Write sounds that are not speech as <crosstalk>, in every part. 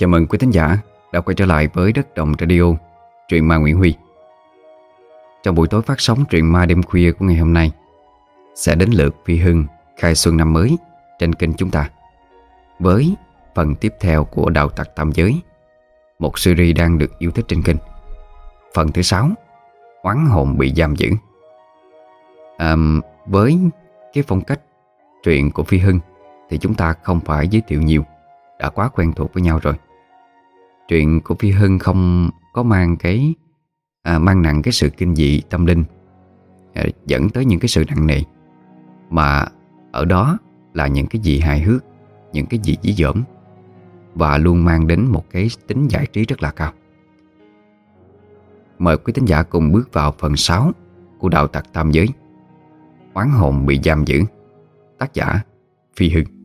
Chào mừng quý thính giả đã quay trở lại với Đất Đồng Radio, truyện ma Nguyễn Huy. Trong buổi tối phát sóng truyện ma đêm khuya của ngày hôm nay, sẽ đến lượt Phi Hưng khai xuân năm mới trên kênh chúng ta. Với phần tiếp theo của Đạo Tặc Tam Giới, một series đang được yêu thích trên kênh. Phần thứ 6, Oán hồn bị giam giữ. À, với cái phong cách truyện của Phi Hưng thì chúng ta không phải giới thiệu nhiều, đã quá quen thuộc với nhau rồi chuyện của Phi Hưng không có mang cái à, mang nặng cái sự kinh dị tâm linh à, dẫn tới những cái sự nặng nề mà ở đó là những cái gì hài hước, những cái gì dí dỏm và luôn mang đến một cái tính giải trí rất là cao. Mời quý tín giả cùng bước vào phần 6 của Đạo Tặc Tam Giới. Oán hồn bị giam giữ. Tác giả Phi Hưng.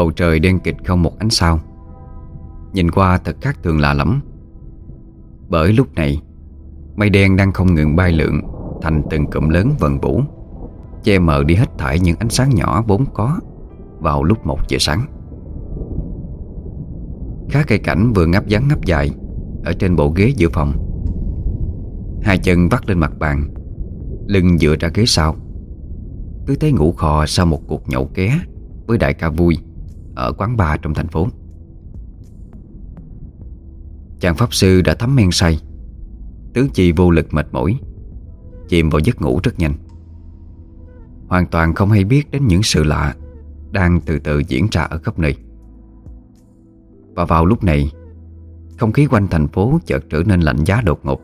Bầu trời đen kịch không một ánh sao. Nhìn qua thật khác thường lạ lắm Bởi lúc này, Mây đen đang không ngừng bay lượn, Thành từng cụm lớn vần vũ, Che mờ đi hết thải những ánh sáng nhỏ vốn có Vào lúc một giờ sáng. Khá cây cảnh vừa ngáp dáng ngáp dài Ở trên bộ ghế giữa phòng. Hai chân vắt lên mặt bàn, Lưng dựa ra ghế sau. Cứ thấy ngủ khò sau một cuộc nhậu ké Với đại ca vui ở quán bar trong thành phố. Chàng Pháp Sư đã thấm men say. Tứ chi vô lực mệt mỏi, Chìm vào giấc ngủ rất nhanh. Hoàn toàn không hay biết đến những sự lạ Đang từ từ diễn ra ở khắp nơi. Và vào lúc này, Không khí quanh thành phố chợt trở nên lạnh giá đột ngột.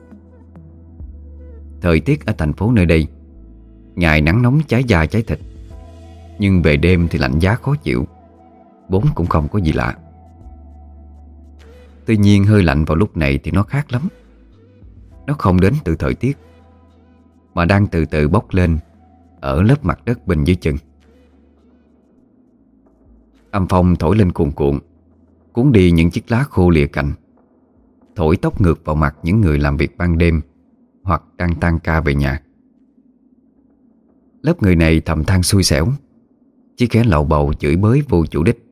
Thời tiết ở thành phố nơi đây, Ngày nắng nóng cháy da cháy thịt, Nhưng về đêm thì lạnh giá khó chịu. Vốn cũng không có gì lạ. Tuy nhiên hơi lạnh vào lúc này thì nó khác lắm. Nó không đến từ thời tiết, Mà đang từ từ bốc lên Ở lớp mặt đất bên dưới chân. Âm phong thổi lên cuồn cuộn, Cuốn đi những chiếc lá khô lìa cành, Thổi tóc ngược vào mặt những người làm việc ban đêm Hoặc đang tan ca về nhà. Lớp người này thầm than xui xẻo, Chỉ khẽ lầu bầu chửi bới vô chủ đích.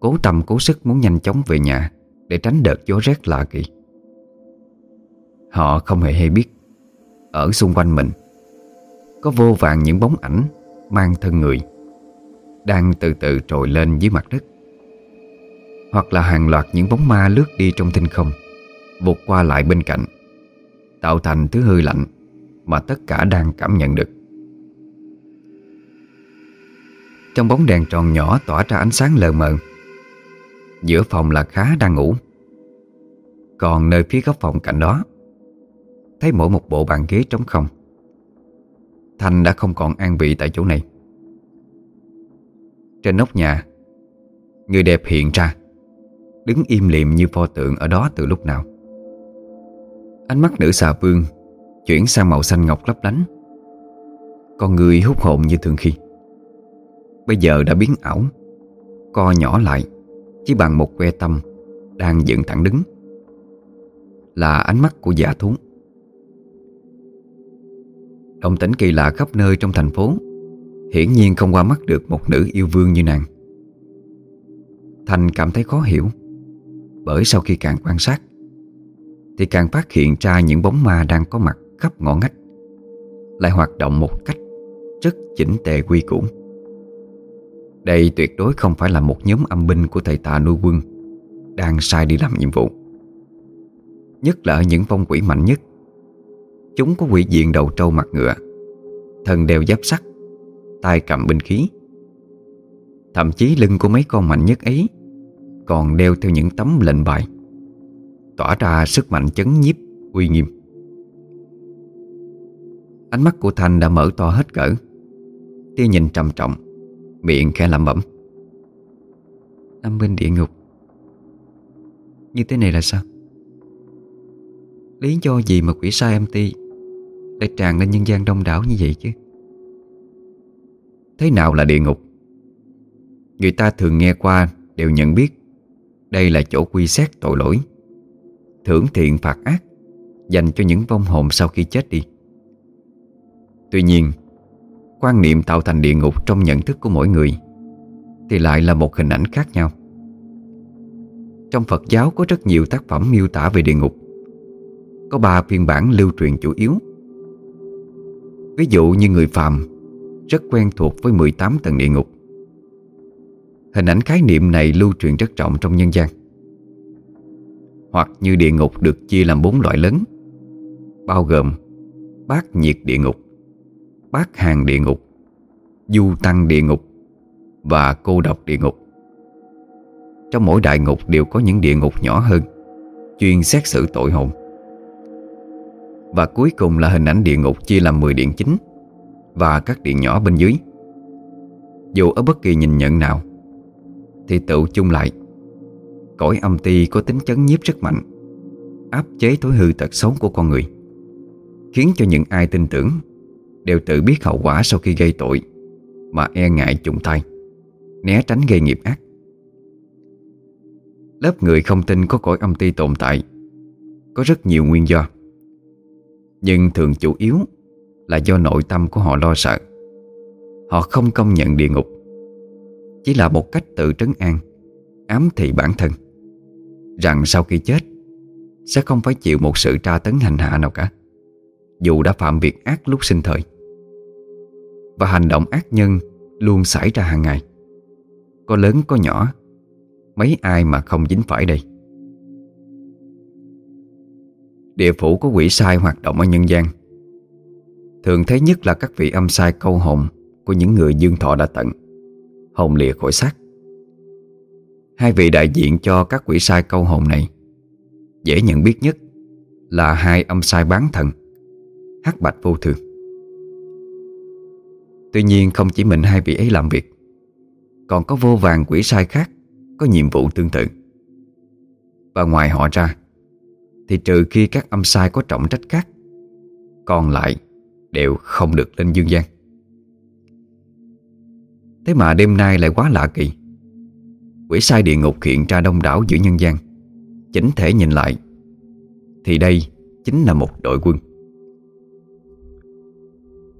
Cố tâm, cố sức muốn nhanh chóng về nhà Để tránh đợt gió rét lạ kỳ. Họ không hề hay biết, Ở xung quanh mình, Có vô vàng những bóng ảnh Mang thân người Đang từ từ trồi lên dưới mặt đất, Hoặc là hàng loạt những bóng ma lướt đi trong tinh không, Vụt qua lại bên cạnh, Tạo thành thứ hơi lạnh Mà tất cả đang cảm nhận được. Trong bóng đèn tròn nhỏ tỏa ra ánh sáng lờ mờ Giữa phòng là khá đang ngủ. Còn nơi phía góc phòng cạnh đó, Thấy mỗi một bộ bàn ghế trống không. Thanh đã không còn an vị tại chỗ này. Trên nóc nhà, Người đẹp hiện ra, Đứng im liệm như pho tượng ở đó từ lúc nào. Ánh mắt nữ xà vương Chuyển sang màu xanh ngọc lấp lánh. Con người hút hồn như thường khi. Bây giờ đã biến ảo, Co nhỏ lại chỉ bằng một que tâm Đang dựng thẳng đứng Là ánh mắt của giả thú. Đồng tĩnh kỳ lạ khắp nơi trong thành phố, Hiển nhiên không qua mắt được một nữ yêu vương như nàng. Thành cảm thấy khó hiểu, Bởi sau khi càng quan sát, Thì càng phát hiện ra những bóng ma đang có mặt khắp ngõ ngách, Lại hoạt động một cách rất chỉnh tề quy củ đây tuyệt đối không phải là một nhóm âm binh của thầy tà nuôi quân, Đang sai đi làm nhiệm vụ. Nhất là ở những phong quỷ mạnh nhất. Chúng có quỷ diện đầu trâu mặt ngựa, Thân đeo giáp sắt, tay cầm binh khí. Thậm chí lưng của mấy con mạnh nhất ấy Còn đeo theo những tấm lệnh bài, Tỏa ra sức mạnh chấn nhiếp, Uy nghiêm. Ánh mắt của Thành đã mở to hết cỡ, Tia nhìn trầm trọng. Miệng khẽ lẩm bẩm. Âm binh địa ngục. Như thế này là sao? Lý do gì mà quỷ sai âm ti Lại tràn lên nhân gian đông đảo như vậy chứ? Thế nào là địa ngục? Người ta thường nghe qua, đều nhận biết đây là chỗ quy xét tội lỗi, Thưởng thiện phạt ác, Dành cho những vong hồn sau khi chết đi. Tuy nhiên Quan niệm tạo thành địa ngục trong nhận thức của mỗi người, Thì lại là một hình ảnh khác nhau. Trong Phật giáo có rất nhiều tác phẩm miêu tả về địa ngục. Có ba phiên bản lưu truyền chủ yếu. Ví dụ như người phàm, Rất quen thuộc với 18 tầng địa ngục. Hình ảnh khái niệm này lưu truyền rất rộng trong nhân gian. Hoặc như địa ngục được chia làm bốn loại lớn, Bao gồm Bát, nhiệt, địa ngục. Bát hàng địa ngục, Du tăng địa ngục Và cô độc địa ngục. Trong mỗi đại ngục đều có những địa ngục nhỏ hơn, Chuyên xét xử tội hồn. Và cuối cùng là hình ảnh địa ngục chia làm 10 điện chính Và các điện nhỏ bên dưới. Dù ở bất kỳ nhìn nhận nào, Thì tự chung lại, Cõi âm ti có tính chấn nhiếp rất mạnh, Áp chế thói hư tật xấu của con người, Khiến cho những ai tin tưởng Đều tự biết hậu quả sau khi gây tội, Mà e ngại trùng tay, Né tránh gây nghiệp ác. Lớp người không tin có cõi âm ti tồn tại, Có rất nhiều nguyên do. Nhưng thường chủ yếu Là do nội tâm của họ lo sợ. Họ không công nhận địa ngục, Chỉ là một cách tự trấn an, Ám thị bản thân, Rằng sau khi chết Sẽ không phải chịu một sự tra tấn hành hạ nào cả. Dù đã phạm việc ác lúc sinh thời. Và hành động ác nhân Luôn xảy ra hàng ngày. Có lớn, có nhỏ, Mấy ai mà không dính phải đây? Địa phủ có quỷ sai hoạt động ở nhân gian. Thường thấy nhất là các vị âm sai câu hồn Của những người dương thọ đã tận, Hồn lìa khỏi xác. Hai vị đại diện cho các quỷ sai câu hồn này Dễ nhận biết nhất Là hai âm sai bán thần. Hắc bạch vô thường. Tuy nhiên không chỉ mình hai vị ấy làm việc, Còn có vô vàng quỷ sai khác Có nhiệm vụ tương tự. Và ngoài họ ra, Thì trừ khi các âm sai có trọng trách khác, Còn lại Đều không được lên dương gian. Thế mà đêm nay lại quá lạ kỳ. Quỷ sai địa ngục hiện ra đông đảo giữa nhân gian. Chính thể nhìn lại, Thì đây chính là một đội quân.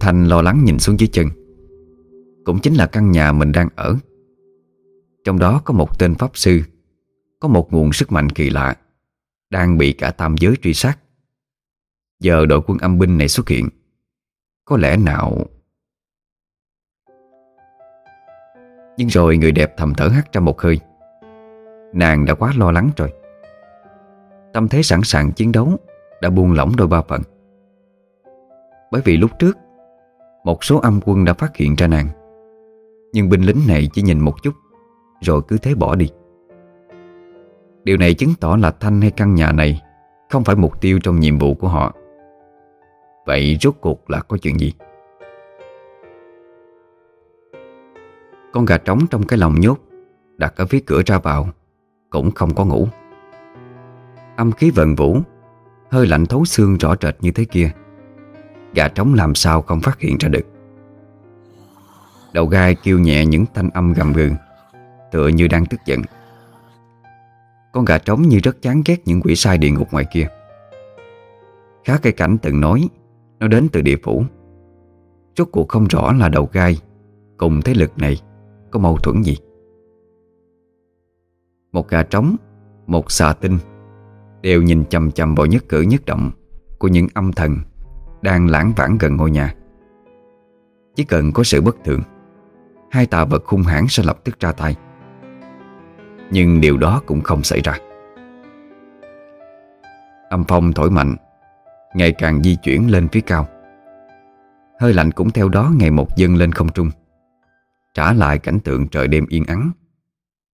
Thành lo lắng nhìn xuống dưới chân. Cũng chính là căn nhà mình đang ở. Trong đó có một tên pháp sư, Có một nguồn sức mạnh kỳ lạ, Đang bị cả tam giới truy sát. Giờ đội quân âm binh này xuất hiện. Có lẽ nào? Nhưng rồi người đẹp thầm thở hắt ra một hơi. Nàng đã quá lo lắng rồi. Tâm thế sẵn sàng chiến đấu Đã buông lỏng đôi ba phần. Bởi vì lúc trước một số âm quân đã phát hiện ra nàng. Nhưng binh lính này chỉ nhìn một chút, Rồi cứ thế bỏ đi. Điều này chứng tỏ là Thanh hay căn nhà này Không phải mục tiêu trong nhiệm vụ của họ. Vậy rốt cuộc là có chuyện gì? Con gà trống trong cái lồng nhốt, Đặt ở phía cửa ra vào, Cũng không có ngủ. Âm khí vận vũ, Hơi lạnh thấu xương rõ rệt như thế kia. Gà trống làm sao không phát hiện ra được. Đầu gai kêu nhẹ những thanh âm gầm gừ, Tựa như đang tức giận. Con gà trống như rất chán ghét những quỷ sai địa ngục ngoài kia. Khá cây cảnh từng nói, Nó đến từ địa phủ. Rốt cuộc không rõ là đầu gai Cùng thế lực này Có mâu thuẫn gì. Một gà trống, Một xà tinh Đều nhìn chầm chầm vào nhất cử nhất động Của những âm thần đang lãng vãng gần ngôi nhà. Chỉ cần có sự bất thường, Hai tà vật hung hãn sẽ lập tức ra tay. Nhưng điều đó cũng không xảy ra. Âm phong thổi mạnh, Ngày càng di chuyển lên phía cao. Hơi lạnh cũng theo đó ngày một dâng lên không trung, Trả lại cảnh tượng trời đêm yên ắng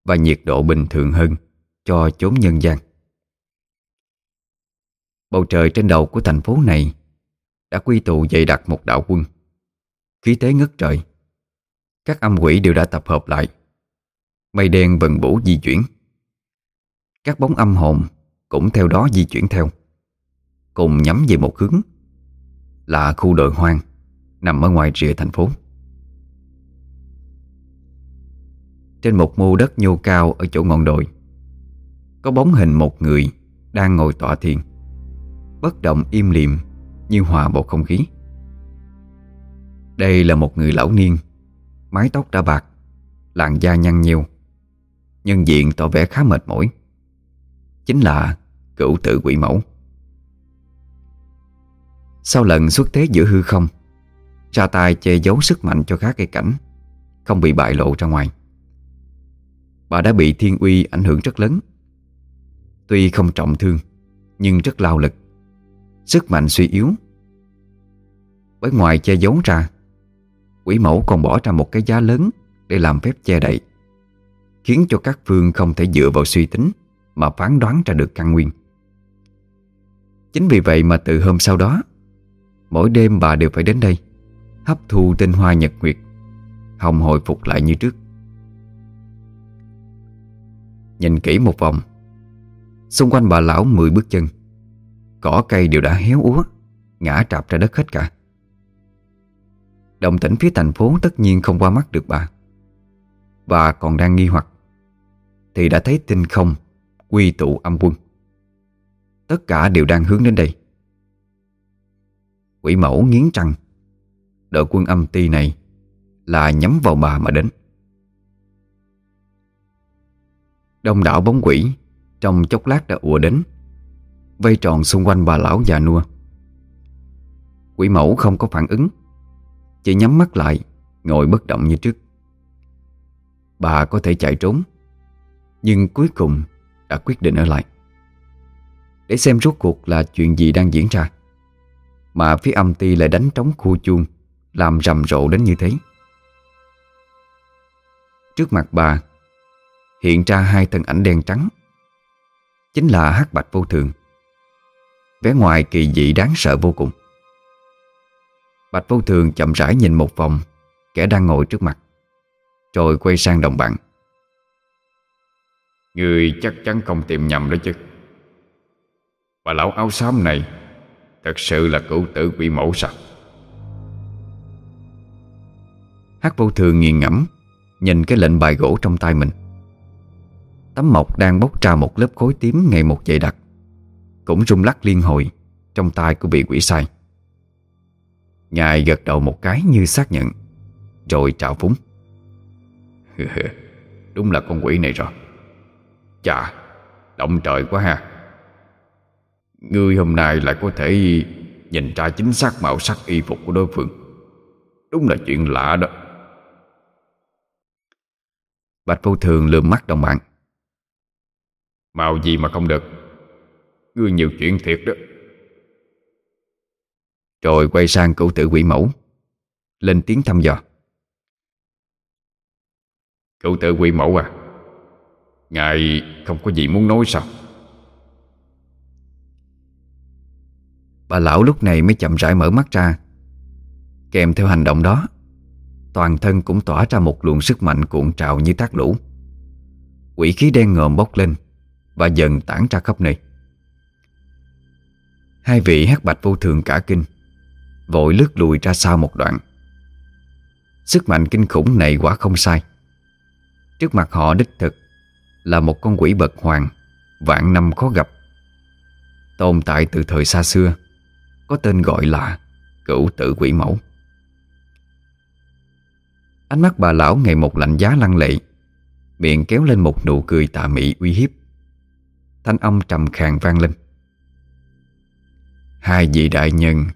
Và nhiệt độ bình thường hơn Cho chốn nhân gian. Bầu trời trên đầu của thành phố này đã quy tụ dày đặc một đạo quân. Khí thế ngất trời. Các âm quỷ đều đã tập hợp lại. Mây đen vần vũ di chuyển. Các bóng âm hồn Cũng theo đó di chuyển theo. Cùng nhắm về một hướng. Là khu đồi hoang, Nằm ở ngoài rìa thành phố. Trên một mô đất nhô cao ở chỗ ngọn đồi, Có bóng hình một người Đang ngồi tọa thiền. Bất động im lìm như hòa bầu không khí. Đây là một người lão niên Mái tóc đã bạc Làn da nhăn nhiều, Nhân diện tỏ vẻ khá mệt mỏi. Chính là cửu tự quỷ mẫu. Sau lần xuất thế giữa hư không Ra tay che giấu sức mạnh cho các cây cảnh Không bị bại lộ ra ngoài. Bà đã bị thiên uy ảnh hưởng rất lớn. Tuy không trọng thương Nhưng rất lao lực. Sức mạnh suy yếu. Bởi ngoài che giấu ra, Quỷ mẫu còn bỏ ra một cái giá lớn Để làm phép che đậy, Khiến cho các phương không thể dựa vào suy tính Mà phán đoán ra được căn nguyên. Chính vì vậy mà từ hôm sau đó, Mỗi đêm bà đều phải đến đây, Hấp thu tinh hoa nhật nguyệt, Hồng hồi phục lại như trước. Nhìn kỹ một vòng, Xung quanh bà lão 10 bước chân Cỏ cây đều đã héo úa, Ngã trạp ra đất hết cả. Động tĩnh phía thành phố tất nhiên không qua mắt được bà. Bà còn đang nghi hoặc, Thì đã thấy tinh không, Quy tụ âm quân. Tất cả đều đang hướng đến đây. Quỷ mẫu nghiến răng Đội quân âm ti này Là nhắm vào bà mà đến. Đông đảo bóng quỷ Trong chốc lát đã ùa đến Vây tròn xung quanh bà lão già nua. Quỷ mẫu không có phản ứng, Chỉ nhắm mắt lại, Ngồi bất động như trước. Bà có thể chạy trốn, Nhưng cuối cùng Đã quyết định ở lại. Để xem rốt cuộc là chuyện gì đang diễn ra, Mà phía âm ti lại đánh trống khu chuông, Làm rầm rộ đến như thế. Trước mặt bà, Hiện ra hai thân ảnh đen trắng, Chính là hắc bạch vô thường. Vẻ ngoài kỳ dị đáng sợ vô cùng. Bạch vô thường chậm rãi nhìn một vòng Kẻ đang ngồi trước mặt Rồi quay sang đồng bạn. Người chắc chắn không tìm nhầm đó chứ. Bà lão áo xám này Thật sự là cửu tử quỷ mẫu sao? Hắc vô thường nghiền ngẫm Nhìn cái lệnh bài gỗ trong tay mình. Tấm mộc đang bốc ra một lớp khối tím ngày một dày đặc cũng rung lắc liên hồi Trong tay của vị quỷ sai. Ngài gật đầu một cái như xác nhận, Rồi trào phúng. <laughs> Đúng là con quỷ này rồi. Chà, Động trời quá ha. Ngươi hôm nay lại có thể Nhìn ra chính xác màu sắc y phục của đối phương. Đúng là chuyện lạ đó. Bạch vô thường lườm mắt đồng bạn. Màu gì mà không được? Ngươi nhiều chuyện thiệt đó. Rồi quay sang cửu tử quỷ mẫu, Lên tiếng thăm dò. Cửu tử quỷ mẫu à Ngài không có gì muốn nói sao? Bà lão lúc này mới chậm rãi mở mắt ra. Kèm theo hành động đó, Toàn thân cũng tỏa ra một luồng sức mạnh cuộn trào như thác lũ. Quỷ khí đen ngòm bốc lên Và dần tản ra khắp nơi. Hai vị hát bạch vô thường cả kinh, Vội lướt lùi ra sau một đoạn. Sức mạnh kinh khủng này quả không sai. Trước mặt họ đích thực Là một con quỷ bậc hoàng, Vạn năm khó gặp. Tồn tại từ thời xa xưa, Có tên gọi là Cửu tử quỷ mẫu. Ánh mắt bà lão ngày một lạnh giá lăng lệ, Miệng kéo lên một nụ cười tà mị uy hiếp. Thanh âm trầm khàn vang lên. Hai vị đại nhân,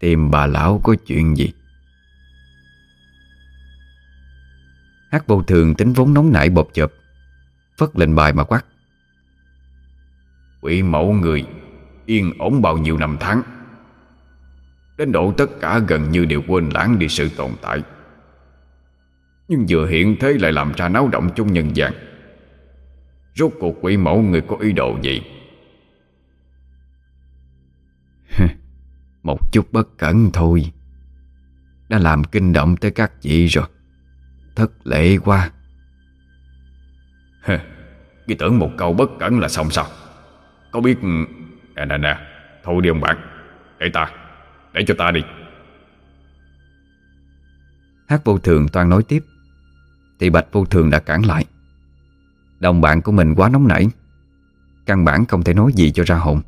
Tìm bà lão có chuyện gì? Hát vô thường tính vốn nóng nảy bộp chợp Phất lên bài mà quát. Quỷ mẫu người, Yên ổn bao nhiêu năm tháng? Đến độ tất cả gần như đều quên lãng đi sự tồn tại. Nhưng vừa hiện thế lại làm ra náo động chung nhân gian. Rốt cuộc quỷ mẫu người có ý đồ gì? Một chút bất cẩn thôi. Đã làm kinh động tới các chị rồi. Thất lệ quá. Ngươi tưởng một câu bất cẩn là xong sao? Có biết Nè nè nè Thôi đi ông bạn Để ta Để cho ta đi. Hát vô thường toan nói tiếp. Thì Bạch Vô Thường đã cản lại. Đồng bạn của mình quá nóng nảy. Căn bản không thể nói gì cho ra hồn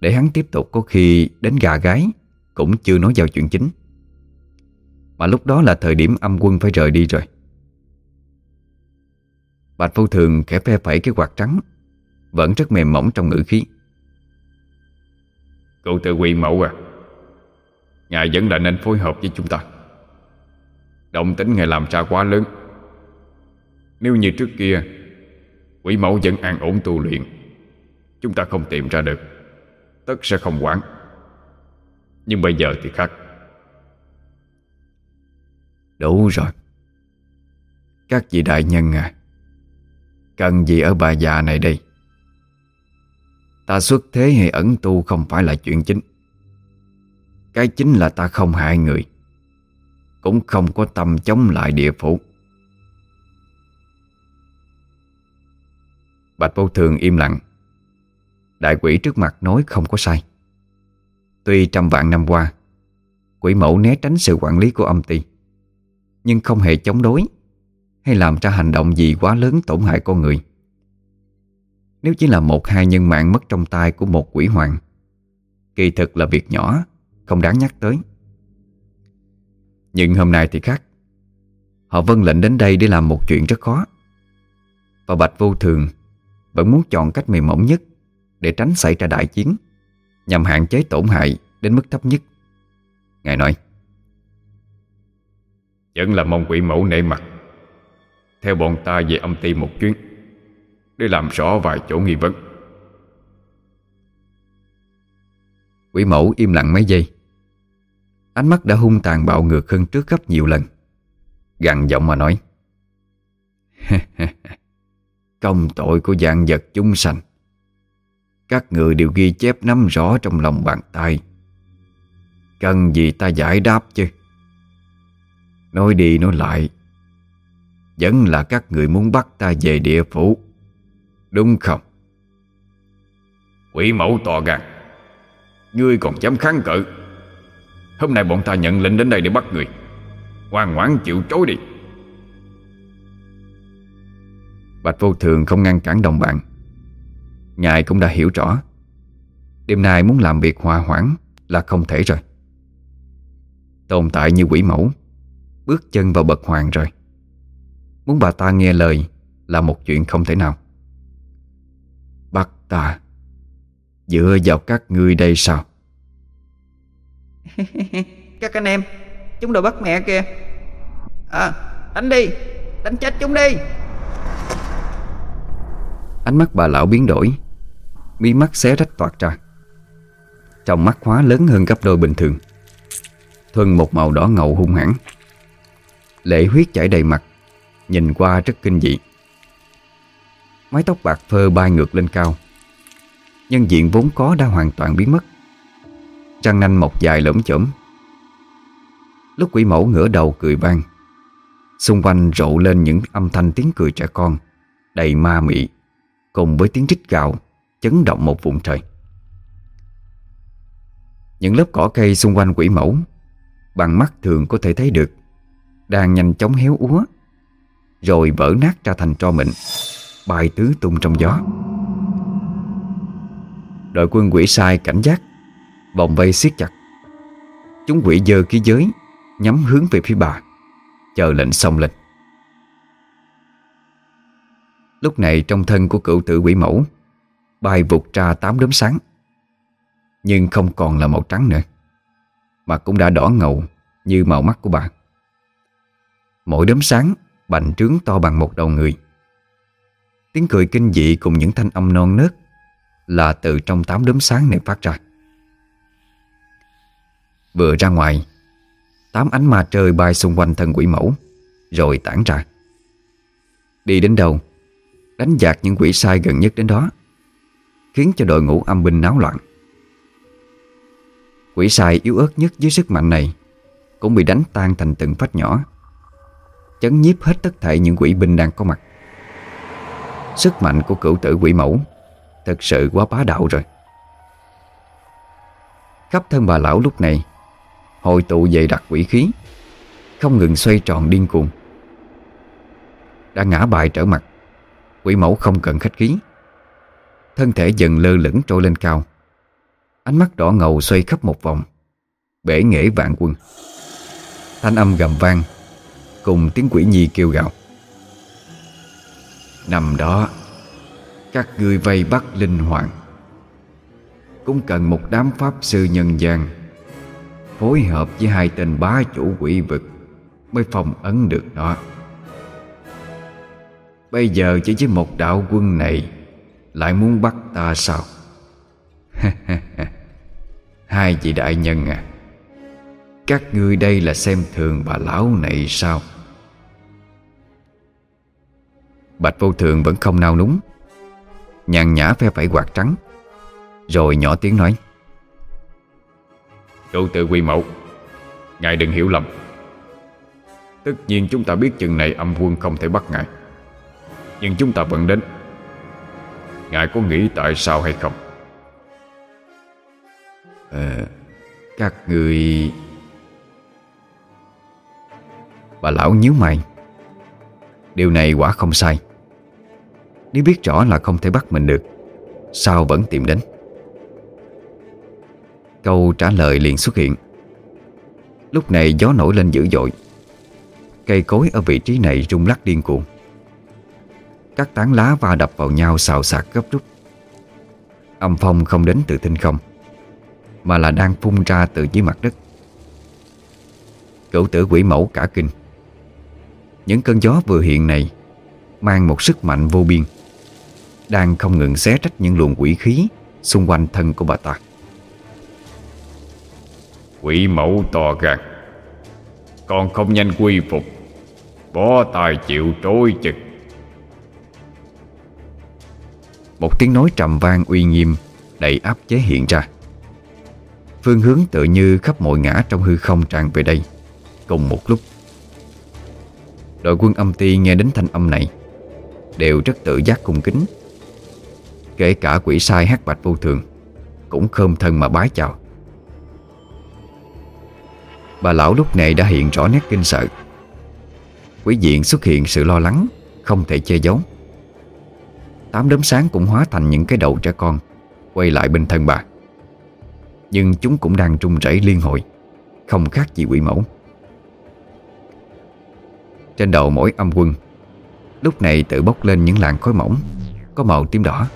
để hắn tiếp tục có khi đến gà gái, Cũng chưa nói vào chuyện chính. Mà lúc đó là thời điểm âm quân phải rời đi rồi. Bạch Vô Thường khẽ phe phẩy cái quạt trắng, Vẫn rất mềm mỏng trong ngữ khí. Cậu tự quy mẫu à Ngài vẫn là nên phối hợp với chúng ta. Động tính ngài làm ra quá lớn. Nếu như trước kia, Quỷ mẫu vẫn an ổn tu luyện, Chúng ta không tìm ra được. Tất sẽ không quản Nhưng bây giờ thì khác. Đủ rồi. Các vị đại nhân à Cần gì ở bà già này đây? Ta xuất thế hay ẩn tu không phải là chuyện chính. Cái chính là ta không hại người, Cũng không có tâm chống lại địa phủ. Bạch Vô Thường im lặng. Đại quỷ trước mặt nói không có sai. Tuy trăm vạn năm qua, Quỷ mẫu né tránh sự quản lý của âm ty Nhưng không hề chống đối Hay làm ra hành động gì quá lớn tổn hại con người. Nếu chỉ là một hai nhân mạng mất trong tay của một quỷ hoàng, Kỳ thực là việc nhỏ, Không đáng nhắc tới. Nhưng hôm nay thì khác. Họ vân lệnh đến đây để làm một chuyện rất khó. Và Bạch Vô Thường Vẫn muốn chọn cách mềm mỏng nhất. Để tránh xảy ra đại chiến Nhằm hạn chế tổn hại đến mức thấp nhất. Ngài nói Vẫn là mong quỷ mẫu nể mặt. Theo bọn ta về âm ty một chuyến Để làm rõ vài chỗ nghi vấn. Quỷ mẫu im lặng mấy giây. Ánh mắt đã hung tàn bạo ngược hơn trước gấp nhiều lần. Gằn giọng mà nói <laughs> Công tội của dạng vật chúng sanh Các người đều ghi chép nắm rõ trong lòng bàn tay. Cần gì ta giải đáp chứ? Nói đi nói lại. Vẫn là các người muốn bắt ta về địa phủ. Đúng không? Quỷ mẫu to gan. Ngươi còn dám kháng cự. Hôm nay bọn ta nhận lệnh đến đây để bắt người. Ngoan ngoãn chịu trối đi. Bạch vô thường không ngăn cản đồng bạn Ngài cũng đã hiểu rõ. Đêm nay muốn làm việc hòa hoãn Là không thể rồi. Tồn tại như quỷ mẫu Bước chân vào bậc hoàng rồi. Muốn bà ta nghe lời Là một chuyện không thể nào. Bắt ta Dựa vào các ngươi đây sao? <laughs> Các anh em Chúng đồ bắt mẹ kìa. À đánh đi Đánh chết chúng đi. Ánh mắt bà lão biến đổi Mí mắt xé rách toạt ra. Trong mắt hóa lớn hơn gấp đôi bình thường. Thuần một màu đỏ ngầu hung hãn. Lệ huyết chảy đầy mặt, Nhìn qua rất kinh dị. Mái tóc bạc phơ bay ngược lên cao. Nhân diện vốn có đã hoàn toàn biến mất. Trăng nanh mọc dài lởm chởm Lúc quỷ mẫu ngửa đầu cười vang. Xung quanh rộ lên những âm thanh tiếng cười trẻ con, Đầy ma mị, Cùng với tiếng rít gạo Chấn động một vùng trời. Những lớp cỏ cây xung quanh quỷ mẫu, Bằng mắt thường có thể thấy được, Đang nhanh chóng héo úa, Rồi vỡ nát ra thành tro mịn Bài tứ tung trong gió. Đội quân quỷ sai cảnh giác, Vòng vây siết chặt. Chúng quỷ dơ khí giới, Nhắm hướng về phía bà, Chờ lệnh xong lệnh. Lúc này trong thân của cựu tử quỷ mẫu Bay vụt ra tám đốm sáng. Nhưng không còn là màu trắng nữa, Mà cũng đã đỏ ngầu Như màu mắt của bà. Mỗi đốm sáng Bành trướng to bằng một đầu người. Tiếng cười kinh dị cùng những thanh âm non nớt Là từ trong tám đốm sáng này phát ra. Vừa ra ngoài, Tám ánh ma trời bay xung quanh thân quỷ mẫu, Rồi tản ra. Đi đến đâu, Đánh giạc những quỷ sai gần nhất đến đó. Khiến cho đội ngũ âm binh náo loạn. Quỷ sai yếu ớt nhất dưới sức mạnh này Cũng bị đánh tan thành từng phách nhỏ, Chấn nhiếp hết tất thảy những quỷ binh đang có mặt. Sức mạnh của cửu tử quỷ mẫu Thật sự quá bá đạo rồi. Khắp thân bà lão lúc này Hội tụ dày đặc quỷ khí, Không ngừng xoay tròn điên cuồng. Đã ngã bài trở mặt, Quỷ mẫu không cần khách khí. Thân thể dần lơ lửng trôi lên cao. Ánh mắt đỏ ngầu xoay khắp một vòng. Bể nghệ vạn quân. Thanh âm gầm vang, Cùng tiếng quỷ nhi kêu gào. Nằm đó, Các ngươi vây bắt linh hoàng. Cũng cần một đám pháp sư nhân gian Phối hợp với hai tên bá chủ quỷ vực Mới phòng ấn được nó. Bây giờ chỉ với một đạo quân này lại muốn bắt ta sao? <laughs> Hai vị đại nhân à Các ngươi đây là xem thường bà lão này sao? Bạch vô thường vẫn không nao núng. Nhàn nhã phe phải quạt trắng, Rồi nhỏ tiếng nói. Đô tự quy mẫu Ngài đừng hiểu lầm. Tất nhiên chúng ta biết chừng này âm quân không thể bắt ngài, Nhưng chúng ta vẫn đến. Ngài có nghĩ tại sao hay không? À, Các người Bà lão nhíu mày. Điều này quả không sai. Nếu biết rõ là không thể bắt mình được Sao vẫn tìm đến? Câu trả lời liền xuất hiện. Lúc này gió nổi lên dữ dội. Cây cối ở vị trí này rung lắc điên cuồng. Các tán lá va đập vào nhau xào xạc gấp rút. Âm phong không đến từ tinh không, Mà là đang phun ra từ dưới mặt đất. Cửu tử quỷ mẫu cả kinh. Những cơn gió vừa hiện này Mang một sức mạnh vô biên, Đang không ngừng xé rách những luồng quỷ khí Xung quanh thân của bà ta. Quỷ mẫu to gan Còn không nhanh quy phục, Bó tài chịu trôi chực. Một tiếng nói trầm vang uy nghiêm, Đầy áp chế hiện ra. Phương hướng tự như khắp mọi ngã trong hư không tràn về đây. Cùng một lúc, Đội quân âm ti nghe đến thanh âm này, Đều rất tự giác cung kính. Kể cả quỷ sai hát bạch vô thường Cũng khơm thân mà bái chào. Bà lão lúc này đã hiện rõ nét kinh sợ. Quý diện xuất hiện sự lo lắng, Không thể che giấu. Tám đốm sáng cũng hóa thành những cái đầu trẻ con, Quay lại bên thân bà. Nhưng chúng cũng đang trung rẩy liên hồi, Không khác gì quỷ mẫu. Trên đầu mỗi âm quân, Lúc này tự bốc lên những làn khói mỏng, Có màu tím đỏ.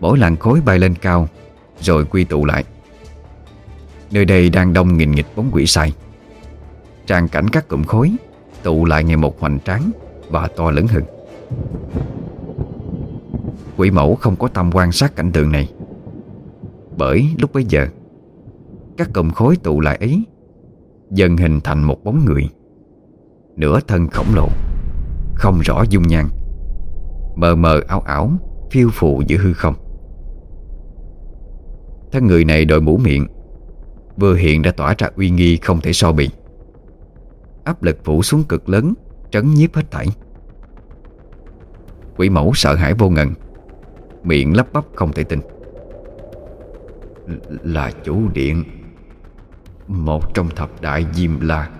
Mỗi làn khối bay lên cao, Rồi quy tụ lại. Nơi đây đang đông nghìn nghịch bóng quỷ sai. Tràn cảnh các cụm khối, Tụ lại ngày một hoành tráng Và to lớn hơn. Quỷ mẫu không có tâm quan sát cảnh tượng này. Bởi lúc bấy giờ, Các cụm khối tụ lại ấy Dần hình thành một bóng người, Nửa thân khổng lồ, Không rõ dung nhan, Mờ mờ ảo ảo Phiêu phù giữa hư không. Thân người này đội mũ miệng, Vừa hiện đã tỏa ra uy nghi không thể so bì. Áp lực phủ xuống cực lớn, Trấn nhiếp hết thảy. Quỷ mẫu sợ hãi vô ngần Miệng lắp bắp không thể tin. Là chủ điện. Một trong thập đại diêm la.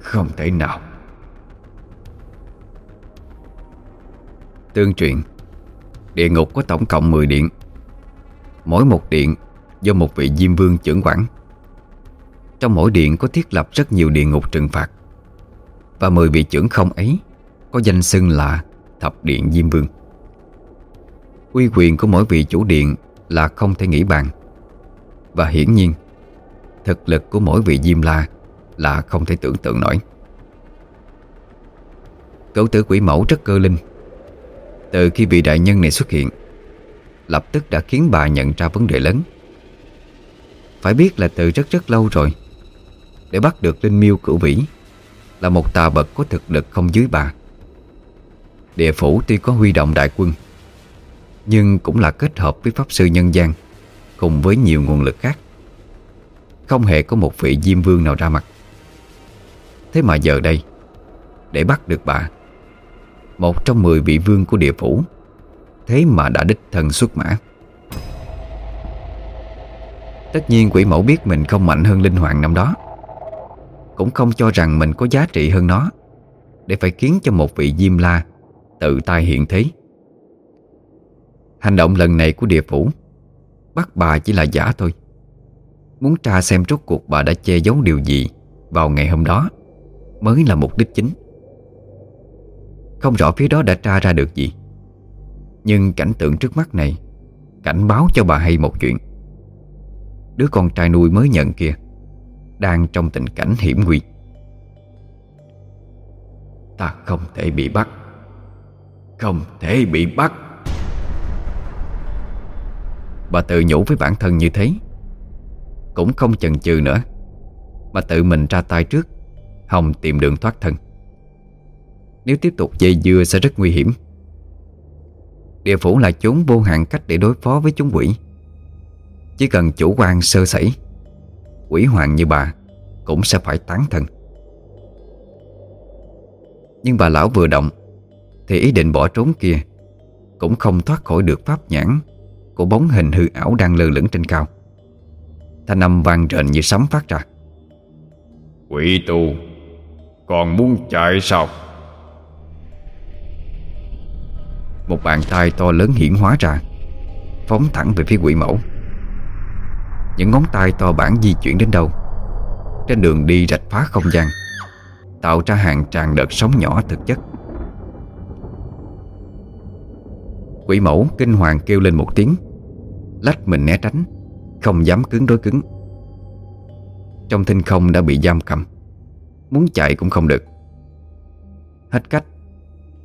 Không thể nào. Tương truyền, Địa ngục có tổng cộng 10 điện. Mỗi một điện do một vị Diêm Vương trưởng quản. Trong mỗi điện có thiết lập rất nhiều địa ngục trừng phạt. Và 10 vị trưởng không ấy có danh xưng là Thập Điện Diêm Vương. Uy quyền của mỗi vị chủ điện là không thể nghĩ bàn và hiển nhiên, thực lực của mỗi vị Diêm La là không thể tưởng tượng nổi. cấu tử quỷ mẫu rất cơ linh. Từ khi vị đại nhân này xuất hiện, Lập tức đã khiến bà nhận ra vấn đề lớn. Phải biết là từ rất rất lâu rồi, Để bắt được Linh Miêu cửu vĩ Là một tà bậc có thực lực không dưới bà. Địa phủ tuy có huy động đại quân nhưng cũng là kết hợp với pháp sư nhân gian, Cùng với nhiều nguồn lực khác. Không hề có một vị diêm vương nào ra mặt. Thế mà giờ đây, Để bắt được bà, Một trong mười vị vương của địa phủ, Thế mà đã đích thân xuất mã. Tất nhiên quỷ mẫu biết mình không mạnh hơn linh hoàng năm đó, Cũng không cho rằng mình có giá trị hơn nó, Để phải khiến cho một vị Diêm La Tự tay hiện thế. Hành động lần này của địa phủ, Bắt bà chỉ là giả thôi. Muốn tra xem rốt cuộc bà đã che giấu điều gì Vào ngày hôm đó Mới là mục đích chính. Không rõ phía đó đã tra ra được gì, Nhưng cảnh tượng trước mắt này Cảnh báo cho bà hay một chuyện. Đứa con trai nuôi mới nhận kia Đang trong tình cảnh hiểm nguy. Ta không thể bị bắt. Không thể bị bắt. Bà tự nhủ với bản thân như thế. Cũng không chần chừ nữa, Mà tự mình ra tay trước Hồng tìm đường thoát thân. Nếu tiếp tục dây dưa sẽ rất nguy hiểm. Địa phủ là chốn vô hạn cách để đối phó với chúng quỷ. Chỉ cần chủ quan sơ sẩy, Quỷ hoàng như bà Cũng sẽ phải tán thân. Nhưng bà lão vừa động, Thì ý định bỏ trốn kia Cũng không thoát khỏi được pháp nhãn của bóng hình hư ảo đang lơ lửng trên cao. Thanh âm vang rền như sấm phát ra. Quỷ tu Còn muốn chạy sao? Một bàn tay to lớn hiển hóa ra Phóng thẳng về phía quỷ mẫu. Những ngón tay to bản di chuyển đến đâu? Trên đường đi rạch phá không gian Tạo ra hàng tràn đợt sóng nhỏ thực chất. Quỷ mẫu kinh hoàng kêu lên một tiếng Lách mình né tránh, Không dám cứng đối cứng. Trong thinh không đã bị giam cầm, Muốn chạy cũng không được. Hết cách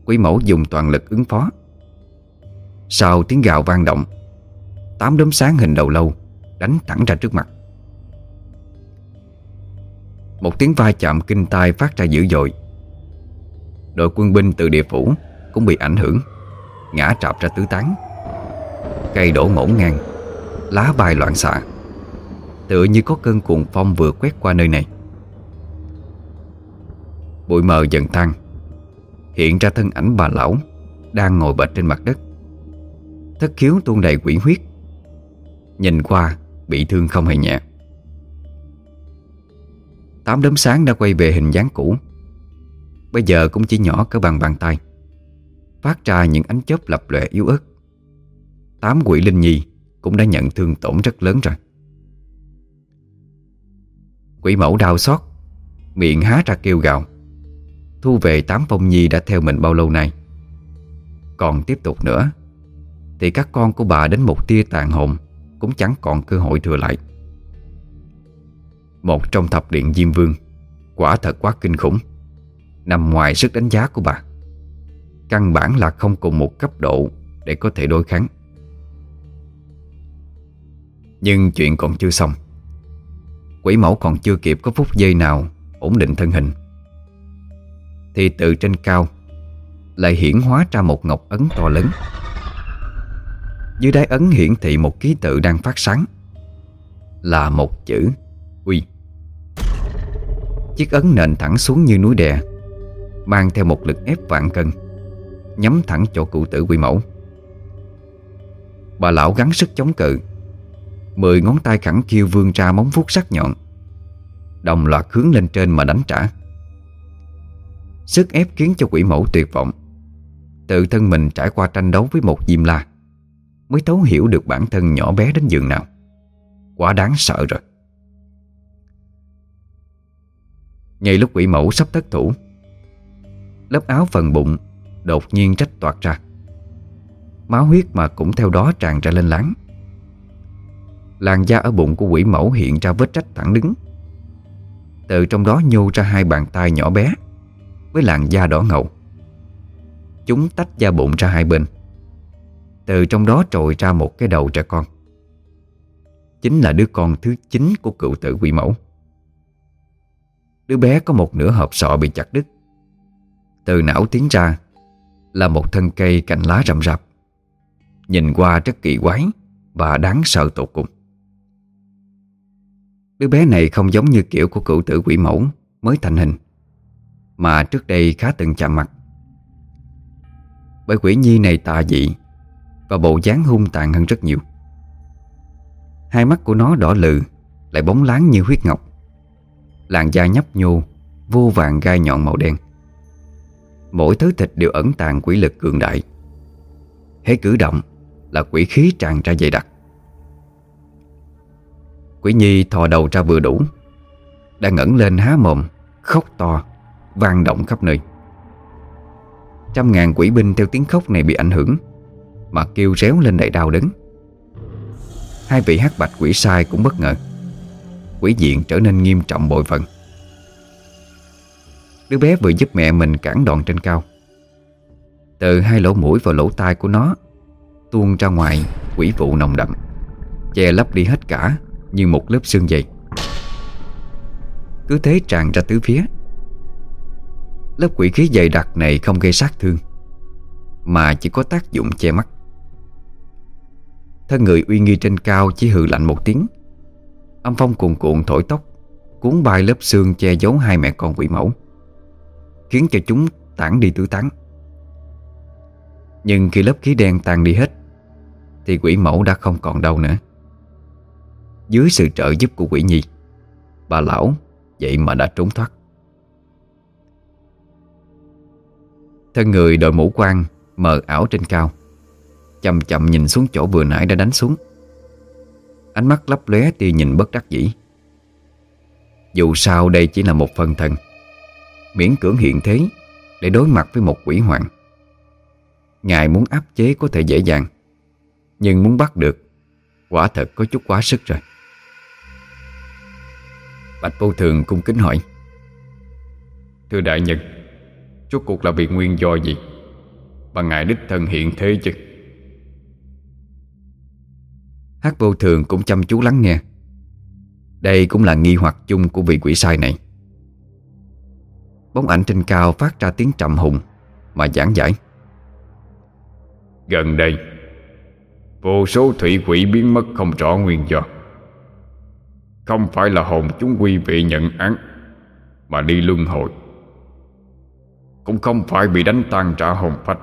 Quỷ mẫu dùng toàn lực ứng phó. Sau tiếng gào vang động, Tám đốm sáng hình đầu lâu Đánh thẳng ra trước mặt. Một tiếng va chạm kinh tai phát ra dữ dội. Đội quân binh từ địa phủ Cũng bị ảnh hưởng, Ngã trạp ra tứ tán. Cây đổ ngổn ngang. Lá bay loạn xạ. Tựa như có cơn cuồng phong vừa quét qua nơi này. Bụi mờ dần tan. Hiện ra thân ảnh bà lão Đang ngồi bệt trên mặt đất. Thất khiếu tuôn đầy quỷ huyết. Nhìn qua, bị thương không hề nhẹ. Tám đốm sáng đã quay về hình dáng cũ. Bây giờ cũng chỉ nhỏ cỡ bằng bàn tay. Phát ra những ánh chớp lập lệ yếu ớt. Tám quỷ linh nhi cũng đã nhận thương tổn rất lớn rồi. Quỷ mẫu đau xót, Miệng há ra kêu gào. Thu về tám phong nhi đã theo mình bao lâu nay? Còn tiếp tục nữa, thì các con của bà đến một tia tàn hồn Cũng chẳng còn cơ hội thừa lại. Một trong thập điện Diêm Vương, Quả thật quá kinh khủng, Nằm ngoài sức đánh giá của bà. Căn bản là không cùng một cấp độ Để có thể đối kháng. Nhưng chuyện còn chưa xong. Quỷ mẫu còn chưa kịp có phút giây nào Ổn định thân hình. Thì từ trên cao, Lại hiển hóa ra một ngọc ấn to lớn. Dưới đáy ấn hiển thị một ký tự đang phát sáng. Là một chữ Uy Chiếc ấn nền thẳng xuống như núi đè, Mang theo một lực ép vạn cân, Nhắm thẳng chỗ cụ tử quỷ mẫu. Bà lão gắng sức chống cự Mười ngón tay khẳng kêu vươn ra móng vuốt sắc nhọn. Đồng loạt hướng lên trên mà đánh trả. Sức ép khiến cho quỷ mẫu tuyệt vọng. Tự thân mình trải qua tranh đấu với một diêm la, Mới thấu hiểu được bản thân nhỏ bé đến giường nào. Quá đáng sợ rồi. Ngay lúc quỷ mẫu sắp thất thủ, Lớp áo phần bụng Đột nhiên trách toạt ra. Máu huyết mà cũng theo đó tràn ra lên láng. Làn da ở bụng của quỷ mẫu hiện ra vết rách thẳng đứng. Từ trong đó nhô ra hai bàn tay nhỏ bé Với làn da đỏ ngầu. Chúng tách da bụng ra hai bên. Từ trong đó trồi ra một cái đầu trẻ con. Chính là đứa con thứ chín của cựu tử quỷ mẫu. Đứa bé có một nửa hộp sọ bị chặt đứt. Từ não tiến ra Là một thân cây cành lá rậm rạp. Nhìn qua rất kỳ quái Và đáng sợ tột cùng. Đứa bé này không giống như kiểu của cựu tử quỷ mẫu, Mới thành hình, Mà trước đây khá từng chạm mặt. Bởi quỷ nhi này tà dị, và bộ dáng hung tàn hơn rất nhiều. Hai mắt của nó đỏ lừ, Lại bóng láng như huyết ngọc. Làn da nhấp nhô, Vô vàng gai nhọn màu đen. Mỗi thứ thịt đều ẩn tàng quỷ lực cường đại. Hễ cử động là quỷ khí tràn ra dày đặc. Quỷ nhi thò đầu ra vừa đủ. Đã ngẩng lên há mồm, Khóc to, vang động khắp nơi. Trăm ngàn quỷ binh theo tiếng khóc này bị ảnh hưởng, Mà kêu réo lên đầy đau đớn. Hai vị hát bạch quỷ sai cũng bất ngờ. Quỷ diện trở nên nghiêm trọng bội phần. Đứa bé vừa giúp mẹ mình cản đòn trên cao. Từ hai lỗ mũi và lỗ tai của nó, Tuôn ra ngoài quỷ vụ nồng đậm, Che lấp đi hết cả. Như một lớp xương dày. Cứ thế tràn ra tứ phía. Lớp quỷ khí dày đặc này không gây sát thương, Mà chỉ có tác dụng che mắt. Thân người uy nghi trên cao chỉ hừ lạnh một tiếng. Âm phong cuồn cuộn thổi tóc, Cuốn bay lớp xương che giấu hai mẹ con quỷ mẫu, Khiến cho chúng tản đi tứ tán. Nhưng khi lớp khí đen tan đi hết, Thì quỷ mẫu đã không còn đâu nữa. Dưới sự trợ giúp của quỷ nhi. Bà lão, vậy mà đã trốn thoát. Thân người đội mũ quan Mờ ảo trên cao Chậm chậm nhìn xuống chỗ vừa nãy đã đánh xuống. Ánh mắt lấp lóe tia nhìn bất đắc dĩ. Dù sao đây chỉ là một phần thân Miễn cưỡng hiện thế Để đối mặt với một quỷ hoàng Ngài muốn áp chế có thể dễ dàng, Nhưng muốn bắt được, Quả thật có chút quá sức rồi. Bạch vô thường cung kính hỏi. Thưa đại nhân Rốt cuộc là vì nguyên do gì? Mà ngài đích thân hiện thế chứ? Hát vô thường cũng chăm chú lắng nghe. Đây cũng là nghi hoặc chung của vị quỷ sai này. Bóng ảnh trên cao phát ra tiếng trầm hùng Mà giảng giải. Gần đây Vô số thủy quỷ biến mất không rõ nguyên do không phải là hồn chúng quy vị nhận án, Mà đi luân hồi. Cũng không phải bị đánh tan trả hồn phách,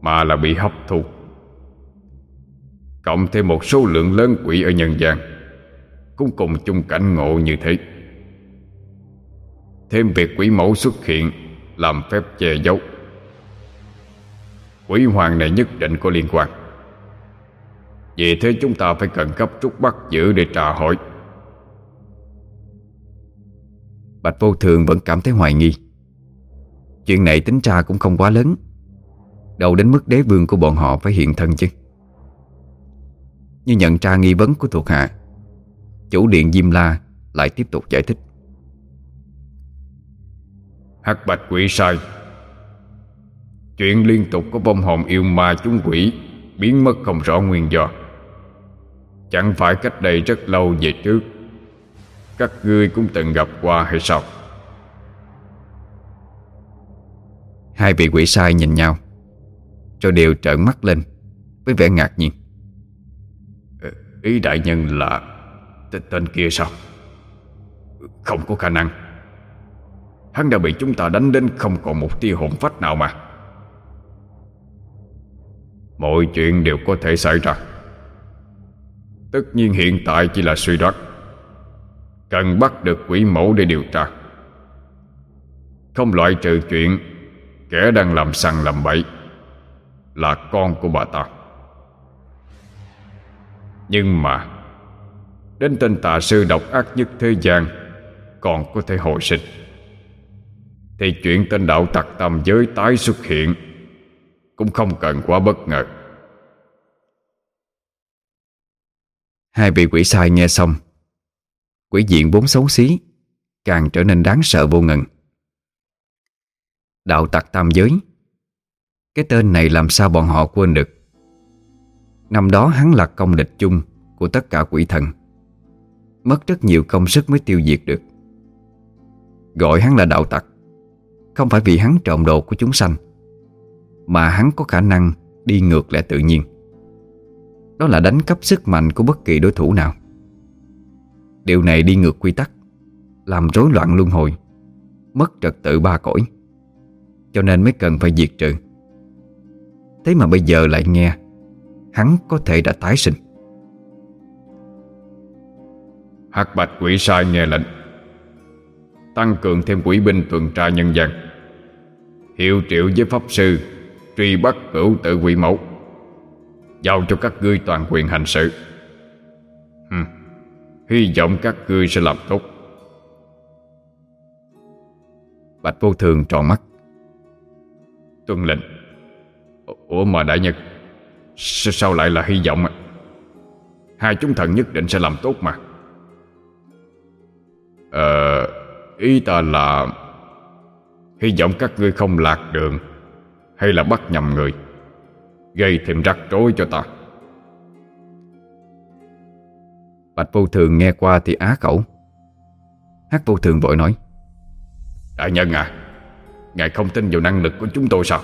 Mà là bị hấp thu. Cộng thêm một số lượng lớn quỷ ở nhân gian, Cũng cùng chung cảnh ngộ như thế. Thêm việc quỷ mẫu xuất hiện, Làm phép che giấu. Quỷ hoàng này nhất định có liên quan. Vì thế chúng ta phải cần cấp trúc bắt giữ để trả hỏi. Bạch vô thường vẫn cảm thấy hoài nghi. Chuyện này tính ra cũng không quá lớn. Đâu đến mức đế vương của bọn họ phải hiện thân chứ? Như nhận ra nghi vấn của thuộc hạ, Chủ điện Diêm La lại tiếp tục giải thích. Hắc bạch quỷ sai, Chuyện liên tục có bông hồn yêu ma chúng quỷ Biến mất không rõ nguyên do. Chẳng phải cách đây rất lâu về trước. Các ngươi cũng từng gặp qua hay sao? Hai vị quỷ sai nhìn nhau. Rồi đều trợn mắt lên Với vẻ ngạc nhiên. Ờ, Ý đại nhân là Tên kia sao? Không có khả năng. Hắn đã bị chúng ta đánh đến không còn một tia hồn phách nào mà. Mọi chuyện đều có thể xảy ra Tất nhiên hiện tại chỉ là suy đoán. Cần bắt được quỷ mẫu để điều tra. Không loại trừ chuyện Kẻ đang làm sằng làm bậy Là con của bà ta. Nhưng mà, Đến tên tà sư độc ác nhất thế gian Còn có thể hồi sinh. Thì chuyện tên đạo tặc tam giới tái xuất hiện Cũng không cần quá bất ngờ. Hai vị quỷ sai nghe xong. Quỷ diện vốn xấu xí, Càng trở nên đáng sợ vô ngần. Đạo tặc tam giới, Cái tên này làm sao bọn họ quên được? Năm đó hắn là công địch chung Của tất cả quỷ thần. Mất rất nhiều công sức mới tiêu diệt được. Gọi hắn là đạo tặc, không phải vì hắn trộm đồ của chúng sanh, Mà hắn có khả năng đi ngược lại tự nhiên. Đó là đánh cắp sức mạnh của bất kỳ đối thủ nào. Điều này đi ngược quy tắc, Làm rối loạn luân hồi, Mất trật tự ba cõi, Cho nên mới cần phải diệt trừ. Thế mà bây giờ lại nghe, Hắn có thể đã tái sinh. Hắc bạch quỷ sai nghe lệnh, Tăng cường thêm quỷ binh tuần tra nhân dân hiệu triệu với pháp sư Truy bắt cửu tự quỷ mẫu. Giao cho các ngươi toàn quyền hành sự. Hừm, Hy vọng các ngươi sẽ làm tốt. Bạch vô thường tròn mắt. Tuân lệnh. Ủa mà đại nhật Sao lại là hy vọng à Hai chúng thần nhất định sẽ làm tốt mà. Ờ Ý ta là Hy vọng các ngươi không lạc đường Hay là bắt nhầm người. Gây thêm rắc rối cho ta. Bạch vô thường nghe qua thì á khẩu. Hát vô thường vội nói, Đại nhân à Ngài không tin vào năng lực của chúng tôi sao?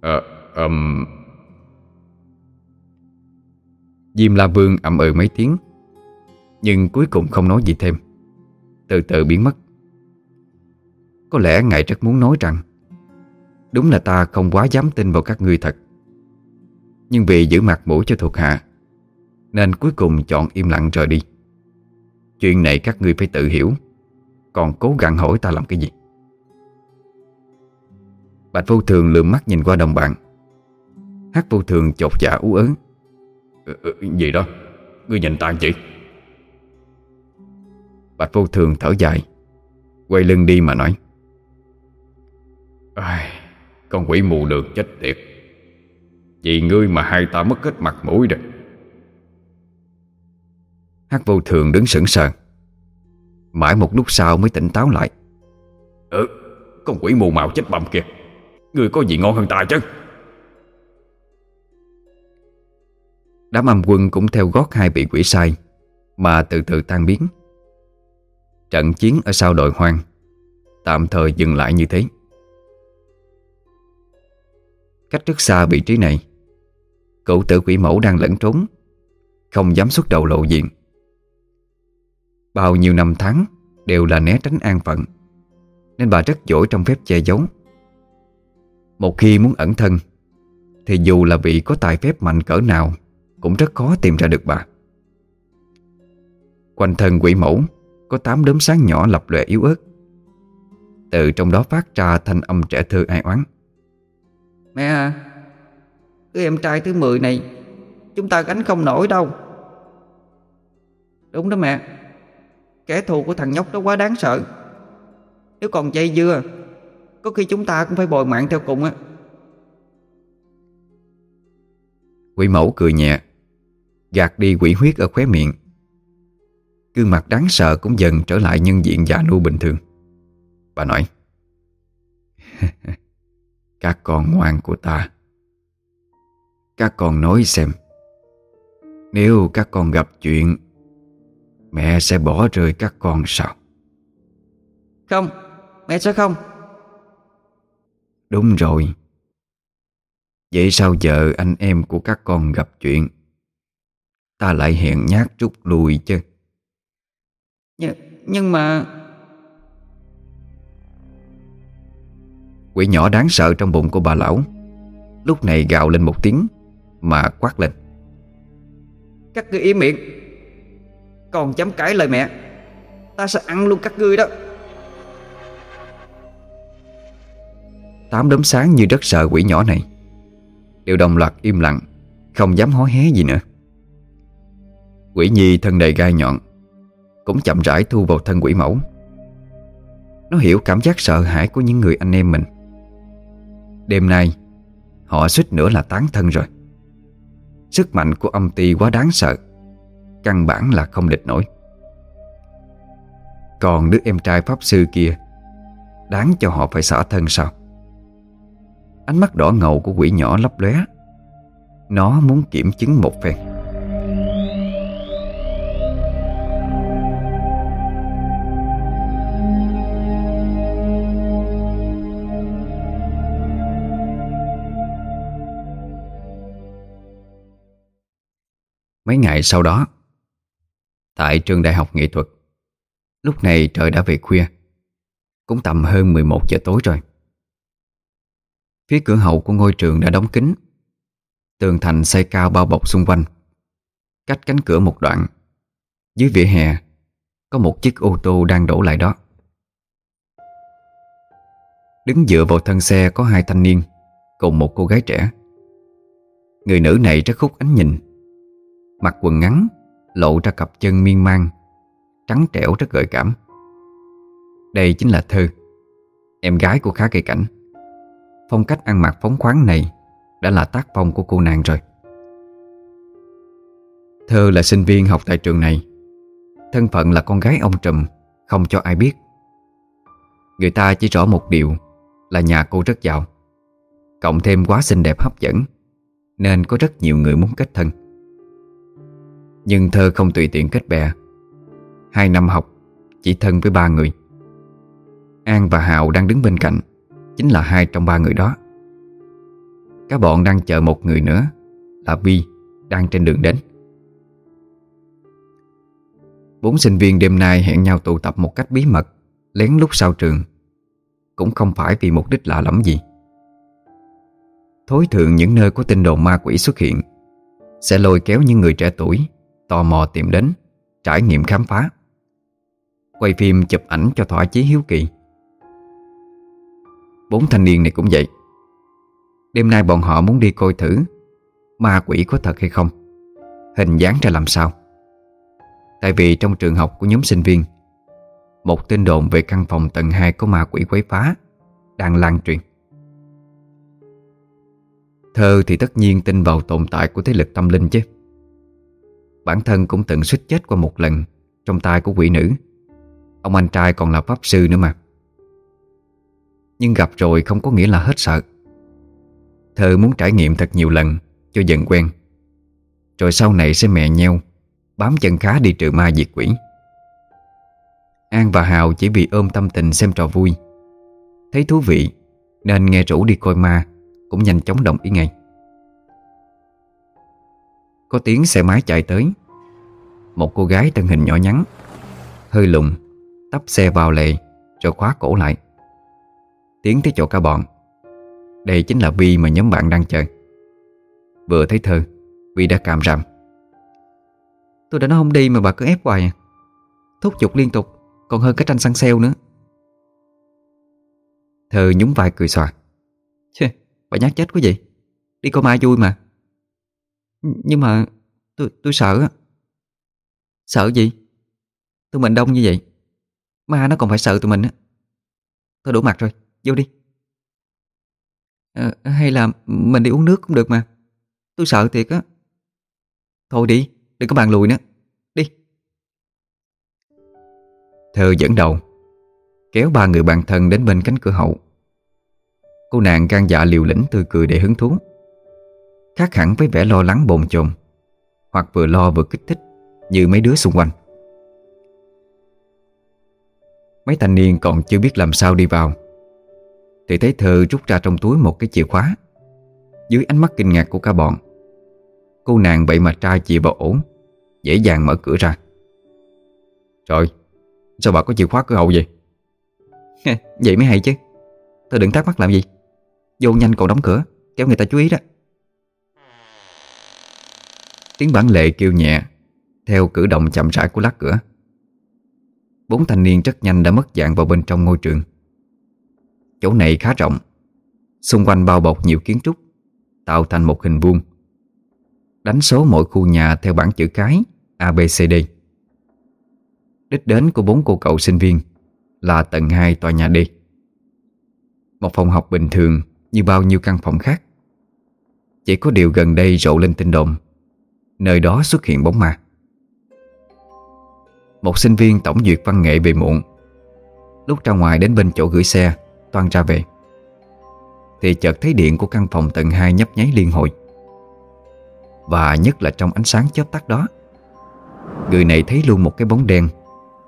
Ờ um... Diêm La Vương ậm ừ mấy tiếng, Nhưng cuối cùng không nói gì thêm. Từ từ biến mất. Có lẽ ngài rất muốn nói rằng Đúng là ta không quá dám tin vào các ngươi thật. Nhưng vì giữ mặt mũi cho thuộc hạ Nên cuối cùng chọn im lặng rời đi. Chuyện này các ngươi phải tự hiểu Còn cố gắng hỏi ta làm cái gì? Bạch vô thường lượm mắt nhìn qua đồng bạn. Hát vô thường chột dạ ú ớn ừ, ừ, Gì đó? Ngươi nhìn ta chị Bạch vô thường thở dài Quay lưng đi mà nói. Ai, con quỷ mù được chết tiệt. Vì ngươi mà hai ta mất hết mặt mũi rồi. Hát vô thường đứng sững sờ. Mãi một lúc sau mới tỉnh táo lại. Ừ Con quỷ mù mạo chết bầm kìa. Ngươi có gì ngon hơn ta chứ? Đám âm quân cũng theo gót hai vị quỷ sai Mà từ từ tan biến. Trận chiến ở sau đội hoang Tạm thời dừng lại như thế. Cách rất xa vị trí này. Cậu tử quỷ mẫu đang lẫn trốn, Không dám xuất đầu lộ diện. Bao nhiêu năm tháng Đều là né tránh an phận, Nên bà rất giỏi trong phép che giấu. Một khi muốn ẩn thân, Thì dù là vị có tài phép mạnh cỡ nào, Cũng rất khó tìm ra được bà. Quanh thân quỷ mẫu Có tám đốm sáng nhỏ lập lòe yếu ớt. Từ trong đó phát ra thanh âm trẻ thơ ai oán. Mẹ à Đứa em trai thứ 10 này, Chúng ta gánh không nổi đâu. Đúng đó mẹ, Kẻ thù của thằng nhóc đó quá đáng sợ. Nếu còn dây dưa, Có khi chúng ta cũng phải bồi mạng theo cùng á. Quỷ mẫu cười nhẹ, Gạt đi quỷ huyết ở khóe miệng. Gương mặt đáng sợ cũng dần trở lại nhân diện già nua bình thường. Bà nói các con ngoan của ta. Các con nói xem Nếu các con gặp chuyện Mẹ sẽ bỏ rơi các con sao? Không Mẹ sẽ không. Đúng rồi. Vậy sao giờ anh em của các con gặp chuyện? Ta lại hẹn nhát rút lui chứ. Nhưng, nhưng mà Quỷ nhỏ đáng sợ trong bụng của bà lão. Lúc này gào lên một tiếng Mà quát lên. Các ngươi im miệng Còn dám cãi lời mẹ Ta sẽ ăn luôn các ngươi đó. Tám đốm sáng như rất sợ quỷ nhỏ này Đều đồng loạt im lặng Không dám hó hé gì nữa. Quỷ nhi thân đầy gai nhọn Cũng chậm rãi thu vào thân quỷ mẫu. Nó hiểu cảm giác sợ hãi của những người anh em mình Đêm nay, Họ suýt nữa là tán thân rồi. Sức mạnh của âm ti quá đáng sợ, Căn bản là không địch nổi. Còn đứa em trai pháp sư kia, Đáng cho họ phải xả thân sao? Ánh mắt đỏ ngầu của quỷ nhỏ lấp lóe. Nó muốn kiểm chứng một phen. Mấy ngày sau đó, Tại trường đại học nghệ thuật, Lúc này trời đã về khuya, Cũng tầm hơn 11 giờ tối rồi. Phía cửa hậu của ngôi trường đã đóng kín, Tường thành xây cao bao bọc xung quanh. Cách cánh cửa một đoạn, Dưới vỉa hè, Có một chiếc ô tô đang đổ lại đó. Đứng dựa vào thân xe có hai thanh niên Cùng một cô gái trẻ. Người nữ này rất khúc ánh nhìn Mặc quần ngắn, Lộ ra cặp chân miên man, Trắng trẻo rất gợi cảm. Đây chính là Thơ, Em gái của khá cây cảnh. Phong cách ăn mặc phóng khoáng này Đã là tác phong của cô nàng rồi. Thơ là sinh viên học tại trường này. Thân phận là con gái ông Trùm, Không cho ai biết. Người ta chỉ rõ một điều, Là nhà cô rất giàu. Cộng thêm quá xinh đẹp hấp dẫn, Nên có rất nhiều người muốn kết thân. Nhưng Thơ không tùy tiện kết bè. Hai năm học, Chỉ thân với ba người. An và Hào đang đứng bên cạnh, Chính là hai trong ba người đó. Các bọn đang chờ một người nữa, Là Vi, Đang trên đường đến. Bốn sinh viên đêm nay hẹn nhau tụ tập một cách bí mật, Lén lút sau trường. Cũng không phải vì mục đích lạ lắm gì. Thối thường những nơi có tin đồn ma quỷ xuất hiện, Sẽ lôi kéo những người trẻ tuổi Tò mò tìm đến, Trải nghiệm khám phá. Quay phim chụp ảnh cho thỏa chí hiếu kỳ. Bốn thanh niên này cũng vậy. Đêm nay bọn họ muốn đi coi thử Ma quỷ có thật hay không, Hình dáng ra làm sao. Tại vì trong trường học của nhóm sinh viên, Một tin đồn về căn phòng tầng 2 có ma quỷ quấy phá Đang lan truyền. Thơ thì tất nhiên tin vào tồn tại của thế lực tâm linh chứ. Bản thân cũng từng suýt chết qua một lần Trong tay của quỷ nữ. Ông anh trai còn là pháp sư nữa mà. Nhưng gặp rồi không có nghĩa là hết sợ. Thơ muốn trải nghiệm thật nhiều lần Cho dần quen. Rồi sau này sẽ mẹ nheo, Bám chân khá đi trừ ma diệt quỷ. An và Hào chỉ vì ôm tâm tình xem trò vui. Thấy thú vị, Nên nghe rủ đi coi ma Cũng nhanh chóng đồng ý ngay. Có tiếng xe máy chạy tới. Một cô gái thân hình nhỏ nhắn Hơi lùng Tắp xe vào lề Rồi khóa cổ lại. Tiến tới chỗ cả bọn. Đây chính là Vi mà nhóm bạn đang chờ. Vừa thấy thơ Vi đã càm ràm Tôi đã nói không đi mà bà cứ ép hoài à. Thúc giục liên tục Còn hơn cái tranh săn sale nữa. Thơ nhún vai cười xòa. Chê, bà nhát chết quá vậy. Đi coi mai vui mà. Nhưng mà tôi tôi sợ á. Sợ gì? Tụi mình đông như vậy. Ma nó còn phải sợ tụi mình á. Tôi đủ mặt rồi, vô đi. À, Hay là mình đi uống nước cũng được mà. Tôi sợ thiệt á. Thôi đi Đừng có bàn lùi nữa. Đi. Thơ dẫn đầu. Kéo ba người bạn thân đến bên cánh cửa hậu. Cô nàng gan dạ liều lĩnh tươi cười để hứng thú. Khác hẳn với vẻ lo lắng bồn chồn, Hoặc vừa lo vừa kích thích Như mấy đứa xung quanh. Mấy thanh niên còn chưa biết làm sao đi vào, Thì thấy Thơ rút ra trong túi một cái chìa khóa. Dưới ánh mắt kinh ngạc của cả bọn, Cô nàng vậy mà trai chìa vào ổ, Dễ dàng mở cửa ra. Trời, Sao bà có chìa khóa cửa hậu vậy? <laughs> Vậy mới hay chứ Thôi đừng thắc mắc làm gì. Vô nhanh còn đóng cửa, Kéo người ta chú ý đó. Tiếng bản lệ kêu nhẹ, Theo cử động chậm rãi của lát cửa. Bốn thanh niên rất nhanh đã mất dạng vào bên trong ngôi trường. Chỗ này khá rộng, Xung quanh bao bọc nhiều kiến trúc, Tạo thành một hình vuông. Đánh số mỗi khu nhà theo bảng chữ cái ABCD Đích đến của bốn cô cậu sinh viên Là tầng 2 tòa nhà D. Một phòng học bình thường Như bao nhiêu căn phòng khác. Chỉ có điều gần đây rộ lên tin đồn Nơi đó xuất hiện bóng ma. Một sinh viên tổng duyệt văn nghệ về muộn, Lúc ra ngoài đến bên chỗ gửi xe, Toan ra về. Thì chợt thấy điện của căn phòng tầng 2 nhấp nháy liên hồi. Và nhất là trong ánh sáng chớp tắt đó, Người này thấy luôn một cái bóng đen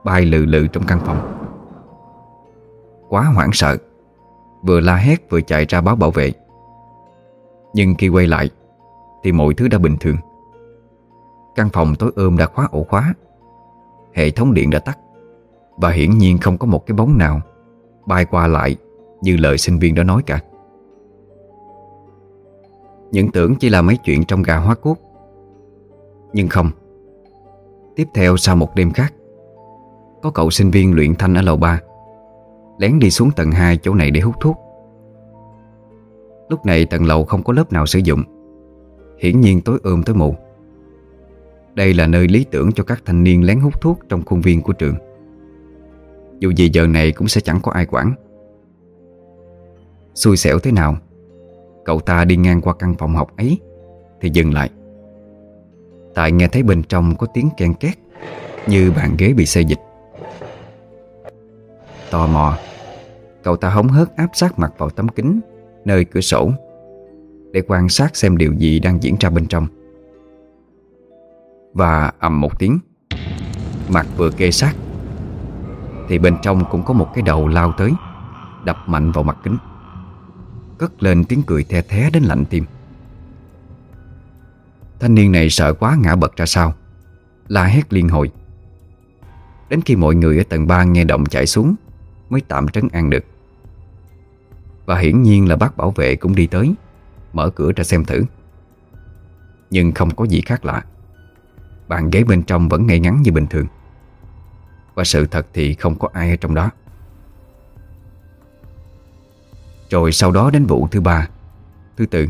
Bay lừ lừ trong căn phòng. Quá hoảng sợ, Vừa la hét vừa chạy ra báo bảo vệ. Nhưng khi quay lại, Thì mọi thứ đã bình thường. Căn phòng tối ôm đã khóa ổ khóa. Hệ thống điện đã tắt. Và hiển nhiên không có một cái bóng nào. Bay qua lại, Như lời sinh viên đó nói cả. Những tưởng chỉ là mấy chuyện trong gà hóa cốt Nhưng không. Tiếp theo sau một đêm khác, Có cậu sinh viên luyện thanh ở lầu 3 Lén đi xuống tầng 2 chỗ này để hút thuốc. Lúc này tầng lầu không có lớp nào sử dụng. Hiển nhiên tối ôm tối mù. Đây là nơi lý tưởng cho các thanh niên lén hút thuốc Trong khuôn viên của trường. Dù gì giờ này cũng sẽ chẳng có ai quản. Xui xẻo thế nào? Cậu ta đi ngang qua căn phòng học ấy, Thì dừng lại. Tại nghe thấy bên trong có tiếng ken két, Như bàn ghế bị xê dịch. Tò mò, Cậu ta hóng hớt áp sát mặt vào tấm kính, Nơi cửa sổ, Để quan sát xem điều gì đang diễn ra bên trong. Và ầm một tiếng. Mặt vừa kê sát Thì bên trong cũng có một cái đầu lao tới, Đập mạnh vào mặt kính. Cất lên tiếng cười the thé đến lạnh tim Thanh niên này sợ quá ngã bật ra sau, La hét liên hồi. Đến khi mọi người ở tầng 3 nghe động chạy xuống, Mới tạm trấn an được. Và hiển nhiên là bác bảo vệ cũng đi tới, Mở cửa ra xem thử. Nhưng không có gì khác lạ. Bàn ghế bên trong vẫn ngay ngắn như bình thường. Và sự thật thì không có ai ở trong đó. Rồi sau đó đến vụ thứ ba, Thứ tư.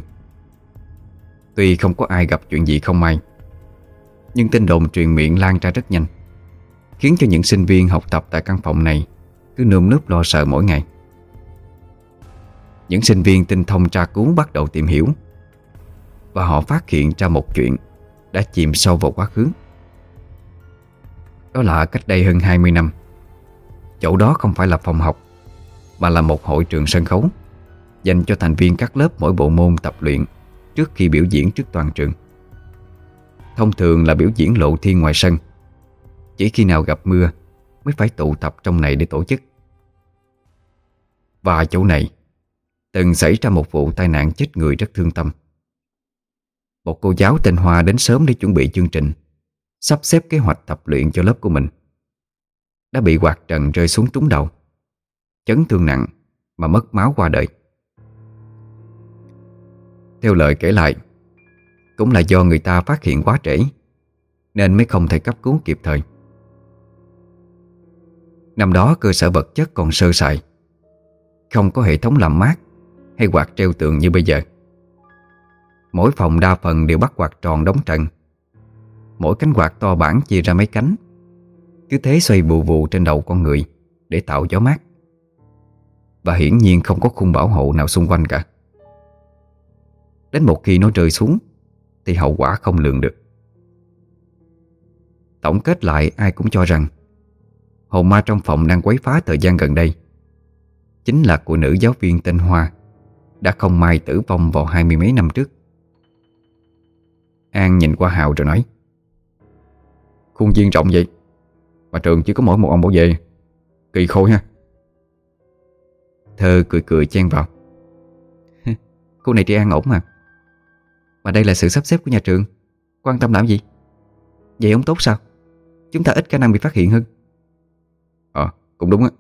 Tuy không có ai gặp chuyện gì không may, Nhưng tin đồn truyền miệng lan ra rất nhanh, Khiến cho những sinh viên học tập tại căn phòng này Cứ nơm nớp lo sợ mỗi ngày. Những sinh viên tinh thông tra cứu bắt đầu tìm hiểu Và họ phát hiện ra một chuyện đã chìm sâu vào quá khứ. Đó là cách đây hơn 20 năm. Chỗ đó không phải là phòng học, Mà là một hội trường sân khấu, Dành cho thành viên các lớp mỗi bộ môn tập luyện Trước khi biểu diễn trước toàn trường. Thông thường là biểu diễn lộ thiên ngoài sân. Chỉ khi nào gặp mưa Mới phải tụ tập trong này để tổ chức. Và chỗ này, Từng xảy ra một vụ tai nạn chết người rất thương tâm. Một cô giáo tên Hoa đến sớm để chuẩn bị chương trình, Sắp xếp kế hoạch tập luyện cho lớp của mình. Đã bị quạt trần rơi xuống trúng đầu, Chấn thương nặng Mà mất máu qua đời. Theo lời kể lại, Cũng là do người ta phát hiện quá trễ, Nên mới không thể cấp cứu kịp thời. Năm đó cơ sở vật chất còn sơ sài, Không có hệ thống làm mát Hay quạt treo tường như bây giờ. Mỗi phòng đa phần đều bắt quạt tròn đóng trận Mỗi cánh quạt to bản chia ra mấy cánh. Cứ thế xoay bù vù trên đầu con người Để tạo gió mát. Và hiển nhiên không có khung bảo hộ nào xung quanh cả. Đến một khi nó rơi xuống, Thì hậu quả không lường được. Tổng kết lại, ai cũng cho rằng, Hồn ma trong phòng đang quấy phá thời gian gần đây. Chính là của nữ giáo viên tên Hoa, Đã không may tử vong vào hai mươi mấy năm trước. An nhìn qua Hào rồi nói, Khuôn viên rộng vậy, Mà trường chỉ có mỗi một ông bảo vệ. Kỳ khôi ha. Thơ cười cười chen vào Cô này tri an ổn mà. Mà đây là sự sắp xếp của nhà trường, Quan tâm làm gì? Vậy ông tốt sao? Chúng ta ít khả năng bị phát hiện hơn. Ờ cũng đúng á.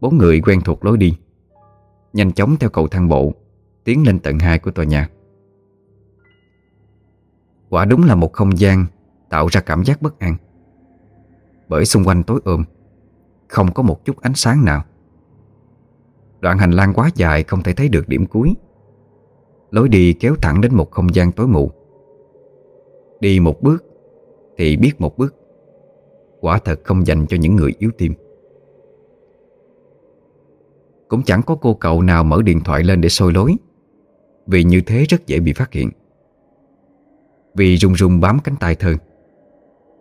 Bốn người quen thuộc lối đi, Nhanh chóng theo cầu thang bộ, Tiến lên tầng 2 của tòa nhà. Quả đúng là một không gian Tạo ra cảm giác bất an. Bởi xung quanh tối ôm, Không có một chút ánh sáng nào. Đoạn hành lang quá dài Không thể thấy được điểm cuối. Lối đi kéo thẳng đến một không gian tối mù. Đi một bước Thì biết một bước. Quả thật không dành cho những người yếu tim. Cũng chẳng có cô cậu nào mở điện thoại lên để sôi lối, Vì như thế rất dễ bị phát hiện. Vì rung rung bám cánh tay thơ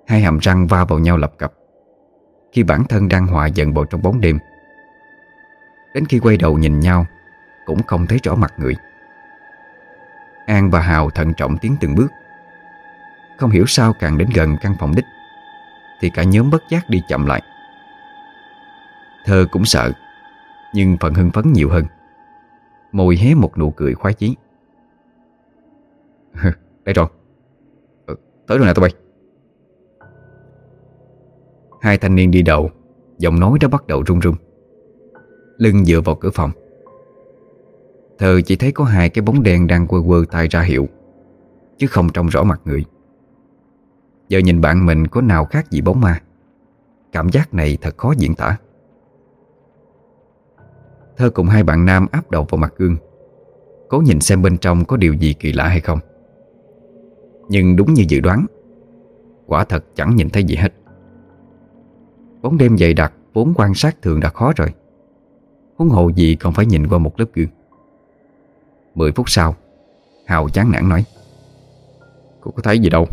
Hai hàm răng va vào nhau lập cập. Khi bản thân đang hòa dần vào trong bóng đêm, Đến khi quay đầu nhìn nhau, Cũng không thấy rõ mặt người. An và Hào thận trọng tiến từng bước. Không hiểu sao càng đến gần căn phòng đích, Thì cả nhóm bất giác đi chậm lại. Thơ cũng sợ, Nhưng phần hưng phấn nhiều hơn. Môi hé một nụ cười khoái chí. <laughs> Đây rồi. Tới rồi nè tụi bay. Hai thanh niên đi đầu, Giọng nói đã bắt đầu run run. Lưng dựa vào cửa phòng. Thơ chỉ thấy có hai cái bóng đen đang quơ quơ tay ra hiệu, Chứ không trông rõ mặt người. Giờ nhìn bạn mình có nào khác gì bóng ma? Cảm giác này thật khó diễn tả. Thơ cùng hai bạn nam áp đầu vào mặt gương. Cố nhìn xem bên trong có điều gì kỳ lạ hay không. Nhưng đúng như dự đoán Quả thật chẳng nhìn thấy gì hết. Bóng đêm dày đặc Vốn quan sát thường đã khó rồi Huống hồ gì còn phải nhìn qua một lớp gương. Mười phút sau Hào chán nản nói Cô có thấy gì đâu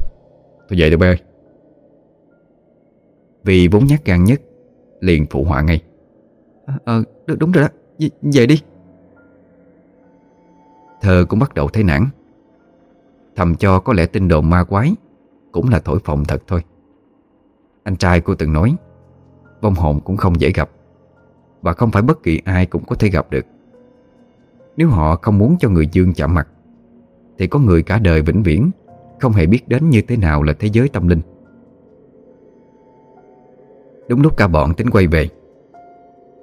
Tôi về tôi bê. Vì vốn nhát gan nhất Liền phụ họa ngay Ờ, à, đúng rồi đó v Về đi. Thơ cũng bắt đầu thấy nản Thầm cho có lẽ tin đồn ma quái Cũng là thổi phồng thật thôi. Anh trai cô từng nói, Vong hồn cũng không dễ gặp Và không phải bất kỳ ai cũng có thể gặp được. Nếu họ không muốn cho người dương chạm mặt, Thì có người cả đời vĩnh viễn Không hề biết đến như thế nào là thế giới tâm linh. Đúng lúc cả bọn tính quay về,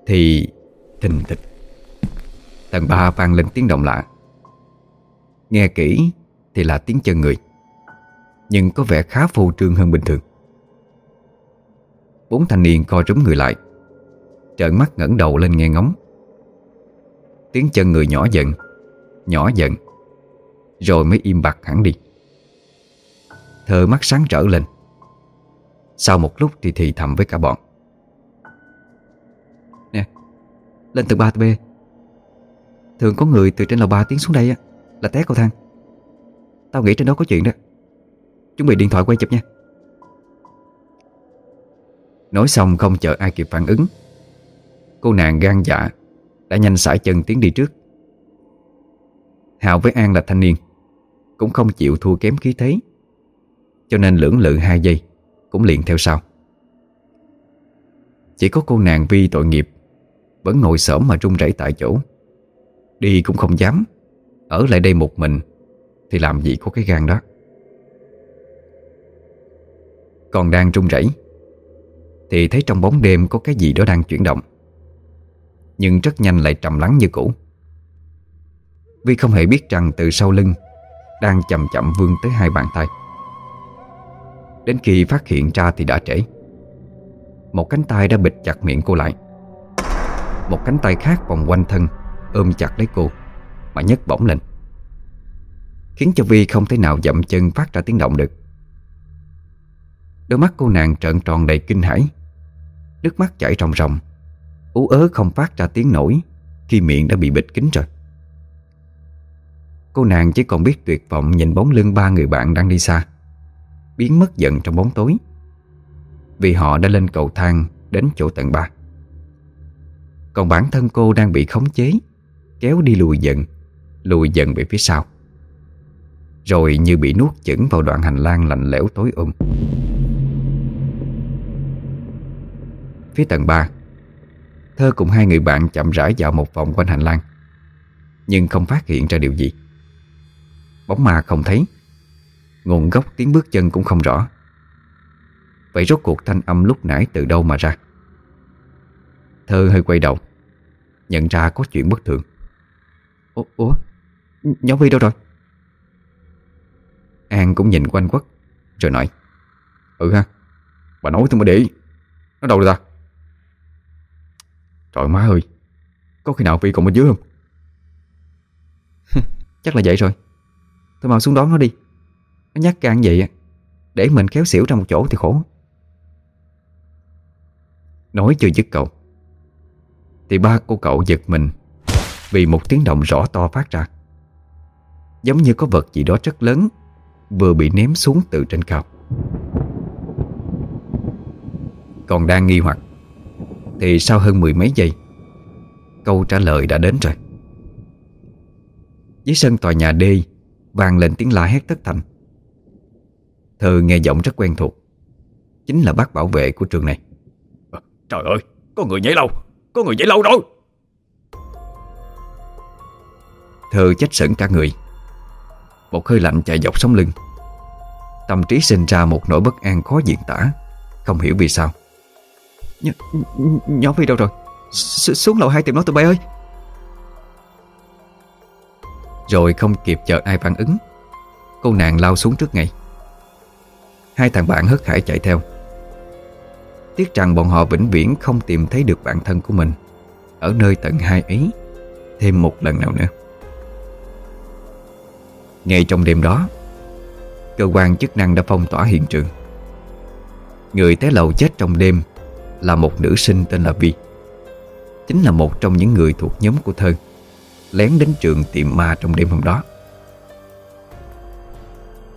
Thì thình thịch, Tầng ba vang lên tiếng động lạ. Nghe kỹ thì là tiếng chân người. Nhưng có vẻ khá phô trương hơn bình thường. Bốn thanh niên co rúm người lại, Trợn mắt ngẩng đầu lên nghe ngóng. Tiếng chân người nhỏ dần Nhỏ dần, Rồi mới im bặt hẳn đi. Thơ mắt sáng trở lên. Sau một lúc thì thì thầm với cả bọn. Nè, Lên tầng 3 B Thường có người từ trên lầu 3 tiến xuống đây á, Là té cầu thang. Tao nghĩ trên đó có chuyện đó. Chuẩn bị điện thoại quay chụp nha. Nói xong không chờ ai kịp phản ứng, Cô nàng gan dạ Đã nhanh sải chân tiến đi trước. Hào với An là thanh niên, Cũng không chịu thua kém khí thế, Cho nên lưỡng lự hai giây Cũng liền theo sau. Chỉ có cô nàng Vi tội nghiệp Vẫn ngồi sớm mà run rẩy tại chỗ, Đi cũng không dám, Ở lại đây một mình thì làm gì có cái gan đó. Còn đang trung rẩy, thì thấy trong bóng đêm có cái gì đó đang chuyển động, Nhưng rất nhanh lại trầm lắng như cũ. Vi không hề biết rằng từ sau lưng Đang chậm chậm vươn tới hai bàn tay. Đến khi phát hiện ra thì đã trễ. Một cánh tay đã bịt chặt miệng cô lại. Một cánh tay khác vòng quanh thân Ôm chặt lấy cô, Mà nhấc bổng lên. Khiến cho Vi không thể nào dậm chân phát ra tiếng động được. Đôi mắt cô nàng trợn tròn đầy kinh hãi. Nước mắt chảy ròng ròng. Ú ớ không phát ra tiếng nổi Khi miệng đã bị bịt kín rồi. Cô nàng chỉ còn biết tuyệt vọng Nhìn bóng lưng ba người bạn đang đi xa. Biến mất dần trong bóng tối. Vì họ đã lên cầu thang Đến chỗ tầng 3 Còn bản thân cô đang bị khống chế, Kéo đi lùi dần Lùi dần về phía sau. Rồi như bị nuốt chửng vào đoạn hành lang lạnh lẽo tối ôm Phía tầng 3 Thơ cùng hai người bạn chậm rãi dạo một vòng quanh hành lang Nhưng không phát hiện ra điều gì Bóng ma không thấy Nguồn gốc tiếng bước chân cũng không rõ Vậy rốt cuộc thanh âm lúc nãy từ đâu mà ra Thơ hơi quay đầu Nhận ra có chuyện bất thường Ủa, Ủa? Nhỏ Vi đâu rồi? An cũng nhìn quanh quất, Rồi nói Ừ ha, Bà nói tôi mới để ý. Nó đâu rồi ta? Trời má ơi, Có khi nào Vi còn bên dưới không? <laughs> Chắc là vậy rồi. Tôi mau xuống đón nó đi. Nó nhắc gan vậy Để mình kéo xỉu ra một chỗ thì khổ. Nói chưa dứt cậu Thì ba cô cậu giật mình Vì một tiếng động rõ to phát ra. Giống như có vật gì đó rất lớn Vừa bị ném xuống từ trên cao. Còn đang nghi hoặc thì sau hơn mười mấy giây Câu trả lời đã đến rồi. Dưới sân tòa nhà D vang lên tiếng la hét thất thành Thơ nghe giọng rất quen thuộc Chính là bác bảo vệ của trường này. À, Trời ơi Có người nhảy lâu Có người nhảy lâu rồi. Thơ chết sững cả người. Một hơi lạnh chạy dọc sống lưng Tâm trí sinh ra một nỗi bất an khó diễn tả. Không hiểu vì sao. Nh Nhỏ Phi đâu rồi? S Xuống lầu hai tìm nó tụi bay ơi. Rồi không kịp chờ ai phản ứng Cô nàng lao xuống trước ngay. Hai thằng bạn hớt hải chạy theo. Tiếc rằng bọn họ vĩnh viễn không tìm thấy được bản thân của mình. Ở nơi tận hai ấy Thêm một lần nào nữa. Ngay trong đêm đó Cơ quan chức năng đã phong tỏa hiện trường. Người té lầu chết trong đêm Là một nữ sinh tên là Vi. Chính là một trong những người thuộc nhóm của Thơ, Lén đến trường tiệm ma trong đêm hôm đó.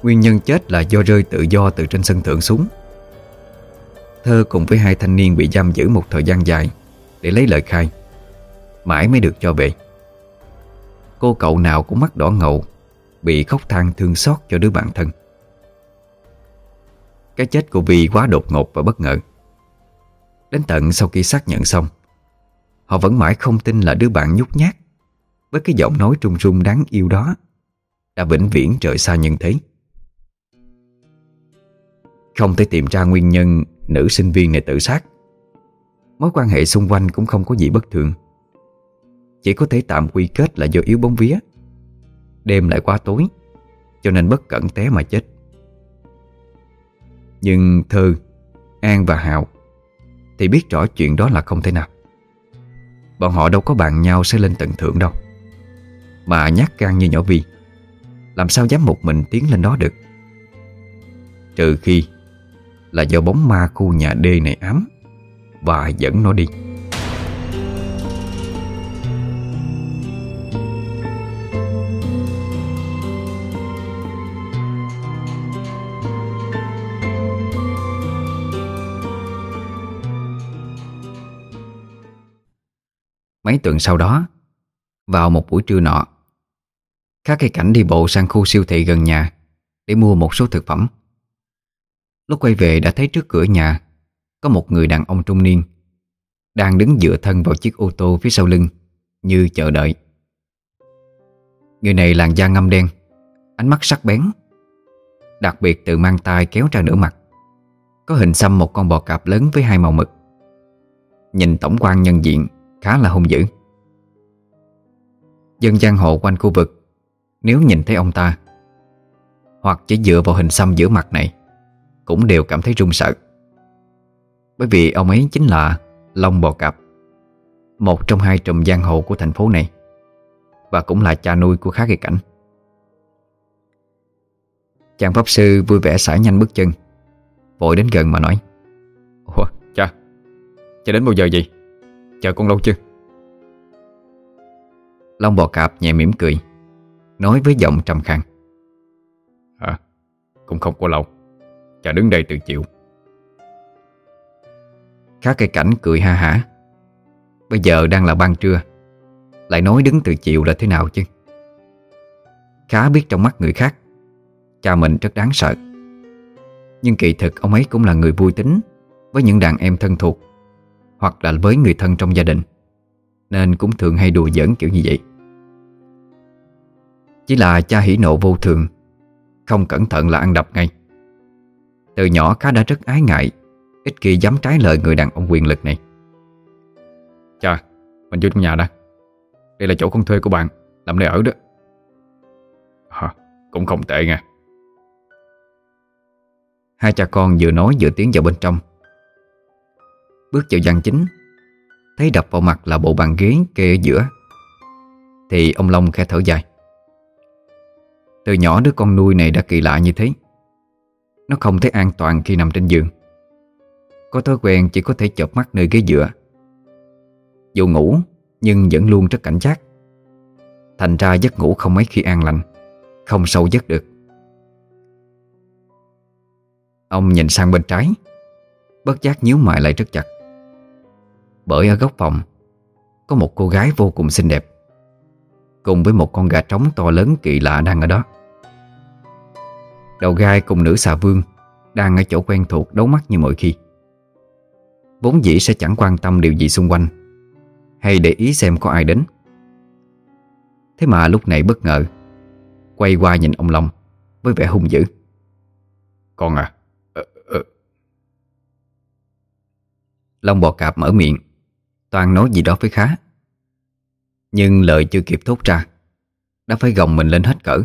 Nguyên nhân chết là do rơi tự do từ trên sân thượng xuống. Thơ cùng với hai thanh niên bị giam giữ một thời gian dài Để lấy lời khai, Mãi mới được cho về. Cô cậu nào cũng mắt đỏ ngầu, Bị khóc than thương xót cho đứa bạn thân. Cái chết của Vi quá đột ngột và bất ngờ. Đến tận sau khi xác nhận xong, Họ vẫn mãi không tin là đứa bạn nhút nhát Với cái giọng nói trung rung đáng yêu đó Đã vĩnh viễn trời xa nhân thế. Không thể tìm ra nguyên nhân nữ sinh viên này tự sát. Mối quan hệ xung quanh cũng không có gì bất thường. Chỉ có thể tạm quy kết là do yếu bóng vía. Đêm lại quá tối, Cho nên bất cẩn té mà chết. Nhưng thư, An và Hào Thì biết rõ chuyện đó là không thể nào. Bọn họ đâu có bàn nhau sẽ lên tận thượng đâu. Mà nhát gan như nhỏ Vi, Làm sao dám một mình tiến lên đó được? Trừ khi Là do bóng ma khu nhà D này ám Và dẫn nó đi. Mấy tuần sau đó, Vào một buổi trưa nọ Các cây cảnh đi bộ sang khu siêu thị gần nhà Để mua một số thực phẩm. Lúc quay về đã thấy trước cửa nhà Có một người đàn ông trung niên Đang đứng dựa thân vào chiếc ô tô phía sau lưng Như chờ đợi. Người này làn da ngâm đen, Ánh mắt sắc bén, Đặc biệt từ mang tay kéo ra nửa mặt, Có hình xăm một con bò cạp lớn với hai màu mực. Nhìn tổng quan nhân diện Khá là hung dữ. Dân giang hồ quanh khu vực, Nếu nhìn thấy ông ta, Hoặc chỉ dựa vào hình xăm giữa mặt này, Cũng đều cảm thấy run sợ. Bởi vì ông ấy chính là Long Bò Cạp, Một trong hai trùm giang hồ của thành phố này, Và cũng là cha nuôi của khá kỳ cảnh. Chàng pháp sư vui vẻ sải nhanh bước chân, Vội đến gần mà nói, Ủa, cha Cha đến bao giờ vậy? Chờ con lâu chưa? Long bò cạp nhẹ mỉm cười Nói với giọng trầm khang À Cũng không có lâu. Cha đứng đây từ chiều Khá cây cảnh cười ha hả. Bây giờ đang là ban trưa Lại nói đứng từ chiều là thế nào chứ? Khá biết trong mắt người khác Cha mình rất đáng sợ. Nhưng kỳ thực ông ấy cũng là người vui tính Với những đàn em thân thuộc hoặc là với người thân trong gia đình. Nên cũng thường hay đùa giỡn kiểu như vậy. Chỉ là cha hỉ nộ vô thường Không cẩn thận là ăn đập ngay. Từ nhỏ khá đã rất ái ngại Ít khi dám trái lời người đàn ông quyền lực này. Cha, mình vô trong nhà đã Đây là chỗ con thuê của bạn Làm nơi ở đó. À, Cũng không tệ nha. Hai cha con vừa nói vừa tiến vào bên trong. Bước vào gian chính. Thấy đập vào mặt là bộ bàn ghế kê ở giữa, Thì ông Long khẽ thở dài. Từ nhỏ đứa con nuôi này đã kỳ lạ như thế. Nó không thấy an toàn khi nằm trên giường. Có thói quen chỉ có thể chợp mắt nơi ghế dựa. Dù ngủ, nhưng vẫn luôn rất cảnh giác. Thành ra giấc ngủ không mấy khi an lành, Không sâu giấc được. Ông nhìn sang bên trái, Bất giác nhíu mày lại rất chặt bởi ở góc phòng Có một cô gái vô cùng xinh đẹp Cùng với một con gà trống to lớn kỳ lạ đang ở đó. Đầu gai cùng nữ xà vương Đang ở chỗ quen thuộc đấu mắt như mọi khi. Vốn dĩ sẽ chẳng quan tâm điều gì xung quanh Hay để ý xem có ai đến. Thế mà lúc này bất ngờ Quay qua nhìn ông Long Với vẻ hung dữ. Con à ờ, ờ. Long bò cạp mở miệng Toàn nói gì đó với khá. Nhưng lời chưa kịp thốt ra, Đã phải gồng mình lên hết cỡ.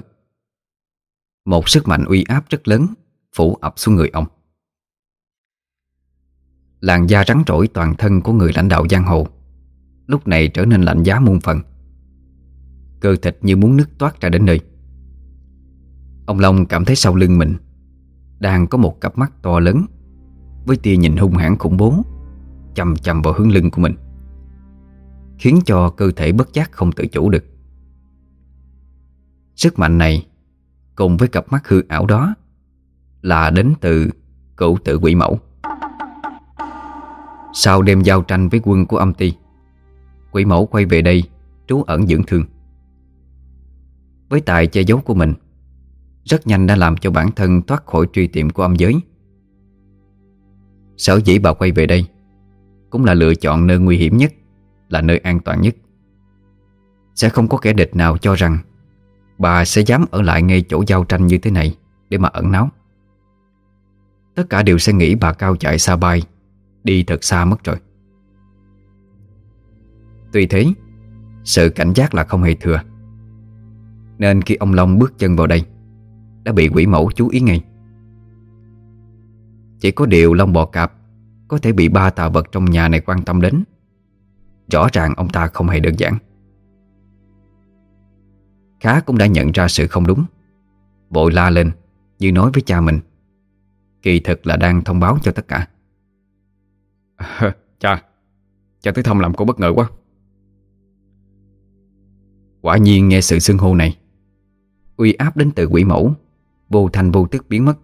Một sức mạnh uy áp rất lớn Phủ ập xuống người ông. Làn da rắn rỗi toàn thân của người lãnh đạo giang hồ, Lúc này trở nên lạnh giá muôn phần. Cơ thịt như muốn nứt toát ra đến nơi. Ông Long cảm thấy sau lưng mình Đang có một cặp mắt to lớn Với tia nhìn hung hãn khủng bố Chầm chầm vào hướng lưng của mình. Khiến cho cơ thể bất giác không tự chủ được. Sức mạnh này, Cùng với cặp mắt hư ảo đó, Là đến từ cửu tự quỷ mẫu. Sau đêm giao tranh với quân của âm ti, Quỷ mẫu quay về đây Trú ẩn dưỡng thương. Với tài che giấu của mình, Rất nhanh đã làm cho bản thân thoát khỏi truy tìm của âm giới. Sở dĩ bà quay về đây Cũng là lựa chọn nơi nguy hiểm nhất. Là nơi an toàn nhất. Sẽ không có kẻ địch nào cho rằng Bà sẽ dám ở lại ngay chỗ giao tranh như thế này Để mà ẩn náu. Tất cả đều sẽ nghĩ bà cao chạy xa bay, Đi thật xa mất rồi. Tuy thế, Sự cảnh giác là không hề thừa. Nên khi ông Long bước chân vào đây, Đã bị quỷ mẫu chú ý ngay. Chỉ có điều Long bò cạp Có thể bị ba tà vật trong nhà này quan tâm đến. Rõ ràng ông ta không hề đơn giản. Khá cũng đã nhận ra sự không đúng. Bội la lên Như nói với cha mình. Kỳ thực là đang thông báo cho tất cả. À, Cha Cha tới thăm làm cô bất ngờ quá. Quả nhiên nghe sự xưng hô này Uy áp đến từ quỷ mẫu Vô thanh vô tức biến mất.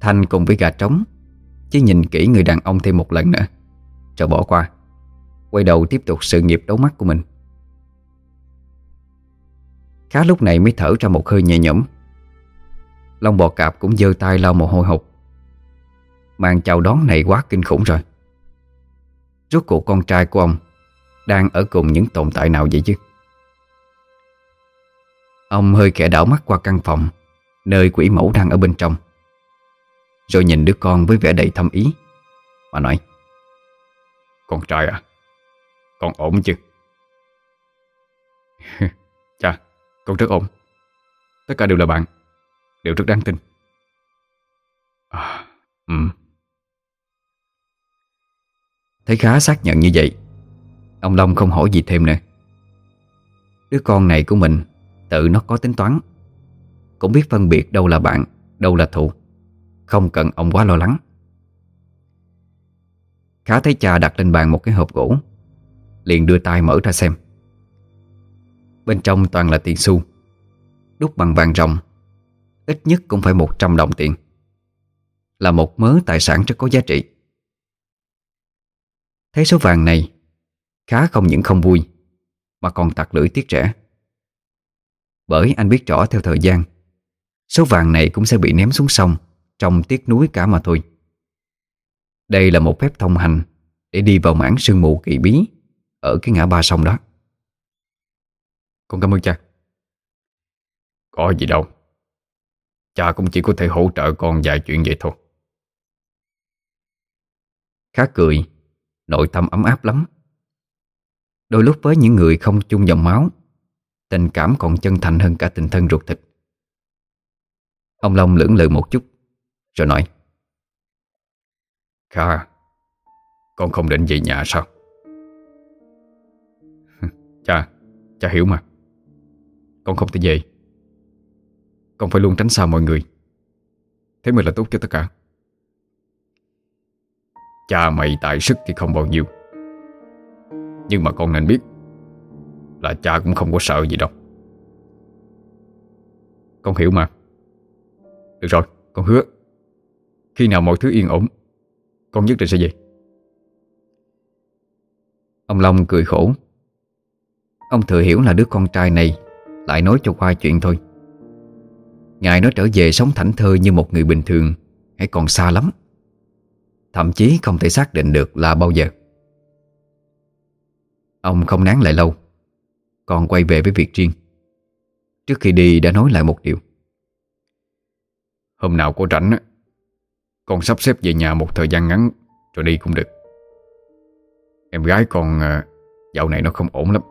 Thanh cùng với gà trống Chỉ nhìn kỹ người đàn ông thêm một lần nữa Rồi bỏ qua Quay đầu tiếp tục sự nghiệp đấu mắt của mình. Khá lúc này mới thở ra một hơi nhẹ nhõm. Long bò cạp cũng giơ tay lau mồ hôi hột. Màn chào đón này quá kinh khủng rồi. Rốt cuộc con trai của ông Đang ở cùng những tồn tại nào vậy chứ? Ông hơi khẽ đảo mắt qua căn phòng, Nơi quỷ mẫu đang ở bên trong. Rồi nhìn đứa con với vẻ đầy thâm ý, Mà nói, Con trai à còn ổn chứ? <laughs> Cha Con rất ổn. Tất cả đều là bạn Đều rất đáng tin. À, Ừ Thấy khá xác nhận như vậy Ông Long không hỏi gì thêm nữa. Đứa con này của mình Tự nó có tính toán. Cũng biết phân biệt đâu là bạn Đâu là thù. Không cần ông quá lo lắng. Khá thấy cha đặt lên bàn một cái hộp gỗ. Liền đưa tay mở ra xem. Bên trong toàn là tiền xu, Đúc bằng vàng rồng Ít nhất cũng phải 100 đồng tiền. Là một mớ tài sản rất có giá trị. Thấy số vàng này Khá không những không vui, Mà còn tặc lưỡi tiếc rẻ. Bởi anh biết rõ theo thời gian, Số vàng này cũng sẽ bị ném xuống sông, Trong tiếc núi cả mà thôi. Đây là một phép thông hành Để đi vào mảng sương mù kỳ bí. Ở cái ngã ba sông đó. Con cảm ơn cha. Có gì đâu. Cha cũng chỉ có thể hỗ trợ con vài chuyện vậy thôi. Khá cười. Nội tâm ấm áp lắm. Đôi lúc với những người không chung dòng máu Tình cảm còn chân thành hơn cả tình thân ruột thịt. Ông Long lưỡng lự một chút Rồi nói Kha Con không định về nhà sao Cha Cha hiểu mà. Con không thể về. Con phải luôn tránh xa mọi người. Thế mới là tốt cho tất cả. Cha mày tại sức thì không bao nhiêu. Nhưng mà con nên biết Là cha cũng không có sợ gì đâu. Con hiểu mà. Được rồi, con hứa. Khi nào mọi thứ yên ổn Con nhất định sẽ về. Ông Long cười khổ. Ông thừa hiểu là đứa con trai này, Lại nói cho qua chuyện thôi. Ngài nó trở về sống thảnh thơi như một người bình thường Hãy còn xa lắm. Thậm chí không thể xác định được là bao giờ. Ông không nán lại lâu, Còn quay về với việc riêng. Trước khi đi đã nói lại một điều. Hôm nào có rảnh Con sắp xếp về nhà một thời gian ngắn, Rồi đi cũng được. Em gái con à, Dạo này nó không ổn lắm.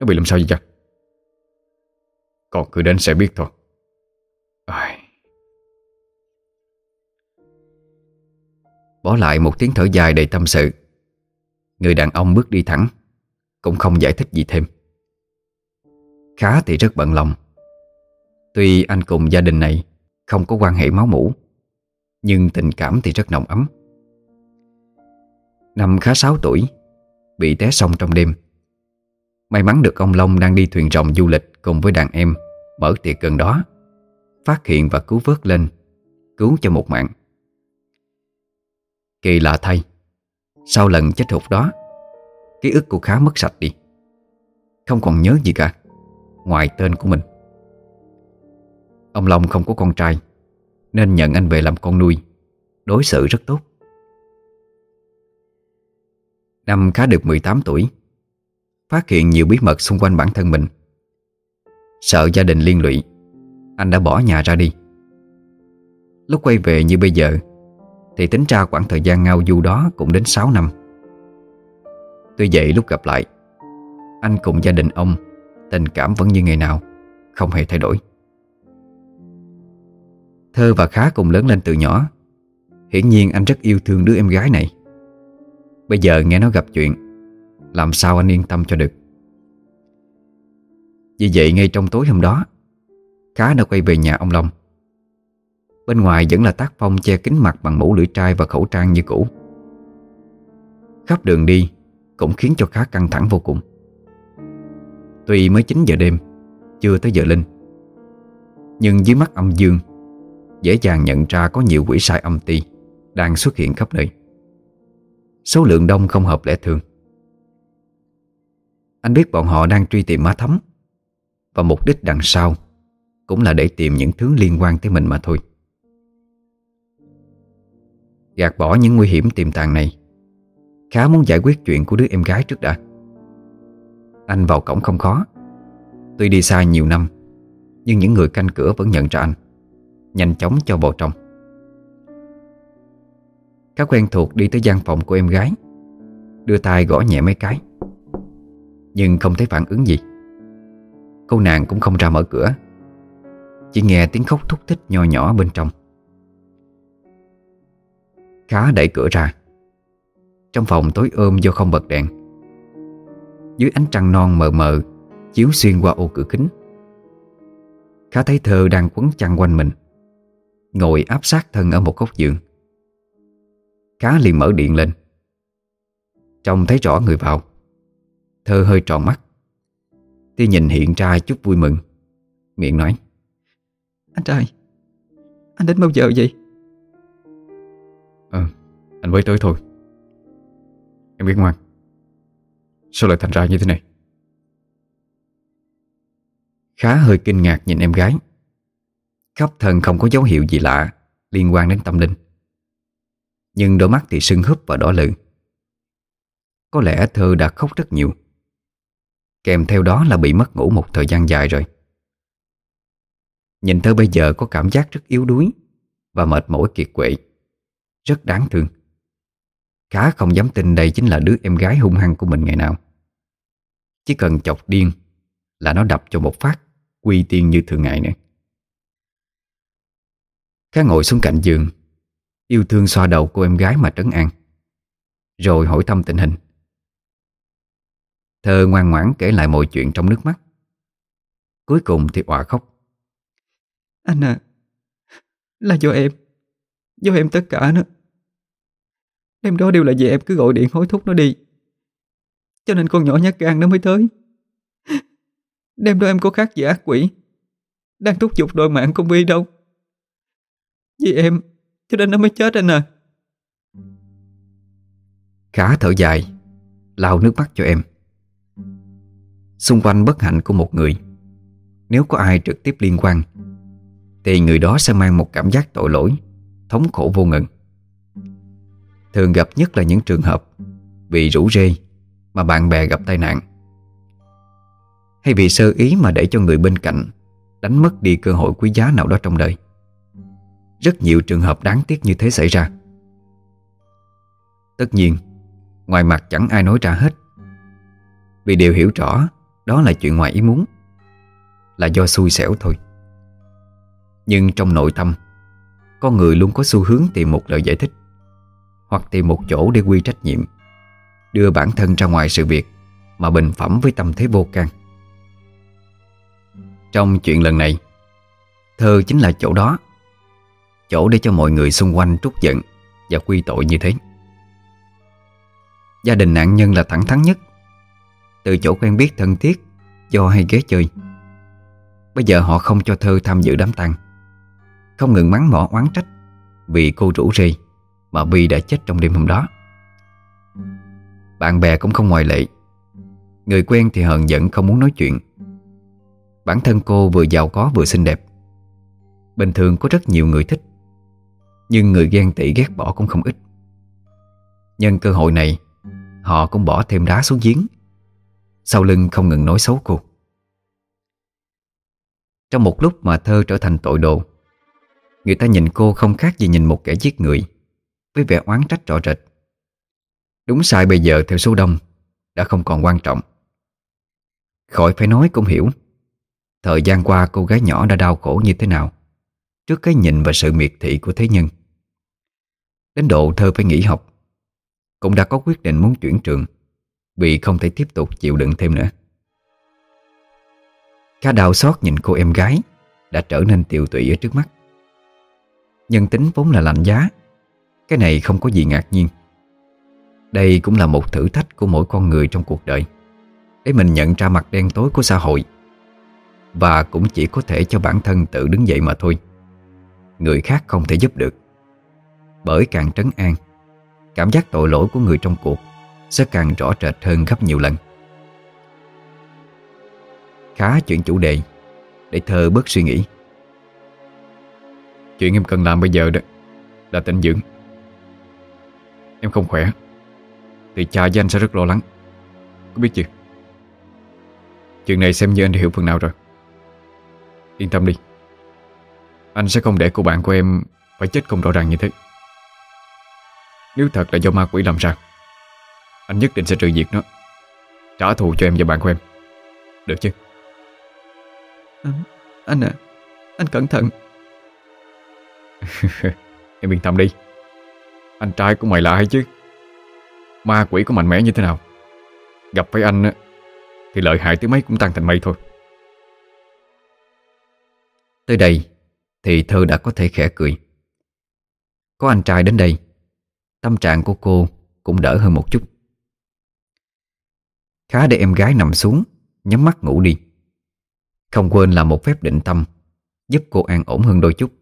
Nó bị làm sao vậy cha Con cứ đến sẽ biết thôi. Ai. Bỏ lại một tiếng thở dài đầy tâm sự. Người đàn ông bước đi thẳng, Cũng không giải thích gì thêm. Khá thì rất bận lòng. Tuy anh cùng gia đình này Không có quan hệ máu mủ, Nhưng tình cảm thì rất nồng ấm. Năm khá 6 tuổi, Bị té sông trong đêm. May mắn được ông Long đang đi thuyền rồng du lịch Cùng với đàn em Mở tiệc gần đó, Phát hiện và cứu vớt lên, Cứu cho một mạng. Kỳ lạ thay, Sau lần chết hụt đó, Ký ức của Khá mất sạch đi. Không còn nhớ gì cả, Ngoài tên của mình. Ông Long không có con trai, Nên nhận anh về làm con nuôi, Đối xử rất tốt. Năm Khá được 18 tuổi Phát hiện nhiều bí mật xung quanh bản thân mình. Sợ gia đình liên lụy, Anh đã bỏ nhà ra đi. Lúc quay về như bây giờ, Thì tính ra khoảng thời gian ngao du đó Cũng đến 6 năm. Tuy vậy lúc gặp lại, Anh cùng gia đình ông, Tình cảm vẫn như ngày nào, Không hề thay đổi. Thơ và Khá cùng lớn lên từ nhỏ, Hiển nhiên anh rất yêu thương đứa em gái này. Bây giờ nghe nó gặp chuyện làm sao anh yên tâm cho được? Vì vậy, ngay trong tối hôm đó, Khá đã quay về nhà ông Long. Bên ngoài vẫn là tác phong che kính mặt bằng mũ lưỡi trai và khẩu trang như cũ. Khắp đường đi cũng khiến cho Khá căng thẳng vô cùng. Tuy mới 9 giờ đêm, Chưa tới giờ linh, Nhưng dưới mắt âm dương, Dễ dàng nhận ra có nhiều quỷ sai âm ti Đang xuất hiện khắp nơi. Số lượng đông không hợp lẽ thường. Anh biết bọn họ đang truy tìm má thấm Và mục đích đằng sau Cũng là để tìm những thứ liên quan tới mình mà thôi. Gạt bỏ những nguy hiểm tiềm tàng này, Khá muốn giải quyết chuyện của đứa em gái trước đã. Anh vào cổng không khó. Tuy đi xa nhiều năm, Nhưng những người canh cửa vẫn nhận ra anh, Nhanh chóng cho vào trong. Các quen thuộc đi tới gian phòng của em gái, Đưa tay gõ nhẹ mấy cái. Nhưng không thấy phản ứng gì. Cô nàng cũng không ra mở cửa. Chỉ nghe tiếng khóc thúc thích nho nhỏ bên trong. Khá đẩy cửa ra. Trong phòng tối ôm do không bật đèn. Dưới ánh trăng non mờ mờ, Chiếu xuyên qua ô cửa kính. Khá thấy thơ đang quấn chăn quanh mình, Ngồi áp sát thân ở một góc giường. Khá liền mở điện lên. Trông thấy rõ người vào. Thơ hơi tròn mắt. Tia nhìn hiện ra chút vui mừng. Miệng nói Anh trai Anh đến bao giờ vậy? Ờ Anh mới tới thôi. Em biết ngoan Sao lại thành ra như thế này? Khá hơi kinh ngạc nhìn em gái. Khắp thân không có dấu hiệu gì lạ Liên quan đến tâm linh. Nhưng đôi mắt thì sưng húp và đỏ lự Có lẽ thơ đã khóc rất nhiều Kèm theo đó là bị mất ngủ một thời gian dài rồi. Nhìn thơ bây giờ có cảm giác rất yếu đuối Và mệt mỏi kiệt quệ, Rất đáng thương. Khá không dám tin đây chính là đứa em gái hung hăng của mình ngày nào. Chỉ cần chọc điên Là nó đập cho một phát Quy tiên như thường ngày nữa. Khá ngồi xuống cạnh giường, Yêu thương xoa đầu cô em gái mà trấn an, Rồi hỏi thăm tình hình. Thơ ngoan ngoãn kể lại mọi chuyện trong nước mắt. Cuối cùng thì òa khóc. Anh à Là do em Do em tất cả nó Đêm đó đều là vì em cứ gọi điện hối thúc nó đi. Cho nên con nhỏ nhát gan nó mới tới. Đêm đó em có khác gì ác quỷ Đang thúc giục đòi mạng con Bi đâu. Vì em Cho nên nó mới chết anh à. Khá thở dài lau nước mắt cho em Xung quanh bất hạnh của một người. Nếu có ai trực tiếp liên quan, Thì người đó sẽ mang một cảm giác tội lỗi, Thống khổ vô ngần. Thường gặp nhất là những trường hợp Vì rủ rê Mà bạn bè gặp tai nạn, Hay vì sơ ý mà để cho người bên cạnh Đánh mất đi cơ hội quý giá nào đó trong đời. Rất nhiều trường hợp đáng tiếc như thế xảy ra. Tất nhiên, Ngoài mặt chẳng ai nói ra hết, Vì đều hiểu rõ đó là chuyện ngoài ý muốn. Là do xui xẻo thôi. Nhưng trong nội tâm, Con người luôn có xu hướng tìm một lời giải thích, Hoặc tìm một chỗ để quy trách nhiệm, Đưa bản thân ra ngoài sự việc Mà bình phẩm với tâm thế vô can. Trong chuyện lần này, Thơ chính là chỗ đó, Chỗ để cho mọi người xung quanh trút giận Và quy tội như thế. Gia đình nạn nhân là thẳng thắn nhất. Từ chỗ quen biết thân thiết, Do hay ghé chơi. Bây giờ họ không cho Thơ tham dự đám tang. Không ngừng mắng mỏ oán trách Vì cô rủ rê Mà Bi đã chết trong đêm hôm đó. Bạn bè cũng không ngoại lệ. Người quen thì hờn giận không muốn nói chuyện. Bản thân cô vừa giàu có vừa xinh đẹp. Bình thường có rất nhiều người thích, Nhưng người ghen tị ghét bỏ cũng không ít. Nhân cơ hội này, Họ cũng bỏ thêm đá xuống giếng. Sau lưng không ngừng nói xấu cô. Trong một lúc mà thơ trở thành tội đồ, Người ta nhìn cô không khác gì nhìn một kẻ giết người, Với vẻ oán trách rõ rệt. Đúng sai bây giờ theo số đông, Đã không còn quan trọng. Khỏi phải nói cũng hiểu, Thời gian qua cô gái nhỏ đã đau khổ như thế nào, Trước cái nhìn và sự miệt thị của thế nhân. Đến độ thơ phải nghỉ học, cũng đã có quyết định muốn chuyển trường. Vì không thể tiếp tục chịu đựng thêm nữa. Khá đau xót nhìn cô em gái Đã trở nên tiều tụy ở trước mắt. Nhân tính vốn là lạnh giá, Cái này không có gì ngạc nhiên. Đây cũng là một thử thách của mỗi con người trong cuộc đời, Để mình nhận ra mặt đen tối của xã hội, Và cũng chỉ có thể cho bản thân tự đứng dậy mà thôi. Người khác không thể giúp được, Bởi càng trấn an, Cảm giác tội lỗi của người trong cuộc sẽ càng rõ rệt hơn gấp nhiều lần. Khá chuyện chủ đề Để thơ bớt suy nghĩ. Chuyện em cần làm bây giờ đó Là tĩnh dưỡng. Em không khỏe, Thì cha với anh sẽ rất lo lắng. Có biết chưa? Chuyện này xem như anh hiểu phần nào rồi. Yên tâm đi. Anh sẽ không để cô bạn của em Phải chết không rõ ràng như thế. Nếu thật là do ma quỷ làm ra anh nhất định sẽ trừ diệt nó. Trả thù cho em và bạn của em. Được chứ? À, Anh à Anh cẩn thận. <laughs> Em yên tâm đi. Anh trai của mày lạ hay chứ? Ma quỷ có mạnh mẽ như thế nào? Gặp phải anh Thì lợi hại tới mấy cũng tăng thành mây thôi. Tới đây Thì thơ đã có thể khẽ cười. Có anh trai đến đây Tâm trạng của cô cũng đỡ hơn một chút Khá để em gái nằm xuống, Nhắm mắt ngủ đi. Không quên là một phép định tâm, Giúp cô an ổn hơn đôi chút.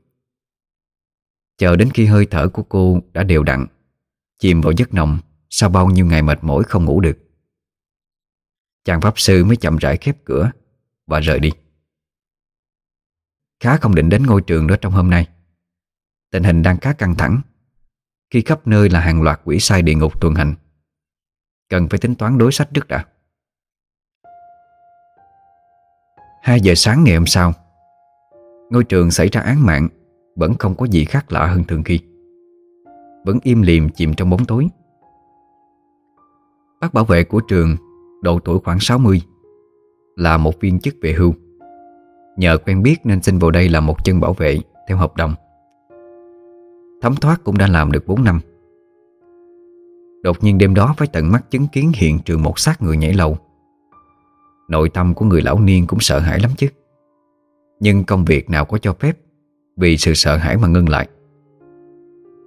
Chờ đến khi hơi thở của cô đã đều đặn, Chìm vào giấc nồng, Sau bao nhiêu ngày mệt mỏi không ngủ được. Chàng pháp sư mới chậm rãi khép cửa Và rời đi. Khá không định đến ngôi trường đó trong hôm nay. Tình hình đang khá căng thẳng. Khi khắp nơi là hàng loạt quỷ sai địa ngục tuần hành, Cần phải tính toán đối sách trước đã. 2 giờ sáng ngày hôm sau, Ngôi trường xảy ra án mạng, Vẫn không có gì khác lạ hơn thường khi. Vẫn im lìm chìm trong bóng tối. Bác bảo vệ của trường Độ tuổi khoảng 60 Là một viên chức về hưu. Nhờ quen biết nên xin vào đây làm một chân bảo vệ Theo hợp đồng. Thấm thoát cũng đã làm được 4 năm. Đột nhiên đêm đó phải tận mắt chứng kiến hiện trường một xác người nhảy lầu. Nội tâm của người lão niên cũng sợ hãi lắm chứ. Nhưng công việc nào có cho phép, Vì sự sợ hãi mà ngưng lại.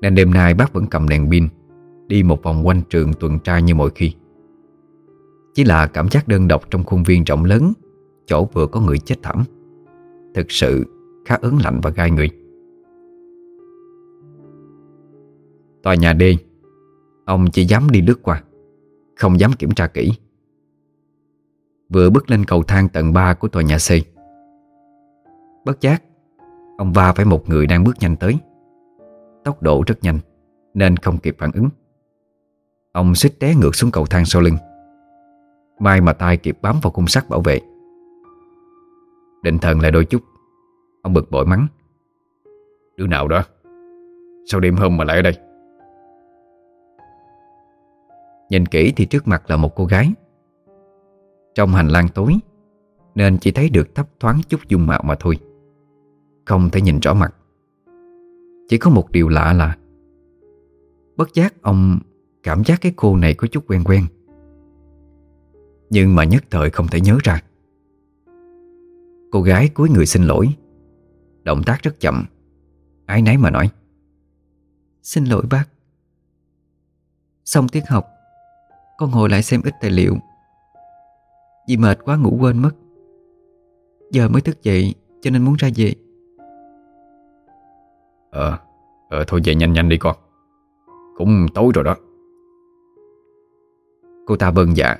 Nên đêm nay bác vẫn cầm đèn pin, Đi một vòng quanh trường tuần tra như mọi khi. Chỉ là cảm giác đơn độc trong khuôn viên rộng lớn, Chỗ vừa có người chết thẳm Thực sự khá ớn lạnh và gai người. Tòa nhà D. Ông chỉ dám đi lướt qua, Không dám kiểm tra kỹ. Vừa bước lên cầu thang tầng 3 của tòa nhà C. Bất giác, Ông va phải một người đang bước nhanh tới. Tốc độ rất nhanh, Nên không kịp phản ứng. Ông suýt té ngược xuống cầu thang sau lưng. May mà tay kịp bám vào khung sắt bảo vệ. Định thần lại đôi chút, Ông bực bội mắng. Đứa nào đó, Sao đêm hôm mà lại ở đây? Nhìn kỹ thì trước mặt là một cô gái. Trong hành lang tối, Nên chỉ thấy được thấp thoáng chút dung mạo mà thôi. Không thể nhìn rõ mặt. Chỉ có một điều lạ là, Bất giác ông cảm giác cái cô này có chút quen quen. Nhưng mà nhất thời không thể nhớ ra. Cô gái cúi người xin lỗi. Động tác rất chậm. Ái náy mà nói, Xin lỗi bác. Xong tiết học, Con ngồi lại xem ít tài liệu. Vì mệt quá ngủ quên mất. Giờ mới thức dậy Cho nên muốn ra về. Ờ Ờ thôi về nhanh nhanh đi con. Cũng tối rồi đó. Cô ta vâng dạ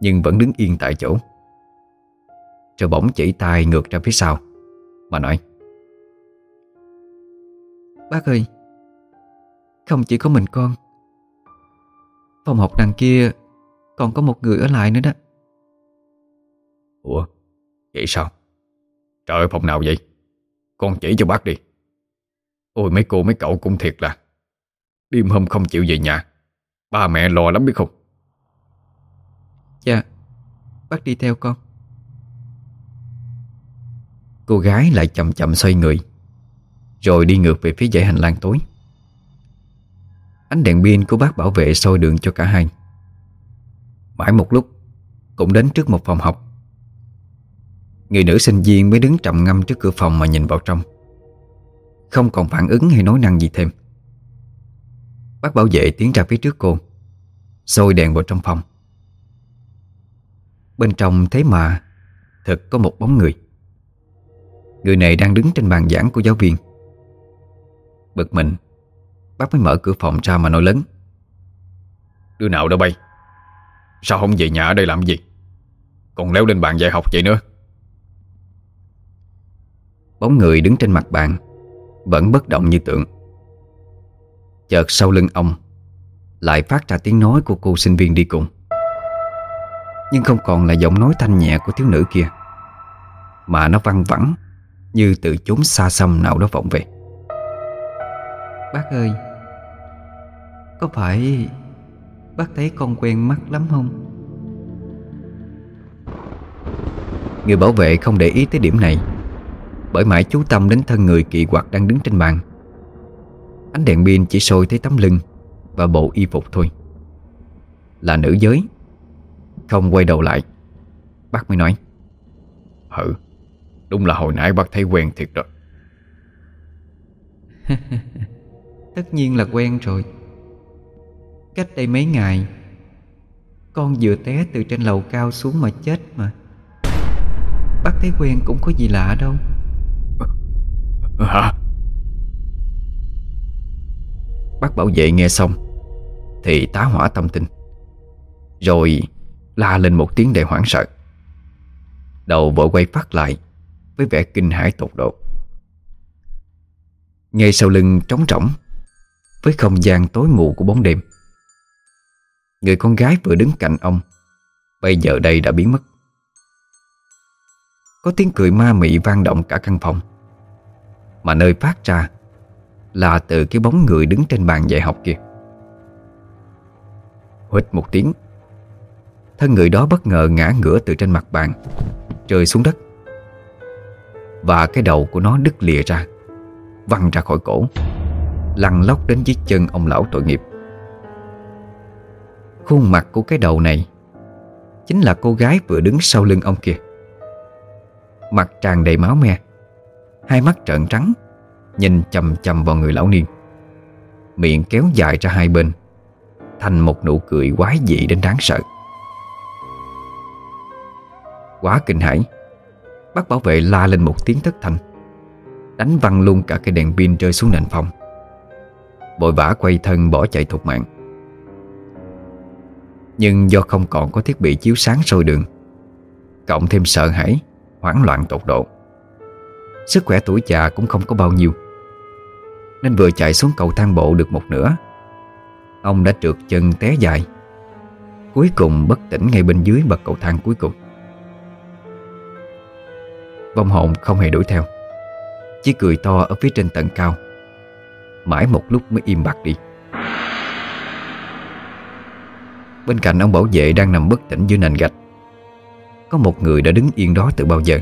Nhưng vẫn đứng yên tại chỗ. Rồi bỗng chỉ tay ngược ra phía sau Mà nói Bác ơi Không chỉ có mình con Phòng học đằng kia Còn có một người ở lại nữa đó Ủa? Vậy sao? Trời ơi, phòng nào vậy? Con chỉ cho bác đi. Ôi, mấy cô mấy cậu cũng thiệt là Đêm hôm không chịu về nhà. Ba mẹ lo lắm biết không? Dạ Bác đi theo con. Cô gái lại chậm chậm xoay người, Rồi đi ngược về phía dãy hành lang tối. Ánh đèn pin của bác bảo vệ soi đường cho cả hai. Mãi một lúc, Cũng đến trước một phòng học Người nữ sinh viên mới đứng trầm ngâm trước cửa phòng mà nhìn vào trong. Không còn phản ứng hay nói năng gì thêm. Bác bảo vệ tiến ra phía trước cô Sôi đèn vào trong phòng. Bên trong thế mà, Thật có một bóng người. Người này đang đứng trên bàn giảng của giáo viên. Bực mình, Bác mới mở cửa phòng ra mà nói lớn. Đứa nào đó bay? Sao không về nhà ở đây làm gì? Còn leo lên bàn dạy học vậy nữa? Bóng người đứng trên mặt bàn Vẫn bất động như tượng. Chợt sau lưng ông Lại phát ra tiếng nói của cô sinh viên đi cùng. Nhưng không còn là giọng nói thanh nhẹ của thiếu nữ kia Mà nó văng vẳng Như từ chốn xa xăm nào đó vọng về. Bác ơi Có phải Bác thấy con quen mắt lắm không? Người bảo vệ không để ý tới điểm này Bởi mãi chú tâm đến thân người kỳ quặc đang đứng trên bàn. Ánh đèn pin chỉ soi thấy tấm lưng Và bộ y phục thôi. Là nữ giới. Không quay đầu lại. Bác mới nói. Ừ Đúng là hồi nãy bác thấy quen thiệt rồi <laughs> Tất nhiên là quen rồi. Cách đây mấy ngày Con vừa té từ trên lầu cao xuống mà chết mà. Bác thấy quen cũng có gì lạ đâu Hả? Bác bảo vệ nghe xong, Thì tá hỏa tâm tình, Rồi la lên một tiếng đầy hoảng sợ. Đầu vội quay phát lại Với vẻ kinh hãi tột độ. Ngay sau lưng trống trỏng Với không gian tối mù của bóng đêm, Người con gái vừa đứng cạnh ông Bây giờ đây đã biến mất. Có tiếng cười ma mị vang động cả căn phòng. Mà nơi phát ra Là từ cái bóng người đứng trên bàn dạy học kia Huýt một tiếng, Thân người đó bất ngờ ngã ngửa từ trên mặt bàn, Rơi xuống đất. Và cái đầu của nó đứt lìa ra, Văng ra khỏi cổ, Lăn lóc đến dưới chân ông lão tội nghiệp. Khuôn mặt của cái đầu này Chính là cô gái vừa đứng sau lưng ông kia Mặt tràn đầy máu me. Hai mắt trợn trắng, Nhìn chầm chầm vào người lão niên. Miệng kéo dài ra hai bên, Thành một nụ cười quái dị đến đáng sợ. Quá kinh hãi, Bác bảo vệ la lên một tiếng thất thanh, Đánh văng luôn cả cái đèn pin rơi xuống nền phòng. Bội vã quay thân bỏ chạy thục mạng. Nhưng do không còn có thiết bị chiếu sáng sôi đường, Cộng thêm sợ hãi, Hoảng loạn tột độ. Sức khỏe tuổi già cũng không có bao nhiêu. Nên vừa chạy xuống cầu thang bộ được một nửa. Ông đã trượt chân té dài. Cuối cùng bất tỉnh ngay bên dưới bậc cầu thang cuối cùng. Vong hồn không hề đuổi theo. Chỉ cười to ở phía trên tận cao. Mãi một lúc mới im bặt đi. Bên cạnh ông bảo vệ đang nằm bất tỉnh dưới nền gạch, Có một người đã đứng yên đó từ bao giờ.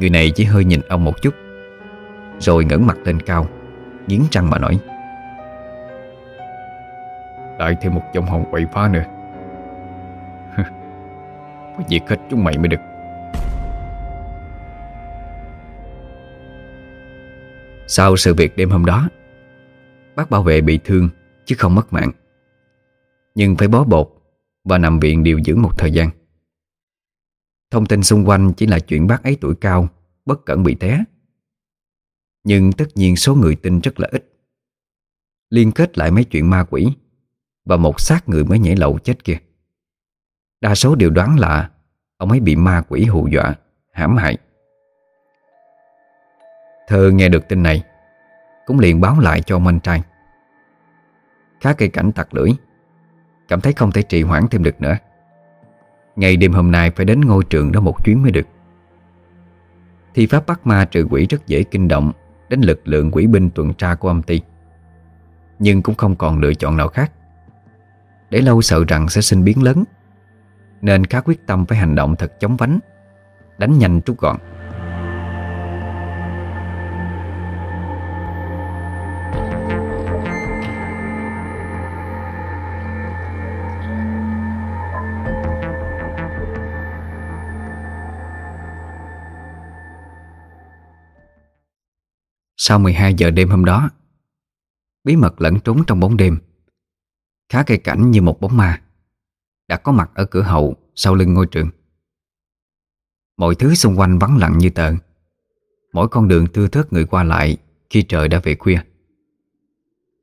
Người này chỉ hơi nhìn ông một chút, Rồi ngẩng mặt lên cao, Nghiến răng mà nói. Lại thêm một dòng hồn quậy phá nữa. <laughs> Phải diệt hết chúng mày mới được. Sau sự việc đêm hôm đó, Bác bảo vệ bị thương chứ không mất mạng. Nhưng phải bó bột Và nằm viện điều dưỡng một thời gian. Thông tin xung quanh chỉ là chuyện bác ấy tuổi cao, Bất cẩn bị té. Nhưng tất nhiên số người tin rất là ít. Liên kết lại mấy chuyện ma quỷ, Và một xác người mới nhảy lầu chết kia. Đa số đều đoán là Ông ấy bị ma quỷ hù dọa, hãm hại. Thơ nghe được tin này, Cũng liền báo lại cho ông anh trai. Khá cây cảnh tặc lưỡi, Cảm thấy không thể trì hoãn thêm được nữa. Ngày đêm hôm nay phải đến ngôi trường đó một chuyến mới được. Thi pháp bắt ma trừ quỷ rất dễ kinh động Đến lực lượng quỷ binh tuần tra của âm ty Nhưng cũng không còn lựa chọn nào khác. Để lâu sợ rằng sẽ sinh biến lớn, Nên khá quyết tâm phải hành động thật chóng vánh, Đánh nhanh trút gọn. Sau 12 giờ đêm hôm đó, Bí mật lẫn trốn trong bóng đêm, Khá cây cảnh như một bóng ma, Đã có mặt ở cửa hậu Sau lưng ngôi trường. Mọi thứ xung quanh vắng lặng như tờ. Mỗi con đường thưa thớt người qua lại Khi trời đã về khuya.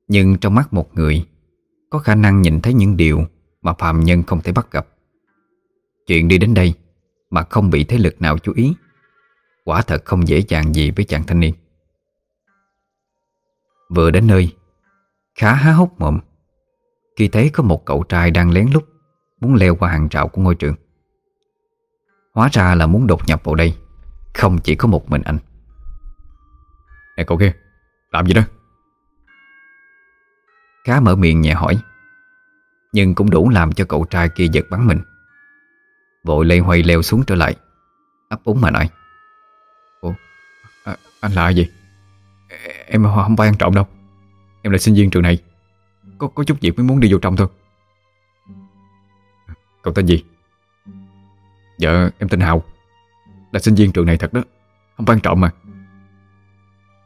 Nhưng trong mắt một người, Có khả năng nhìn thấy những điều Mà phàm nhân không thể bắt gặp. Chuyện đi đến đây Mà không bị thế lực nào chú ý, Quả thật không dễ dàng gì với chàng thanh niên. Vừa đến nơi Khá há hốc mồm. Khi thấy có một cậu trai đang lén lút Muốn leo qua hàng rào của ngôi trường. Hóa ra là muốn đột nhập vào đây Không chỉ có một mình anh. Nè cậu kia Làm gì đó? Khá mở miệng nhẹ hỏi Nhưng cũng đủ làm cho cậu trai kia giật bắn mình. Vội lây hoay leo xuống trở lại ấp úng mà nói Ủa à, Anh là gì Em không phải ăn trộm đâu. Em là sinh viên trường này. Có có chút việc mới muốn đi vô trong thôi. Cậu tên gì? Dạ em tên Hào. Là sinh viên trường này thật đó. Không phải ăn trộm mà.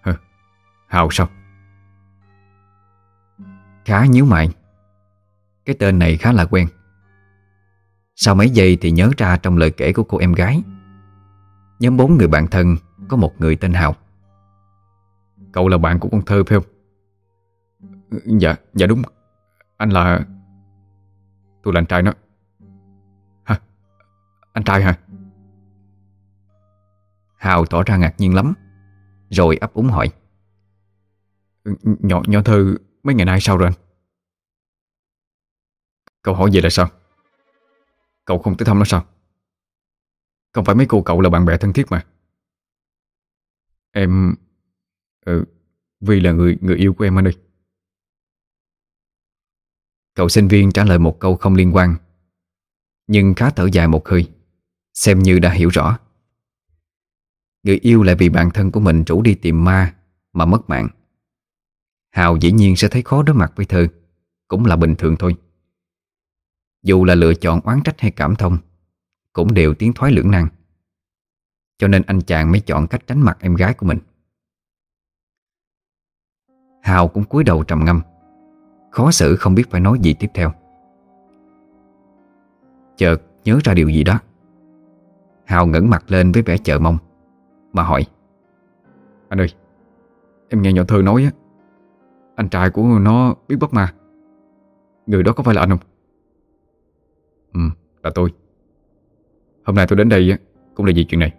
Hờ, Hào sao? Khá nhíu mày. Cái tên này khá là quen. Sau mấy giây thì nhớ ra trong lời kể của cô em gái. Nhóm bốn người bạn thân Có một người tên Hào. Cậu là bạn của con thơ phải không? Dạ Dạ đúng. Anh là Tôi là anh trai nó. Hả? Anh trai hả? Hào tỏ ra ngạc nhiên lắm Rồi ấp úng hỏi. Nhỏ, nhỏ thơ mấy ngày nay sao rồi anh? Cậu hỏi vậy là sao? Cậu không tới thăm nó sao? Không phải mấy cô cậu là bạn bè thân thiết mà. Em Ờ, ừ, Vi là người người yêu của em anh ơi. Cậu sinh viên trả lời một câu không liên quan Nhưng khá thở dài một hơi Xem như đã hiểu rõ. Người yêu lại vì bạn thân của mình rủ đi tìm ma Mà mất mạng. Hào dĩ nhiên sẽ thấy khó đối mặt với Thơ Cũng là bình thường thôi. Dù là lựa chọn oán trách hay cảm thông Cũng đều tiến thoái lưỡng nan. Cho nên anh chàng mới chọn cách tránh mặt em gái của mình. Hào cũng cúi đầu trầm ngâm. Khó xử không biết phải nói gì tiếp theo. Chợt nhớ ra điều gì đó. Hào ngẩng mặt lên với vẻ chờ mong, Mà hỏi. Anh ơi, Em nghe nhỏ thơ nói á, Anh trai của nó biết bắt ma Người đó có phải là anh không? Ừ là tôi. Hôm nay tôi đến đây cũng là vì chuyện này.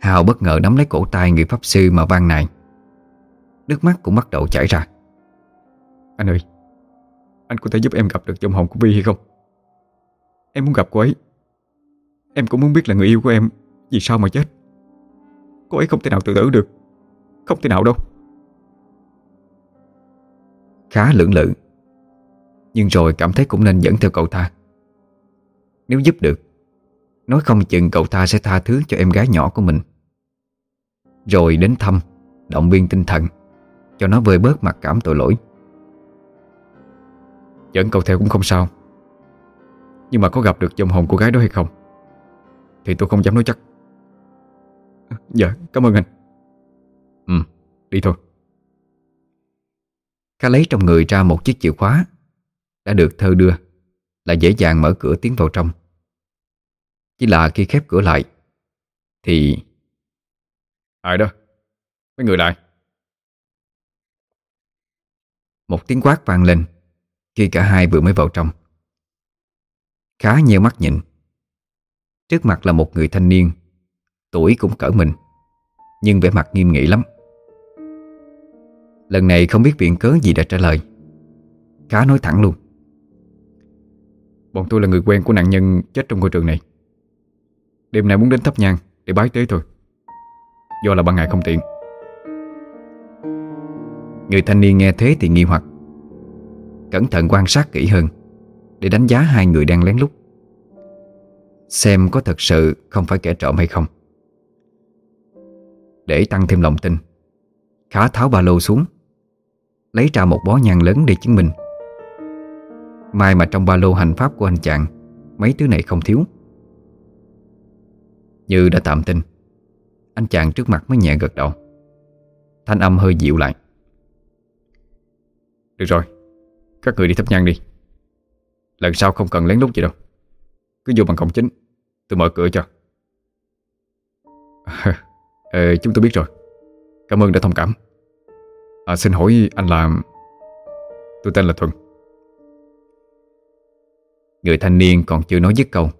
Hào bất ngờ nắm lấy cổ tay người pháp sư mà van nài Nước mắt cũng bắt đầu chảy ra. Anh ơi, Anh có thể giúp em gặp được dòng hồn của Vi hay không? Em muốn gặp cô ấy. Em cũng muốn biết là người yêu của em Vì sao mà chết. Cô ấy không thể nào tự tử được. Không thể nào đâu. Khá lưỡng lự. Nhưng rồi cảm thấy cũng nên dẫn theo cậu ta. Nếu giúp được, Nói không chừng cậu ta sẽ tha thứ cho em gái nhỏ của mình. Rồi đến thăm, Động viên tinh thần, Cho nó vơi bớt mặc cảm tội lỗi. Dẫn cậu theo cũng không sao. Nhưng mà có gặp được dòng hồn cô gái đó hay không? Thì tôi không dám nói chắc. Dạ cảm ơn anh. Ừ đi thôi. Khá lấy trong người ra một chiếc chìa khóa, Đã được thơ đưa, Là dễ dàng mở cửa tiến vào trong. Chỉ là khi khép cửa lại, Thì Ai đó? Mấy người lại. Một tiếng quát vang lên Khi cả hai vừa mới vào trong. Khá nhiều mắt nhìn. Trước mặt là một người thanh niên Tuổi cũng cỡ mình Nhưng vẻ mặt nghiêm nghị lắm. Lần này không biết viện cớ gì đã trả lời. Khá nói thẳng luôn. Bọn tôi là người quen của nạn nhân chết trong ngôi trường này. Đêm nay muốn đến thắp nhang Để bái tế thôi Do là ban ngày không tiện. Người thanh niên nghe thế thì nghi hoặc, Cẩn thận quan sát kỹ hơn Để đánh giá hai người đang lén lút. Xem có thật sự không phải kẻ trộm hay không. Để tăng thêm lòng tin, Khá tháo ba lô xuống, Lấy ra một bó nhang lớn để chứng minh. Mai mà trong ba lô hành pháp của anh chàng, Mấy thứ này không thiếu. Như đã tạm tin anh chàng trước mặt mới nhẹ gật đầu. Thanh âm hơi dịu lại. Được rồi Các người đi thắp nhang đi. Lần sau không cần lén lút gì đâu. Cứ vô bằng cổng chính Tôi mở cửa cho. <laughs> Ờ, Chúng tôi biết rồi. Cảm ơn đã thông cảm. À, Xin hỏi anh là Tôi tên là Thuận. Người thanh niên còn chưa nói dứt câu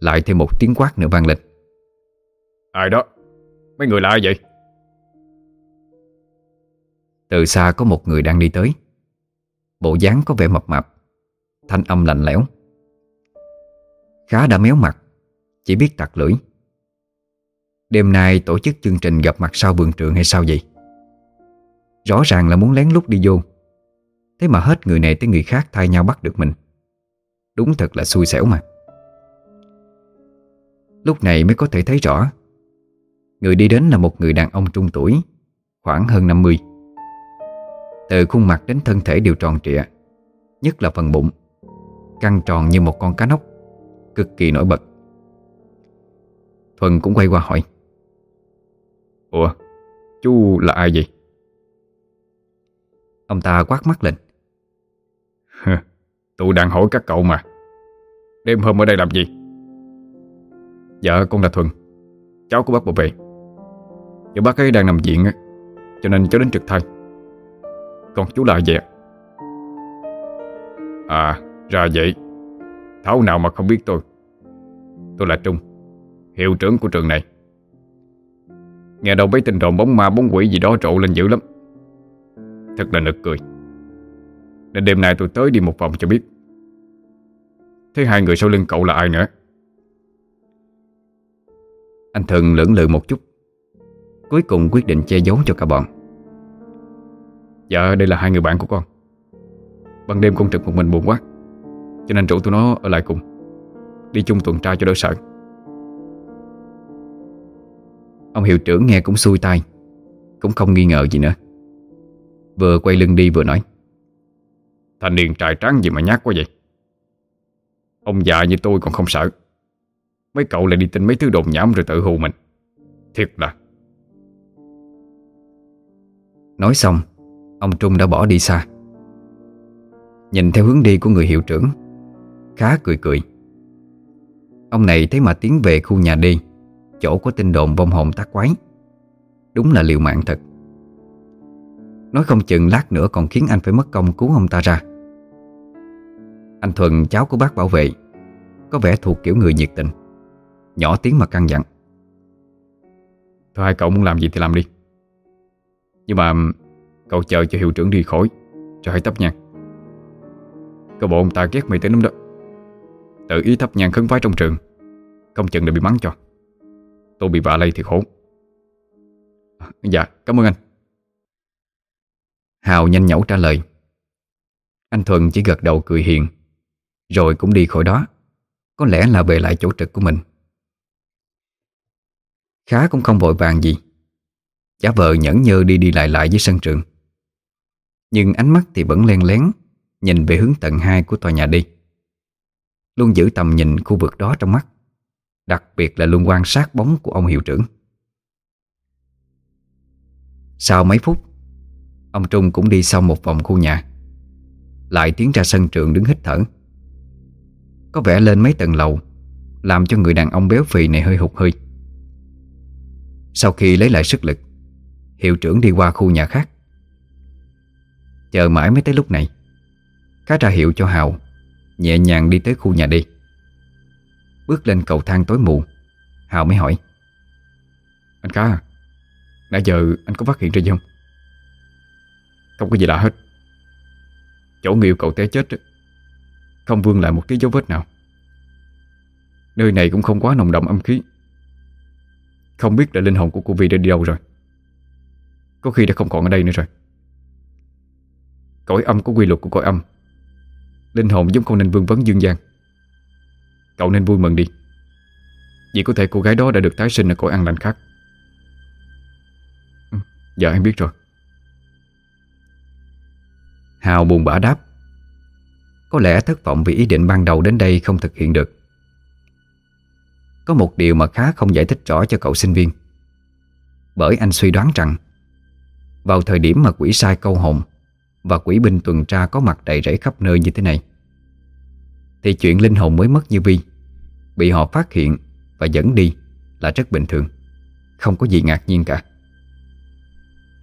Lại thêm một tiếng quát nữa vang lên. Ai đó? Mấy người là ai vậy? Từ xa có một người đang đi tới. Bộ dáng có vẻ mập mạp, Thanh âm lạnh lẽo. Khá đã méo mặt, Chỉ biết tặc lưỡi. Đêm nay tổ chức chương trình gặp mặt sau vườn trường hay sao vậy? Rõ ràng là muốn lén lút đi vô. Thế mà hết người này tới người khác thay nhau bắt được mình. Đúng thật là xui xẻo mà. Lúc này mới có thể thấy rõ Người đi đến là một người đàn ông trung tuổi, Khoảng hơn 50 Từ khuôn mặt đến thân thể đều tròn trịa, Nhất là phần bụng, Căng tròn như một con cá nóc, Cực kỳ nổi bật. Thuần cũng quay qua hỏi, Ủa, Chú là ai vậy? Ông ta quát mắt lên Tôi đang hỏi các cậu mà, Đêm hôm ở đây làm gì? Dạ con là Thuần, Cháu của bác bộ về Giờ bác ấy đang nằm viện á, Cho nên cháu đến trực thăng Còn chú là gì ạ? À ra vậy. Thảo nào mà không biết tôi. Tôi là Trung Hiệu trưởng của trường này. Nghe đâu mấy tình đồn bóng ma bóng quỷ gì đó rộ lên dữ lắm. Thật là nực cười. Nên đêm nay tôi tới đi một vòng cho biết. Thế hai người sau lưng cậu là ai nữa? Anh Thần lưỡng lự một chút. Cuối cùng quyết định che giấu cho cả bọn. Dạ đây là hai người bạn của con. Ban đêm con trực một mình buồn quá, Cho nên rủ tụi nó ở lại cùng, Đi chung tuần tra cho đỡ sợ. Ông hiệu trưởng nghe cũng xui tai, Cũng không nghi ngờ gì nữa. Vừa quay lưng đi vừa nói, Thanh niên trai trắng gì mà nhát quá vậy? Ông già như tôi còn không sợ. Mấy cậu lại đi tin mấy thứ đồn nhảm rồi tự hù mình. Thiệt là Nói xong, Ông Trung đã bỏ đi xa. Nhìn theo hướng đi của người hiệu trưởng, Khá cười cười. Ông này thấy mà tiến về khu nhà đi Chỗ có tin đồn vong hồn tác quái. Đúng là liều mạng thật. Nói không chừng lát nữa còn khiến anh phải mất công cứu ông ta ra. Anh Thuần, cháu của bác bảo vệ, Có vẻ thuộc kiểu người nhiệt tình, Nhỏ tiếng mà căng dặn. Thôi hai cậu muốn làm gì thì làm đi. Nhưng mà Cậu chờ cho hiệu trưởng đi khỏi, Cho hãy thắp nhang? Cơ bộ ông ta ghét mày tới lắm đó. Tự ý thắp nhang khấn phái trong trường, Không chừng để bị mắng cho. Tôi bị vạ lây thì khổ. À, dạ cảm ơn anh. Hào nhanh nhẩu trả lời. Anh Thuận chỉ gật đầu cười hiền, Rồi cũng đi khỏi đó. Có lẽ là về lại chỗ trực của mình. Khá cũng không vội vàng gì. Giả vợ nhẫn nhơ đi đi lại lại với sân trường. Nhưng ánh mắt thì vẫn len lén, Nhìn về hướng tầng 2 của tòa nhà đi. Luôn giữ tầm nhìn khu vực đó trong mắt, Đặc biệt là luôn quan sát bóng của ông hiệu trưởng. Sau mấy phút, Ông Trung cũng đi xong một vòng khu nhà, Lại tiến ra sân trường đứng hít thở. Có vẻ lên mấy tầng lầu, Làm cho người đàn ông béo phì này hơi hụt hơi. Sau khi lấy lại sức lực Hiệu trưởng đi qua khu nhà khác. Chờ mãi mới tới lúc này, Khá ra hiệu cho Hào Nhẹ nhàng đi tới khu nhà đi Bước lên cầu thang tối mù, Hào mới hỏi. Anh Khá à Nãy giờ anh có phát hiện ra gì không? Không có gì lạ hết. Chỗ người yêu cậu té chết Không vương lại một tí dấu vết nào. Nơi này cũng không quá nồng đậm âm khí. Không biết là linh hồn của cô Vi đã đi đâu rồi. Có khi đã không còn ở đây nữa rồi. Cõi âm có quy luật của cõi âm. Linh hồn giống không nên vương vấn dương gian. Cậu nên vui mừng đi. Vì có thể cô gái đó đã được tái sinh ở cõi ăn lành khác. Ừ, Dạ em biết rồi. Hào buồn bã đáp. Có lẽ thất vọng vì ý định ban đầu đến đây không thực hiện được. Có một điều mà khá không giải thích rõ cho cậu sinh viên. Bởi anh suy đoán rằng vào thời điểm mà quỷ sai câu hồn Và quỷ binh tuần tra có mặt đầy rẫy khắp nơi như thế này, Thì chuyện linh hồn mới mất như Vi. Bị họ phát hiện và dẫn đi là rất bình thường, Không có gì ngạc nhiên cả.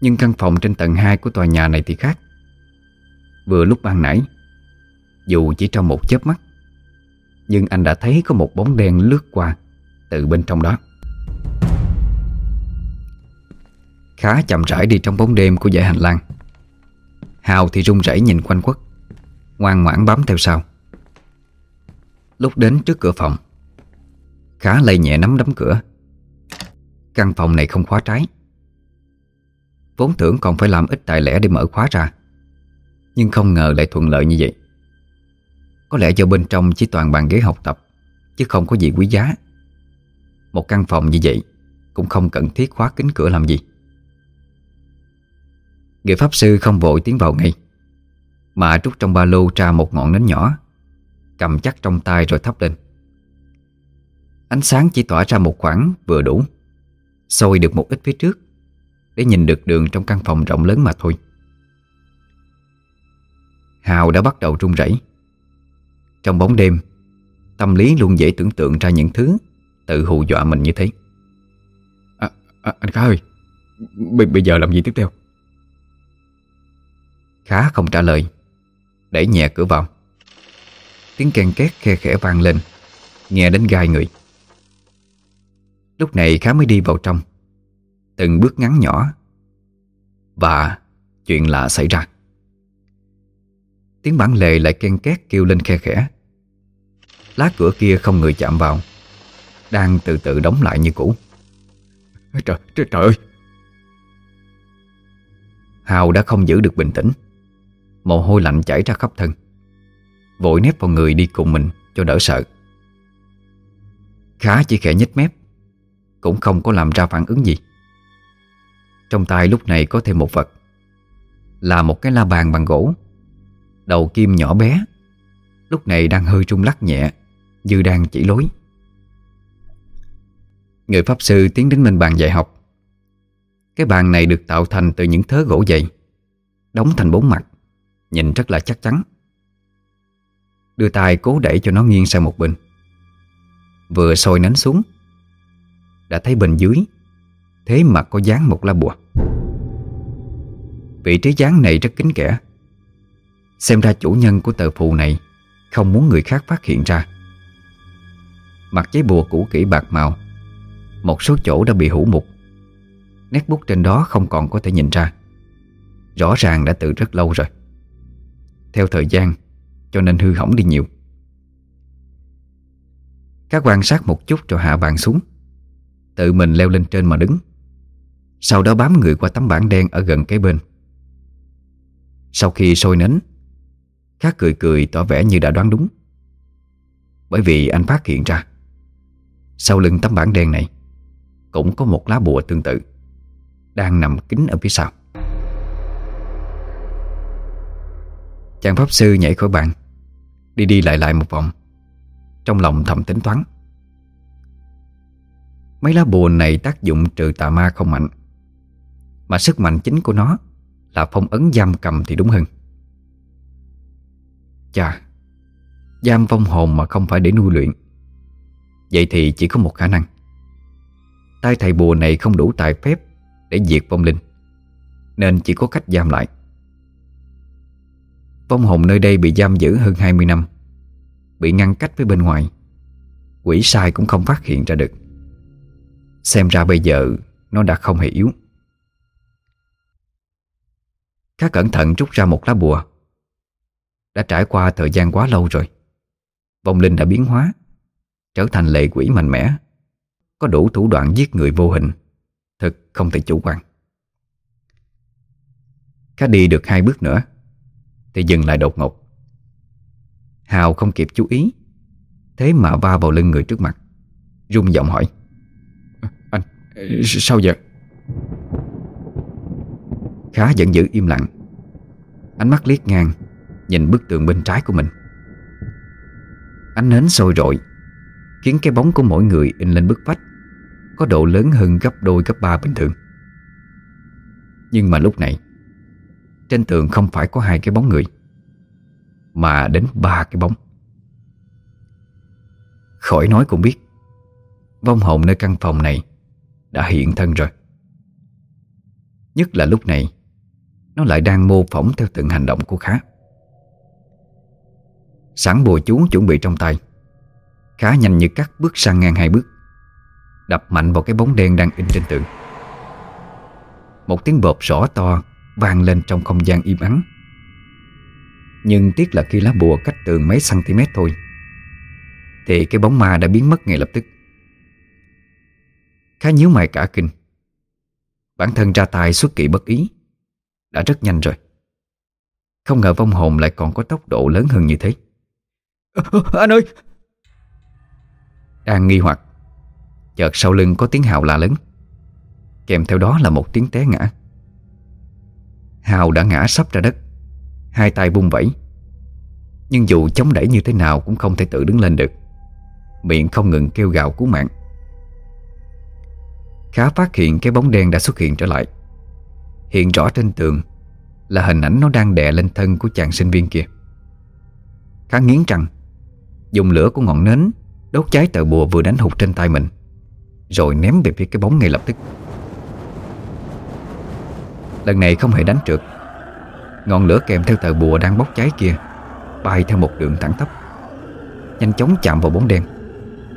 Nhưng căn phòng trên tầng 2 của tòa nhà này thì khác. Vừa lúc ban nãy, Dù chỉ trong một chớp mắt, Nhưng anh đã thấy có một bóng đen lướt qua Từ bên trong đó. Khá chậm rãi đi trong bóng đêm của dãy hành lang. Hào thì run rẩy nhìn quanh quất, Ngoan ngoãn bám theo sau. Lúc đến trước cửa phòng, Khá lay nhẹ nắm đấm cửa. Căn phòng này không khóa trái. Vốn tưởng còn phải làm ít tài lẻ để mở khóa ra, Nhưng không ngờ lại thuận lợi như vậy. Có lẽ do bên trong chỉ toàn bàn ghế học tập, Chứ không có gì quý giá. Một căn phòng như vậy Cũng không cần thiết khóa kính cửa làm gì. Người pháp sư không vội tiến vào ngay. Mà rút trong ba lô ra một ngọn nến nhỏ Cầm chắc trong tay rồi thắp lên. Ánh sáng chỉ tỏa ra một khoảng vừa đủ soi được một ít phía trước Để nhìn được đường trong căn phòng rộng lớn mà thôi. Hào đã bắt đầu run rẩy. Trong bóng đêm Tâm lý luôn dễ tưởng tượng ra những thứ Tự hù dọa mình như thế. À, à, Anh Khá ơi B Bây giờ làm gì tiếp theo? Khá không trả lời. Đẩy nhẹ cửa vào. Tiếng kèn két khe khẽ vang lên. Nghe đến gai người. Lúc này Khá mới đi vào trong. Từng bước ngắn nhỏ. Và chuyện lạ xảy ra. Tiếng bản lề lại ken két kêu lên khe khẽ. Lá cửa kia không người chạm vào. Đang từ từ đóng lại như cũ. Trời, trời, trời ơi! Hào đã không giữ được bình tĩnh. Mồ hôi lạnh chảy ra khắp thân. Vội nép vào người đi cùng mình cho đỡ sợ. Khá chỉ khẽ nhếch mép, Cũng không có làm ra phản ứng gì. Trong tay lúc này có thêm một vật, Là một cái la bàn bằng gỗ. Đầu kim nhỏ bé, Lúc này đang hơi rung lắc nhẹ, Như đang chỉ lối. Người pháp sư tiến đến bên bàn dạy học. Cái bàn này được tạo thành từ những thớ gỗ dày, Đóng thành bốn mặt. Nhìn rất là chắc chắn. Đưa tay cố đẩy cho nó nghiêng sang một bên. Vừa sôi nến xuống, Đã thấy bên dưới, Thế mà có dán một lá bùa. Vị trí dán này rất kín kẽ. Xem ra chủ nhân của tờ phù này Không muốn người khác phát hiện ra. Mặt giấy bùa cũ kỹ bạc màu, Một số chỗ đã bị hủ mục. Nét bút trên đó không còn có thể nhìn ra. Rõ ràng đã từ rất lâu rồi. Theo thời gian, Cho nên hư hỏng đi nhiều. Các quan sát một chút rồi hạ bàn xuống. Tự mình leo lên trên mà đứng. Sau đó bám người qua tấm bảng đen Ở gần cái bên. Sau khi sôi nến Khác cười cười tỏ vẻ như đã đoán đúng. Bởi vì anh phát hiện ra, Sau lưng tấm bảng đen này Cũng có một lá bùa tương tự Đang nằm kín ở phía sau. Chàng pháp sư nhảy khỏi bàn. Đi đi lại lại một vòng. Trong lòng thầm tính toán. Mấy lá bùa này tác dụng trừ tà ma không mạnh. Mà sức mạnh chính của nó Là phong ấn giam cầm thì đúng hơn. Chà, Giam vong hồn mà không phải để nuôi luyện. Vậy thì chỉ có một khả năng. Tay thầy bùa này không đủ tài phép Để diệt vong linh. Nên chỉ có cách giam lại. Vong hồn nơi đây bị giam giữ hơn 20 năm, Bị ngăn cách với bên ngoài. Quỷ sai cũng không phát hiện ra được. Xem ra bây giờ Nó đã không hề yếu. Khá cẩn thận rút ra một lá bùa. Đã trải qua thời gian quá lâu rồi. Vong linh đã biến hóa, Trở thành lệ quỷ mạnh mẽ. Có đủ thủ đoạn giết người vô hình. Thực không thể chủ quan. Khá đi được hai bước nữa. Thì dừng lại đột ngột. Hào không kịp chú ý. Thế mà va vào lưng người trước mặt. Rung giọng hỏi. Anh, sao vậy? Khá vẫn giữ im lặng. Ánh mắt liếc ngang Nhìn bức tường bên trái của mình. Ánh nến sôi rội Khiến cái bóng của mỗi người in lên bức vách Có độ lớn hơn gấp đôi gấp ba bình thường. Nhưng mà lúc này trên tường không phải có hai cái bóng người, Mà đến ba cái bóng. Khỏi nói cũng biết, Vong hồn nơi căn phòng này Đã hiện thân rồi. Nhất là lúc này, Nó lại đang mô phỏng theo từng hành động của Khá. Sẵn bùa chú chuẩn bị trong tay, Khá nhanh như cắt bước sang ngang hai bước, Đập mạnh vào cái bóng đen đang in trên tường. Một tiếng bộp rõ to vang lên trong không gian im ắng. Nhưng tiếc là khi lá bùa cách tường mấy cm thôi Thì cái bóng ma đã biến mất ngay lập tức. Khá nhíu mày cả kinh. Bản thân ra tay xuất kỳ bất ý Đã rất nhanh rồi. Không ngờ vong hồn lại còn có tốc độ lớn hơn như thế. <laughs> Anh ơi! Đang nghi hoặc Chợt sau lưng có tiếng Hào la lớn. Kèm theo đó là một tiếng té ngã Hào đã ngã sắp ra đất. Hai tay bung vẫy. Nhưng dù chống đẩy như thế nào Cũng không thể tự đứng lên được. Miệng không ngừng kêu gào cứu mạng. Khá phát hiện cái bóng đen đã xuất hiện trở lại. Hiện rõ trên tường Là hình ảnh nó đang đè lên thân của chàng sinh viên kia. Khá nghiến răng, Dùng lửa của ngọn nến Đốt cháy tờ bùa vừa đánh hụt trên tay mình, Rồi ném về phía cái bóng ngay lập tức. Lần này không hề đánh trượt. Ngọn lửa kèm theo tờ bùa đang bốc cháy kia, Bay theo một đường thẳng tắp. Nhanh chóng chạm vào bóng đen,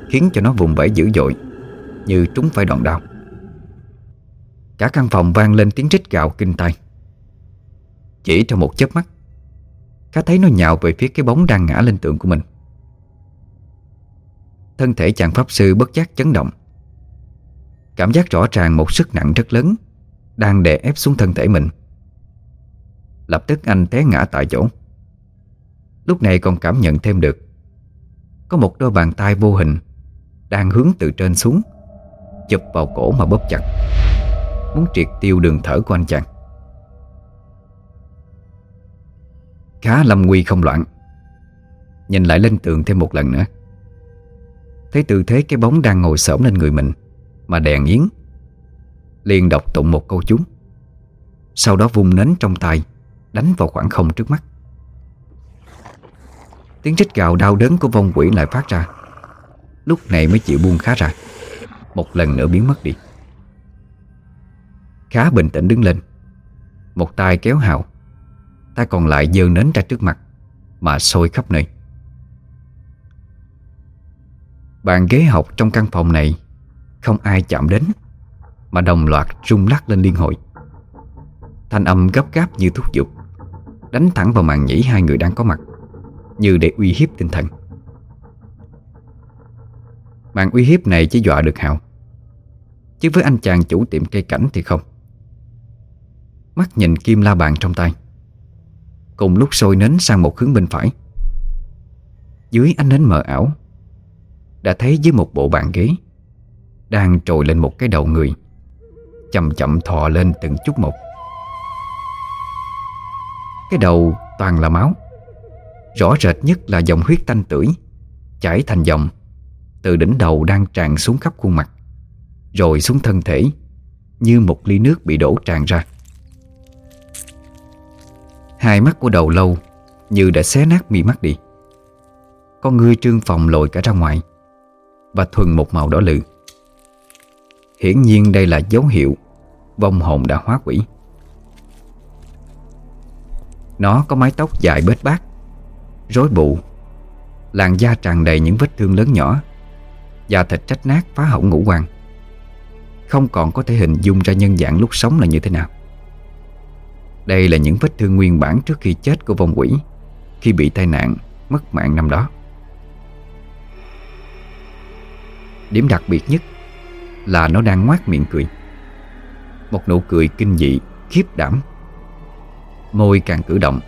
Khiến cho nó vùng vẫy dữ dội, Như trúng phải đòn đau. Cả căn phòng vang lên tiếng rít gạo kinh tai. Chỉ trong một chớp mắt, Khá thấy nó nhào về phía cái bóng đang ngã lên tượng của mình. Thân thể chàng pháp sư bất giác chấn động. Cảm giác rõ ràng một sức nặng rất lớn đang đè ép xuống thân thể mình. Lập tức anh té ngã tại chỗ. Lúc này còn cảm nhận thêm được, Có một đôi bàn tay vô hình Đang hướng từ trên xuống, Chụp vào cổ mà bóp chặt. Muốn triệt tiêu đường thở của anh chàng. Khá lâm nguy không loạn. Nhìn lại lên tường thêm một lần nữa. Thấy tư thế cái bóng đang ngồi xổm lên người mình Mà đèn yến liền đọc tụng một câu chú Sau đó vung nến trong tay, Đánh vào khoảng không trước mắt. Tiếng rít gào đau đớn của vong quỷ lại phát ra. Lúc này mới chịu buông khá ra. Một lần nữa biến mất đi. Khá bình tĩnh đứng lên. Một tay kéo hào. Tay còn lại dơ nến ra trước mặt, Mà sôi khắp nơi. Bàn ghế học trong căn phòng này, Không ai chạm đến. Mà đồng loạt rung lắc lên liên hồi. Thanh âm gấp gáp như thúc giục, Đánh thẳng vào màn nhĩ hai người đang có mặt, Như để uy hiếp tinh thần. Màn uy hiếp này chỉ dọa được Hào, Chứ với anh chàng chủ tiệm cây cảnh thì không. Mắt nhìn kim la bàn trong tay, Cùng lúc sôi nến sang một hướng bên phải. Dưới ánh nến mờ ảo, Đã thấy dưới một bộ bàn ghế Đang trồi lên một cái đầu người. Chậm chậm thò lên từng chút một. Cái đầu toàn là máu. Rõ rệt nhất là dòng huyết tanh tưởi, Chảy thành dòng, Từ đỉnh đầu đang tràn xuống khắp khuôn mặt, Rồi xuống thân thể, Như một ly nước bị đổ tràn ra. Hai mắt của đầu lâu Như đã xé nát mi mắt đi. Con ngươi trương phòng lội cả ra ngoài Và thuần một màu đỏ lự Hiển nhiên đây là dấu hiệu Vong hồn đã hóa quỷ. Nó có mái tóc dài bết bát, Rối bù, Làn da tràn đầy những vết thương lớn nhỏ, Da thịt trách nát phá hỏng ngũ quan. Không còn có thể hình dung ra nhân dạng lúc sống là như thế nào. Đây là những vết thương nguyên bản trước khi chết của vong quỷ, Khi bị tai nạn Mất mạng năm đó. Điểm đặc biệt nhất là nó đang ngoác miệng cười. Một nụ cười kinh dị, Khiếp đảm. Môi càng cử động,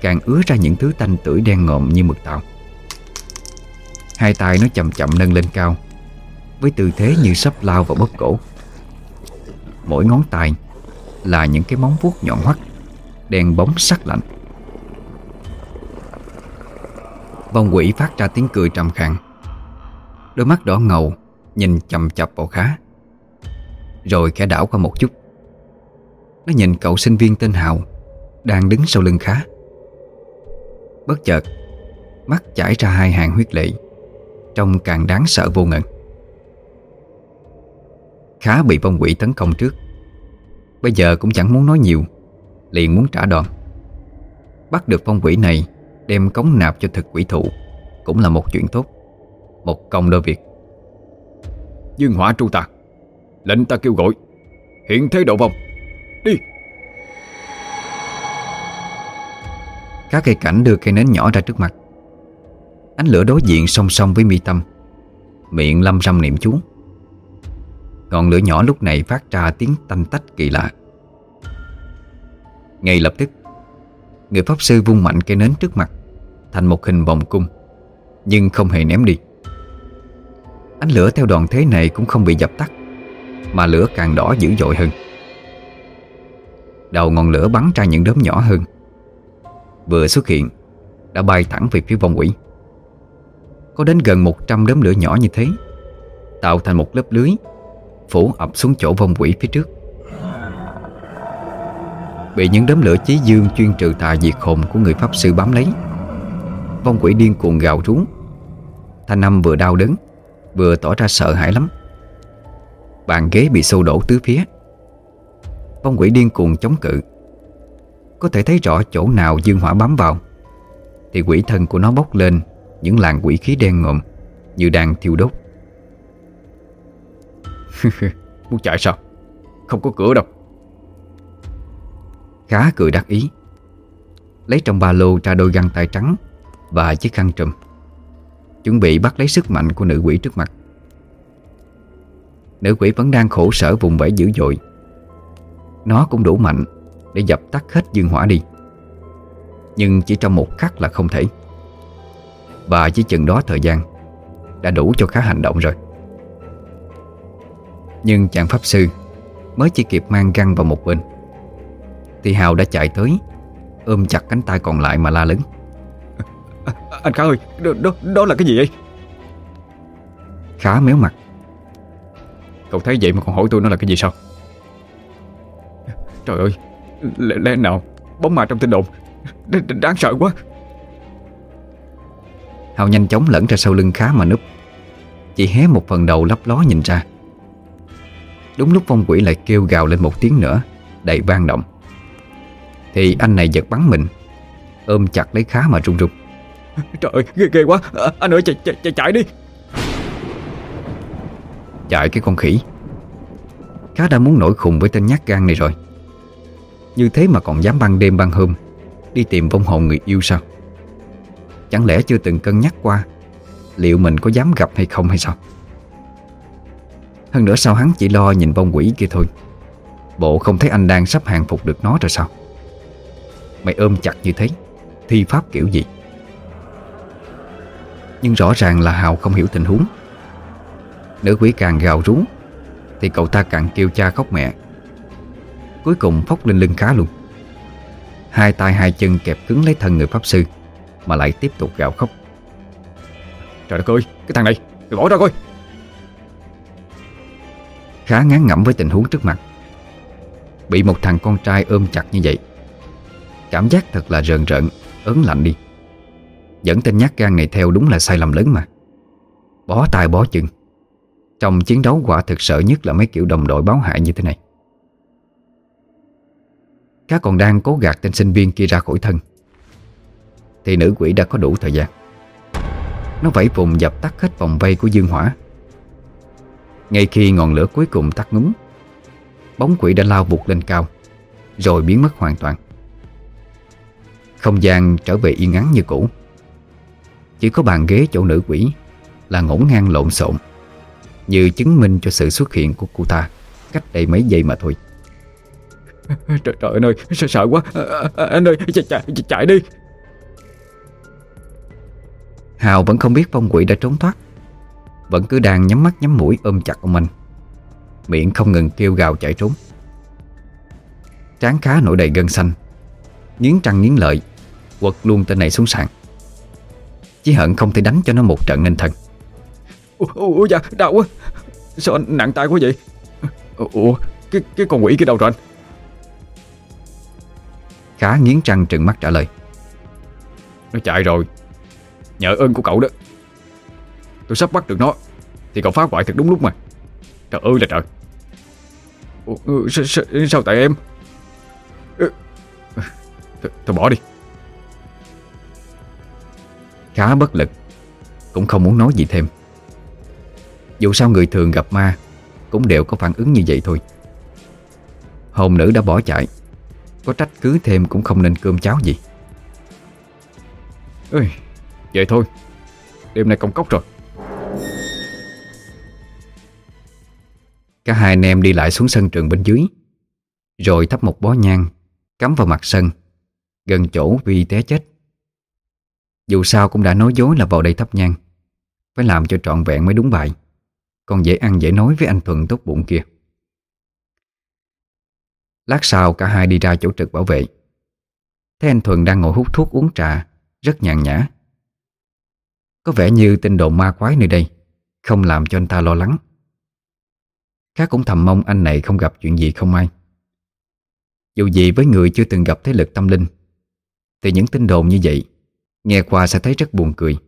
Càng ứa ra những thứ tanh tưởi đen ngộm như mực tàu. Hai tay nó chậm chậm nâng lên cao, Với tư thế như sắp lao vào bóp cổ. Mỗi ngón tay Là những cái móng vuốt nhọn hoắt, Đen bóng sắc lạnh. Vong quỷ phát ra tiếng cười trầm khàn. Đôi mắt đỏ ngầu Nhìn chầm chập vào khá. Rồi khẽ đảo qua một chút. Nó nhìn cậu sinh viên tên Hào Đang đứng sau lưng khá. Bất chợt, Mắt chảy ra hai hàng huyết lệ, Trông càng đáng sợ vô ngần. Khá bị vong quỷ tấn công trước. Bây giờ cũng chẳng muốn nói nhiều, Liền muốn trả đòn. Bắt được vong quỷ này, Đem cống nạp cho thực quỷ thụ Cũng là một chuyện tốt, Một công đôi việc. Dương hỏa tru tà Lệnh ta kêu gọi. Hiện thế độ vong. Đi. Các cây cảnh đưa cây nến nhỏ ra trước mặt. Ánh lửa đối diện song song với mi tâm. Miệng lâm râm niệm chú. Ngọn lửa nhỏ lúc này phát ra tiếng tanh tách kỳ lạ. Ngay lập tức, Người pháp sư vung mạnh cây nến trước mặt, Thành một hình vòng cung, Nhưng không hề ném đi. Ánh lửa theo đoạn thế này cũng không bị dập tắt, Mà lửa càng đỏ dữ dội hơn. Đầu ngọn lửa bắn ra những đốm nhỏ hơn. Vừa xuất hiện, Đã bay thẳng về phía vong quỷ. Có đến gần 100 đốm lửa nhỏ như thế, Tạo thành một lớp lưới, Phủ ập xuống chỗ vong quỷ phía trước. Bị những đốm lửa chí dương chuyên trừ tà diệt hồn của người pháp sư bám lấy, Vong quỷ điên cuồng gào rú. Thanh âm vừa đau đớn Vừa tỏ ra sợ hãi lắm. Bàn ghế bị xô đổ tứ phía. Phong quỷ điên cuồng chống cự. Có thể thấy rõ chỗ nào dương hỏa bám vào, Thì quỷ thân của nó bốc lên Những làn quỷ khí đen ngộm Như đang thiêu đốt. <laughs> Muốn chạy sao? Không có cửa đâu. Khá cười đắc ý, Lấy trong ba lô ra đôi găng tay trắng Và chiếc khăn trùm. Chuẩn bị bắt lấy sức mạnh của nữ quỷ trước mặt. Nữ quỷ vẫn đang khổ sở vùng vẫy dữ dội. Nó cũng đủ mạnh Để dập tắt hết dương hỏa đi. Nhưng chỉ trong một khắc là không thể. Và chỉ chừng đó thời gian Đã đủ cho khá hành động rồi. Nhưng chàng pháp sư Mới chỉ kịp mang găng vào một bên, Thì Hào đã chạy tới, Ôm chặt cánh tay còn lại mà la lớn. Anh Khá ơi đó, đó, đó là cái gì vậy? Khá méo mặt. Cậu thấy vậy mà còn hỏi tôi nó là cái gì sao? Trời ơi Lẽ, lẽ nào Bóng ma trong tinh đồn? D Đáng sợ quá. Hào nhanh chóng lẫn ra sau lưng khá mà núp. Chỉ hé một phần đầu lấp ló nhìn ra. Đúng lúc phong quỷ lại kêu gào lên một tiếng nữa Đầy vang động. Thì anh này giật bắn mình Ôm chặt lấy khá mà run run <laughs> Trời ơi ghê, ghê quá. À, Anh ơi chạy, chạy, chạy, chạy đi. Chạy cái con khỉ. Khá đã muốn nổi khùng với tên nhát gan này rồi. Như thế mà còn dám ban đêm ban hôm Đi tìm vong hồn người yêu sao? Chẳng lẽ chưa từng cân nhắc qua Liệu mình có dám gặp hay không hay sao? Hơn nữa sao hắn chỉ lo nhìn vong quỷ kia thôi? Bộ không thấy anh đang sắp hàng phục được nó rồi sao? Mày ôm chặt như thế Thi pháp kiểu gì? Nhưng rõ ràng là Hào không hiểu tình huống. Nữ quỷ càng gào rú Thì cậu ta càng kêu cha khóc mẹ. Cuối cùng phóc lên lưng khá luôn. Hai tay hai chân kẹp cứng lấy thân người pháp sư Mà lại tiếp tục gào khóc. Trời đất ơi Cái thằng này Mày bỏ ra coi. Khá ngán ngẩm với tình huống trước mặt. Bị một thằng con trai ôm chặt như vậy Cảm giác thật là rợn rợn Ớn lạnh đi Dẫn tên nhát gan này theo đúng là sai lầm lớn mà. Bó tay bó chân. Trong chiến đấu quả thực sợ nhất là mấy kiểu đồng đội báo hại như thế này. Cá còn đang cố gạt tên sinh viên kia ra khỏi thân. Thì nữ quỷ đã có đủ thời gian. Nó vẫy vùng dập tắt hết vòng vây của dương hỏa. Ngay khi ngọn lửa cuối cùng tắt ngúng Bóng quỷ đã lao vụt lên cao, Rồi biến mất hoàn toàn. Không gian trở về yên ắng như cũ. Chỉ có bàn ghế chỗ nữ quỷ Là ngổn ngang lộn xộn Như chứng minh cho sự xuất hiện của cô ta Cách đây mấy giây mà thôi. <laughs> Trời, trời ơi sợ, sợ quá. À, à, Anh ơi chạy, chạy, chạy đi. Hào vẫn không biết phong quỷ đã trốn thoát. Vẫn cứ đang nhắm mắt nhắm mũi ôm chặt ông anh. Miệng không ngừng kêu gào chạy trốn. Trán khá nổi đầy gân xanh. Nghiến trăng nghiến lợi Quật luôn tên này xuống sàn Chỉ hận không thể đánh cho nó một trận nên thân Ủa dạ đau quá. Sao anh nặng tay quá vậy? Ủa cái, cái con quỷ kia đâu rồi anh? Khá nghiến trăng trừng mắt trả lời. Nó chạy rồi. Nhờ ơn của cậu đó. Tôi sắp bắt được nó Thì cậu phá hoại thật đúng lúc mà. Trời ơi là trời. Ủa, sao, sao, sao tại em? Th Thôi bỏ đi Khá bất lực Cũng không muốn nói gì thêm. Dù sao người thường gặp ma Cũng đều có phản ứng như vậy thôi. Hồn nữ đã bỏ chạy Có trách cứ thêm cũng không nên cơm cháo gì. Ơi, Vậy thôi Đêm nay công cốc rồi. Cả hai anh em đi lại xuống sân trường bên dưới Rồi thắp một bó nhang Cắm vào mặt sân Gần chỗ Vi té chết. Dù sao cũng đã nói dối là vào đây thắp nhang. Phải làm cho trọn vẹn mới đúng bài. Còn dễ ăn dễ nói với anh Thuận tốt bụng kia. Lát sau cả hai đi ra chỗ trực bảo vệ. Thấy anh Thuận đang ngồi hút thuốc uống trà, Rất nhàn nhã. Có vẻ như tin đồn ma quái nơi đây, Không làm cho anh ta lo lắng. Khác cũng thầm mong anh này không gặp chuyện gì không ai Dù gì với người chưa từng gặp thế lực tâm linh, Thì những tin đồn như vậy Nghe qua sẽ thấy rất buồn cười.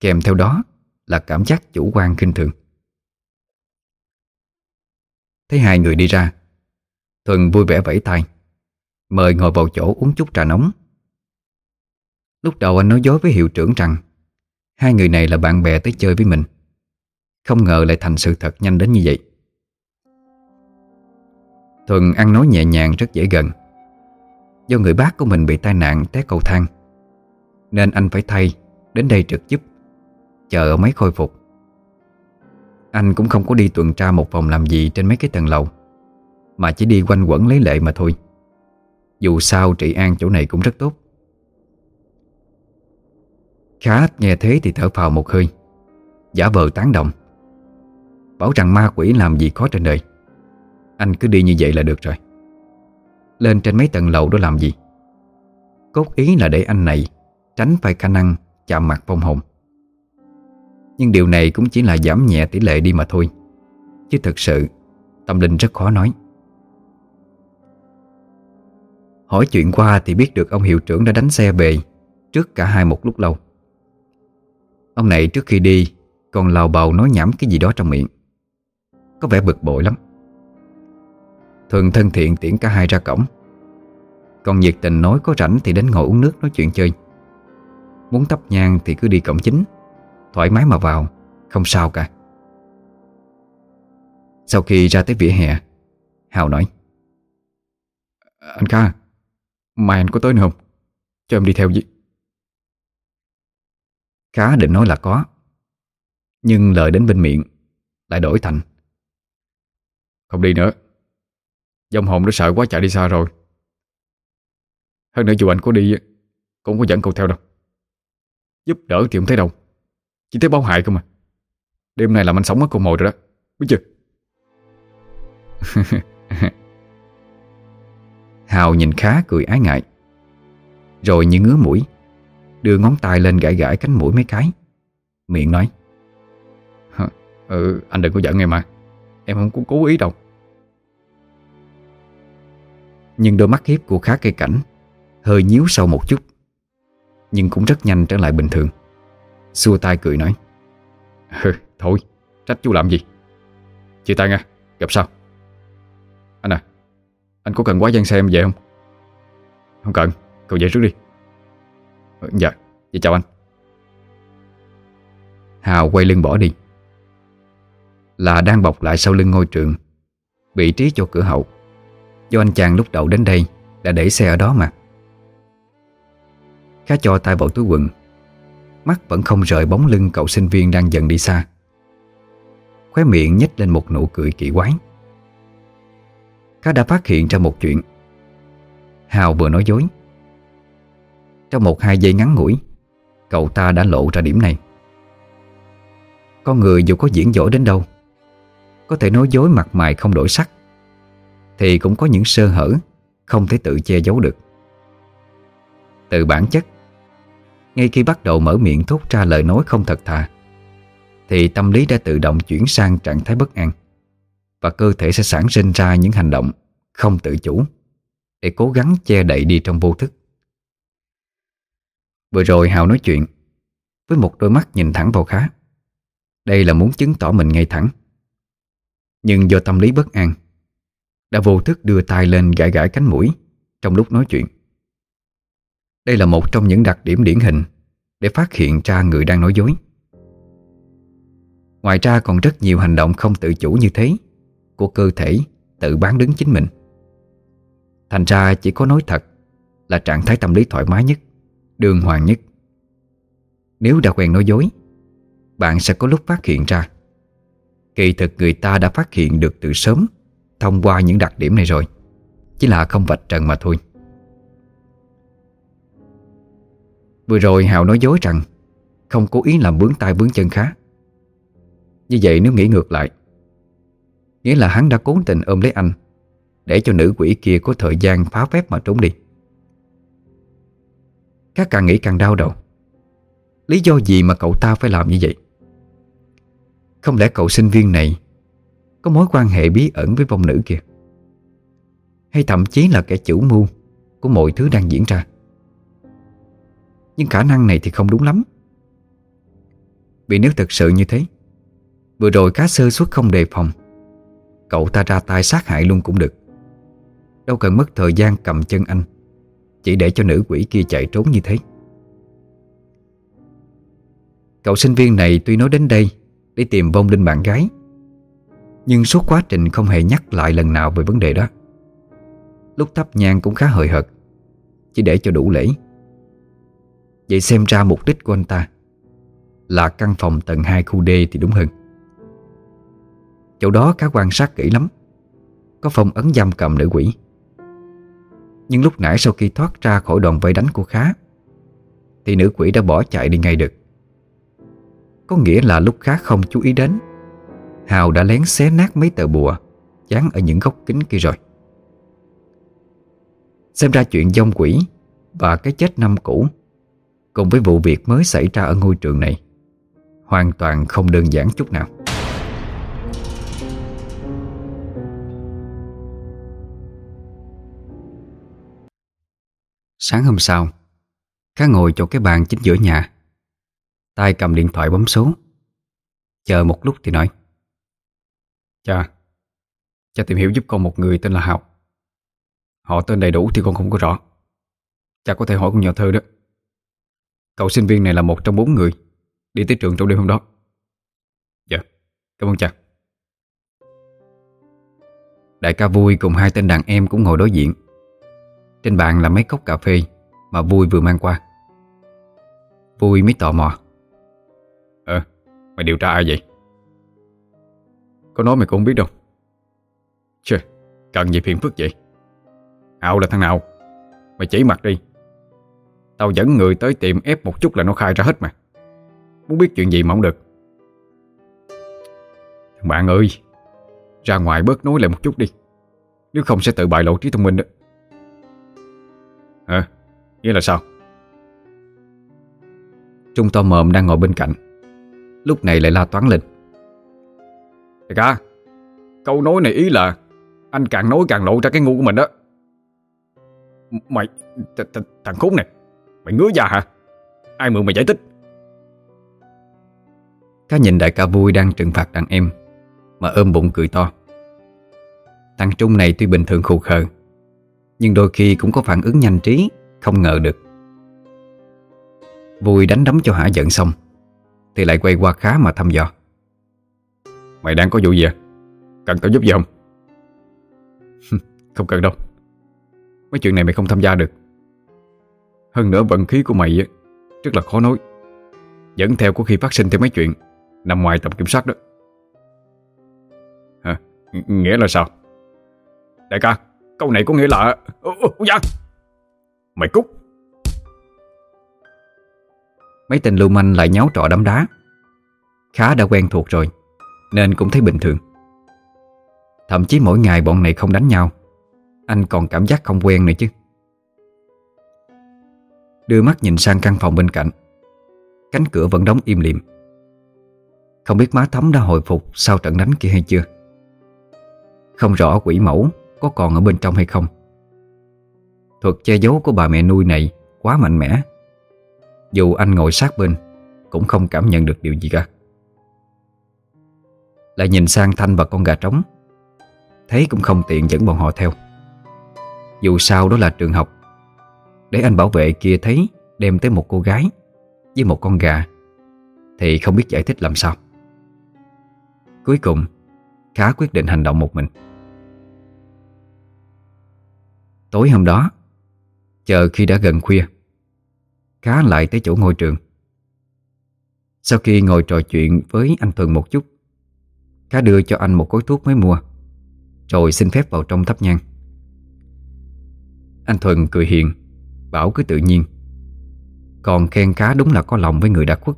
Kèm theo đó là cảm giác chủ quan khinh thường. Thấy hai người đi ra, Thuần vui vẻ vẫy tay, Mời ngồi vào chỗ uống chút trà nóng. Lúc đầu anh nói dối với hiệu trưởng rằng Hai người này là bạn bè tới chơi với mình. Không ngờ lại thành sự thật nhanh đến như vậy. Thuần ăn nói nhẹ nhàng rất dễ gần. Do người bác của mình bị tai nạn té cầu thang nên anh phải thay, Đến đây trực giúp. Chờ ở máy khôi phục. Anh cũng không có đi tuần tra một vòng làm gì Trên mấy cái tầng lầu, Mà chỉ đi quanh quẩn lấy lệ mà thôi. Dù sao trị an chỗ này cũng rất tốt. Khá nghe thế thì thở phào một hơi, Giả vờ tán đồng. Bảo rằng ma quỷ làm gì khó trên đời. Anh cứ đi như vậy là được rồi. Lên trên mấy tầng lầu đó làm gì? Cốt ý là để anh này Tránh phải khả năng chạm mặt phong hồn. Nhưng điều này cũng chỉ là giảm nhẹ tỷ lệ đi mà thôi. Chứ thực sự, Tâm linh rất khó nói. Hỏi chuyện qua thì biết được ông hiệu trưởng đã đánh xe về Trước cả hai một lúc lâu. Ông này trước khi đi Còn lào bào nói nhảm cái gì đó trong miệng. Có vẻ bực bội lắm. Thường thân thiện tiễn cả hai ra cổng. Còn nhiệt tình nói có rảnh thì đến ngồi uống nước nói chuyện chơi. Muốn tấp nhang thì cứ đi cổng chính. Thoải mái mà vào, Không sao cả. Sau khi ra tới vỉa hè, Hào nói, Anh Kha Mai anh có tới nữa không? Cho em đi theo gì Khá định nói là có, Nhưng lời đến bên miệng Lại đổi thành, Không đi nữa. Dòng hồn nó sợ quá chạy đi xa rồi. Hơn nữa dù anh có đi Cũng có dẫn cậu theo đâu. Giúp đỡ thì không thấy đâu. Chỉ thấy báo hại cơ mà. Đêm nay làm anh sống mất con mồi rồi đó. Biết chưa? <laughs> Hào nhìn khá cười ái ngại. Rồi như ngứa mũi, Đưa ngón tay lên gãi gãi cánh mũi mấy cái. Miệng nói Ừ anh đừng có giận em mà. Em không có cố ý đâu. Nhưng đôi mắt hiếp của khá cây cảnh, Hơi nhíu sâu một chút. Nhưng cũng rất nhanh trở lại bình thường. Xua tay cười nói thôi trách chú làm gì? Chị ta nha gặp sau. Anh à Anh có cần quá gian xe em về không? Không cần Cậu về trước đi. Ừ, Dạ Vậy chào anh. Hào quay lưng bỏ đi. Là đang bọc lại sau lưng ngôi trường Vị trí cho cửa hậu. Do anh chàng lúc đầu đến đây Đã để xe ở đó mà. Khá cho tay vào túi quần. Mắt vẫn không rời bóng lưng cậu sinh viên đang dần đi xa. Khóe miệng nhếch lên một nụ cười kỳ quái. Khá đã phát hiện ra một chuyện. Hào vừa nói dối. Trong một hai giây ngắn ngủi, Cậu ta đã lộ ra điểm này. Con người dù có diễn dỗ đến đâu, Có thể nói dối mặt mày không đổi sắc, Thì cũng có những sơ hở Không thể tự che giấu được. Từ bản chất ngay khi bắt đầu mở miệng thốt ra lời nói không thật thà, Thì tâm lý đã tự động chuyển sang trạng thái bất an, Và cơ thể sẽ sản sinh ra những hành động Không tự chủ Để cố gắng che đậy đi trong vô thức. Vừa rồi Hào nói chuyện Với một đôi mắt nhìn thẳng vào khá. Đây là muốn chứng tỏ mình ngay thẳng. Nhưng do tâm lý bất an, Đã vô thức đưa tay lên gãi gãi cánh mũi Trong lúc nói chuyện. Đây là một trong những đặc điểm điển hình Để phát hiện ra người đang nói dối. Ngoài ra còn rất nhiều hành động không tự chủ như thế Của cơ thể tự bán đứng chính mình. Thành ra chỉ có nói thật Là trạng thái tâm lý thoải mái nhất, Đường hoàng nhất. Nếu đã quen nói dối, Bạn sẽ có lúc phát hiện ra. Kỳ thực người ta đã phát hiện được từ sớm Thông qua những đặc điểm này rồi, Chỉ là không vạch trần mà thôi. Vừa rồi Hào nói dối rằng Không cố ý làm bướng tay bướng chân khá Như vậy nếu nghĩ ngược lại, Nghĩa là hắn đã cố tình ôm lấy anh Để cho nữ quỷ kia có thời gian phá phép mà trốn đi. Các càng nghĩ càng đau đầu. Lý do gì mà cậu ta phải làm như vậy? Không lẽ cậu sinh viên này Có mối quan hệ bí ẩn với vong nữ kia? Hay thậm chí là kẻ chủ mưu Của mọi thứ đang diễn ra? Nhưng khả năng này thì không đúng lắm. Vì nếu thật sự như thế, Vừa rồi cá sơ suất không đề phòng, Cậu ta ra tay sát hại luôn cũng được. Đâu cần mất thời gian cầm chân anh, chỉ để cho nữ quỷ kia chạy trốn như thế. Cậu sinh viên này tuy nói đến đây Để tìm vong linh bạn gái, Nhưng suốt quá trình không hề nhắc lại lần nào về vấn đề đó. Lúc thắp nhang cũng khá hời hợt, Chỉ để cho đủ lễ. Vậy xem ra mục đích của anh ta Là căn phòng tầng 2 khu D thì đúng hơn. Chỗ đó cá quan sát kỹ lắm, Có phong ấn giam cầm nữ quỷ. Nhưng lúc nãy sau khi thoát ra khỏi đòn vây đánh của Khá, Thì nữ quỷ đã bỏ chạy đi ngay được. Có nghĩa là lúc Khá không chú ý đến, Hào đã lén xé nát mấy tờ bùa Dán ở những góc kính kia rồi. Xem ra chuyện dông quỷ Và cái chết năm cũ Cùng với vụ việc mới xảy ra ở ngôi trường này. Hoàn toàn không đơn giản chút nào. Sáng hôm sau, Khá ngồi chỗ cái bàn chính giữa nhà. Tay cầm điện thoại bấm số. Chờ một lúc thì nói, Cha Cha tìm hiểu giúp con một người tên là Hào. Họ tên đầy đủ thì con không có rõ. Cha có thể hỏi con nhỏ thơ đó. Cậu sinh viên này là một trong bốn người Đi tới trường trong đêm hôm đó. Dạ Cảm ơn cha. Đại ca vui cùng hai tên đàn em cũng ngồi đối diện. Trên bàn là mấy cốc cà phê Mà Vui vừa mang qua. Vui mới tò mò. Ờ, mày điều tra ai vậy? Có nói mày cũng không biết đâu. Trời, cần gì phiền phức vậy? Hạo là thằng nào? Mày chỉ mặt đi. Tao dẫn người tới tiệm ép một chút là nó khai ra hết mà. Muốn biết chuyện gì mà không được. Bạn ơi, Ra ngoài bớt nói lại một chút đi. Nếu không sẽ tự bại lộ trí thông minh đó. Hả? Nghĩa là sao? Trung to mồm đang ngồi bên cạnh. Lúc này lại la toán lên. Đại ca Câu nói này ý là Anh càng nói càng lộ ra cái ngu của mình đó. Mày, th th, Thằng khốn này. Mày ngứa già hả? Ai mượn mày giải thích? Cá nhìn đại ca vui đang trừng phạt đàn em Mà ôm bụng cười to. Thằng Trung này tuy bình thường khù khờ Nhưng đôi khi cũng có phản ứng nhanh trí Không ngờ được. Vui đánh đấm cho hả giận xong Thì lại quay qua khá mà thăm dò. Mày đang có vụ gì à? Cần tao giúp gì không? <laughs> Không cần đâu. Mấy chuyện này mày không tham gia được hơn nữa vận khí của mày Rất là khó nói. Dẫn theo có khi phát sinh thêm mấy chuyện Nằm ngoài tầm kiểm soát đó. Hả? Nghĩa là sao? Đại ca Câu này có nghĩa là Ủa, ủa, dạ. Mày cút. Mấy tên lưu manh lại nháo trọ đấm đá. Khá đã quen thuộc rồi Nên cũng thấy bình thường. Thậm chí mỗi ngày bọn này không đánh nhau Anh còn cảm giác không quen nữa chứ. Đưa mắt nhìn sang căn phòng bên cạnh. Cánh cửa vẫn đóng im lìm. Không biết má Thấm đã hồi phục Sau trận đánh kia hay chưa. Không rõ quỷ mẫu Có còn ở bên trong hay không. Thuật che giấu của bà mẹ nuôi này Quá mạnh mẽ. Dù anh ngồi sát bên, Cũng không cảm nhận được điều gì cả. Lại nhìn sang Thanh và con gà trống. Thấy cũng không tiện dẫn bọn họ theo. Dù sao đó là trường học để anh bảo vệ kia thấy Đem tới một cô gái Với một con gà Thì không biết giải thích làm sao. Cuối cùng, Khá quyết định hành động một mình. Tối hôm đó, Chờ khi đã gần khuya, Khá lại tới chỗ ngôi trường. Sau khi ngồi trò chuyện với anh Thuần một chút, Khá đưa cho anh một gói thuốc mới mua, Rồi xin phép vào trong thắp nhang. Anh Thuần cười hiền Bảo cứ tự nhiên. Còn khen Khá đúng là có lòng với người đã khuất.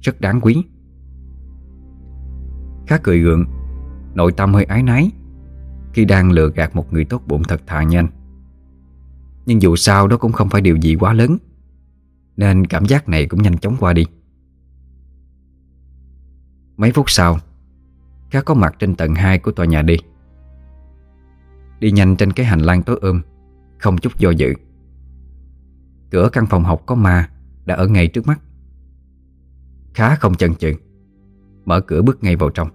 Rất đáng quý. Khá cười gượng. Nội tâm hơi ái nái Khi đang lừa gạt một người tốt bụng thật thà nhanh. Nhưng dù sao đó cũng không phải điều gì quá lớn. Nên cảm giác này cũng nhanh chóng qua đi. Mấy phút sau, Khá có mặt trên tầng 2 của tòa nhà đi Đi nhanh trên cái hành lang tối ôm, Không chút do dự. Cửa căn phòng học có ma Đã ở ngay trước mắt. Khá không chần chừ Mở cửa bước ngay vào trong.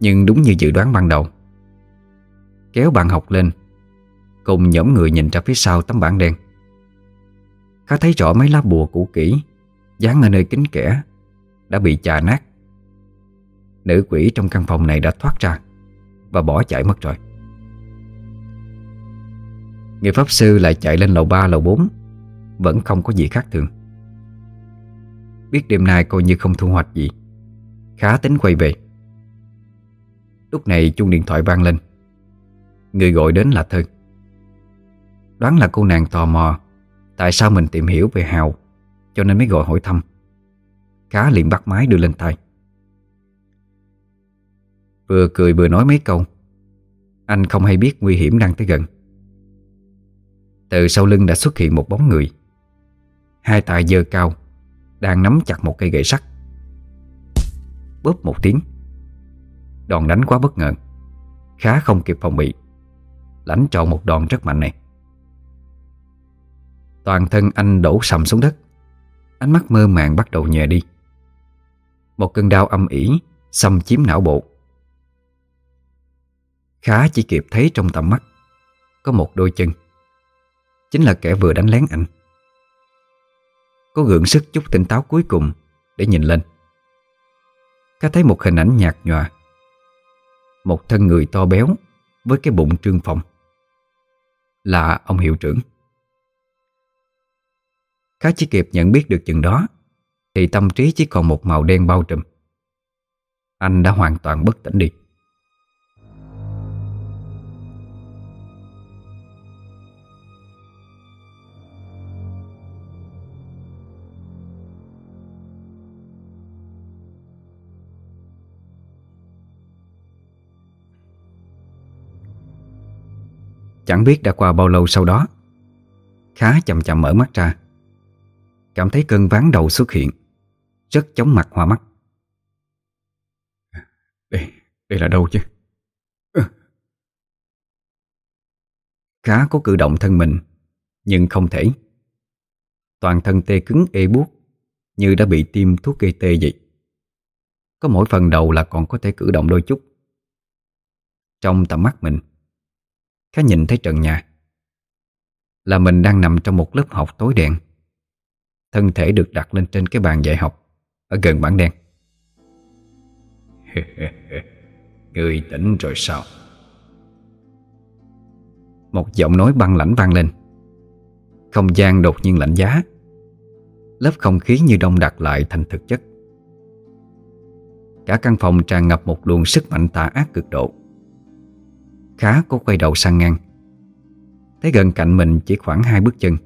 Nhưng đúng như dự đoán ban đầu, Kéo bạn học lên, Cùng nhóm người nhìn ra phía sau tấm bảng đen. Khá thấy rõ mấy lá bùa cũ kỹ Dán ở nơi kính kẻ Đã bị chà nát. Nữ quỷ trong căn phòng này đã thoát ra Và bỏ chạy mất rồi. Người pháp sư lại chạy lên lầu 3 lầu 4 Vẫn không có gì khác thường. Biết đêm nay coi như không thu hoạch gì. Khá tính quay về. Lúc này chuông điện thoại vang lên. Người gọi đến là Thơ. Đoán là cô nàng tò mò Tại sao mình tìm hiểu về Hào, Cho nên mới gọi hỏi thăm. Khá liền bắt máy đưa lên tay Vừa cười vừa nói mấy câu. Anh không hay biết nguy hiểm đang tới gần. Từ sau lưng đã xuất hiện một bóng người. Hai tay dơ cao, Đang nắm chặt một cây gậy sắt. Bóp một tiếng. Đòn đánh quá bất ngờ. Khá không kịp phòng bị. Lãnh trọn một đòn rất mạnh này. Toàn thân anh đổ sầm xuống đất. Ánh mắt mơ màng bắt đầu nhẹ đi. Một cơn đau âm ỉ Xâm chiếm não bộ. Khá chỉ kịp thấy trong tầm mắt, Có một đôi chân. Chính là kẻ vừa đánh lén anh. Có gượng sức chút tỉnh táo cuối cùng Để nhìn lên. Cá thấy một hình ảnh nhạt nhòa. Một thân người to béo Với cái bụng trương phồng. Là ông hiệu trưởng. Khá chỉ kịp nhận biết được chừng đó, Thì tâm trí chỉ còn một màu đen bao trùm. Anh đã hoàn toàn bất tỉnh đi. Chẳng biết đã qua bao lâu sau đó. Khá chậm chậm mở mắt ra. Cảm thấy cơn ván đầu xuất hiện. Rất chóng mặt hoa mắt. Đây, đây là đâu chứ? Khá có cử động thân mình Nhưng không thể. Toàn thân tê cứng ê buốt Như đã bị tiêm thuốc gây tê vậy. Có mỗi phần đầu là còn có thể cử động đôi chút. Trong tầm mắt mình Khá nhìn thấy trần nhà. Là mình đang nằm trong một lớp học tối đen. Thân thể được đặt lên trên cái bàn dạy học Ở gần bảng đen. <laughs> Người tỉnh rồi sao? Một giọng nói băng lãnh vang lên. Không gian đột nhiên lạnh giá. Lớp không khí như đông đặc lại thành thực chất. Cả căn phòng tràn ngập một luồng sức mạnh tà ác cực độ Khá có quay đầu sang ngang. Thấy gần cạnh mình chỉ khoảng hai bước chân.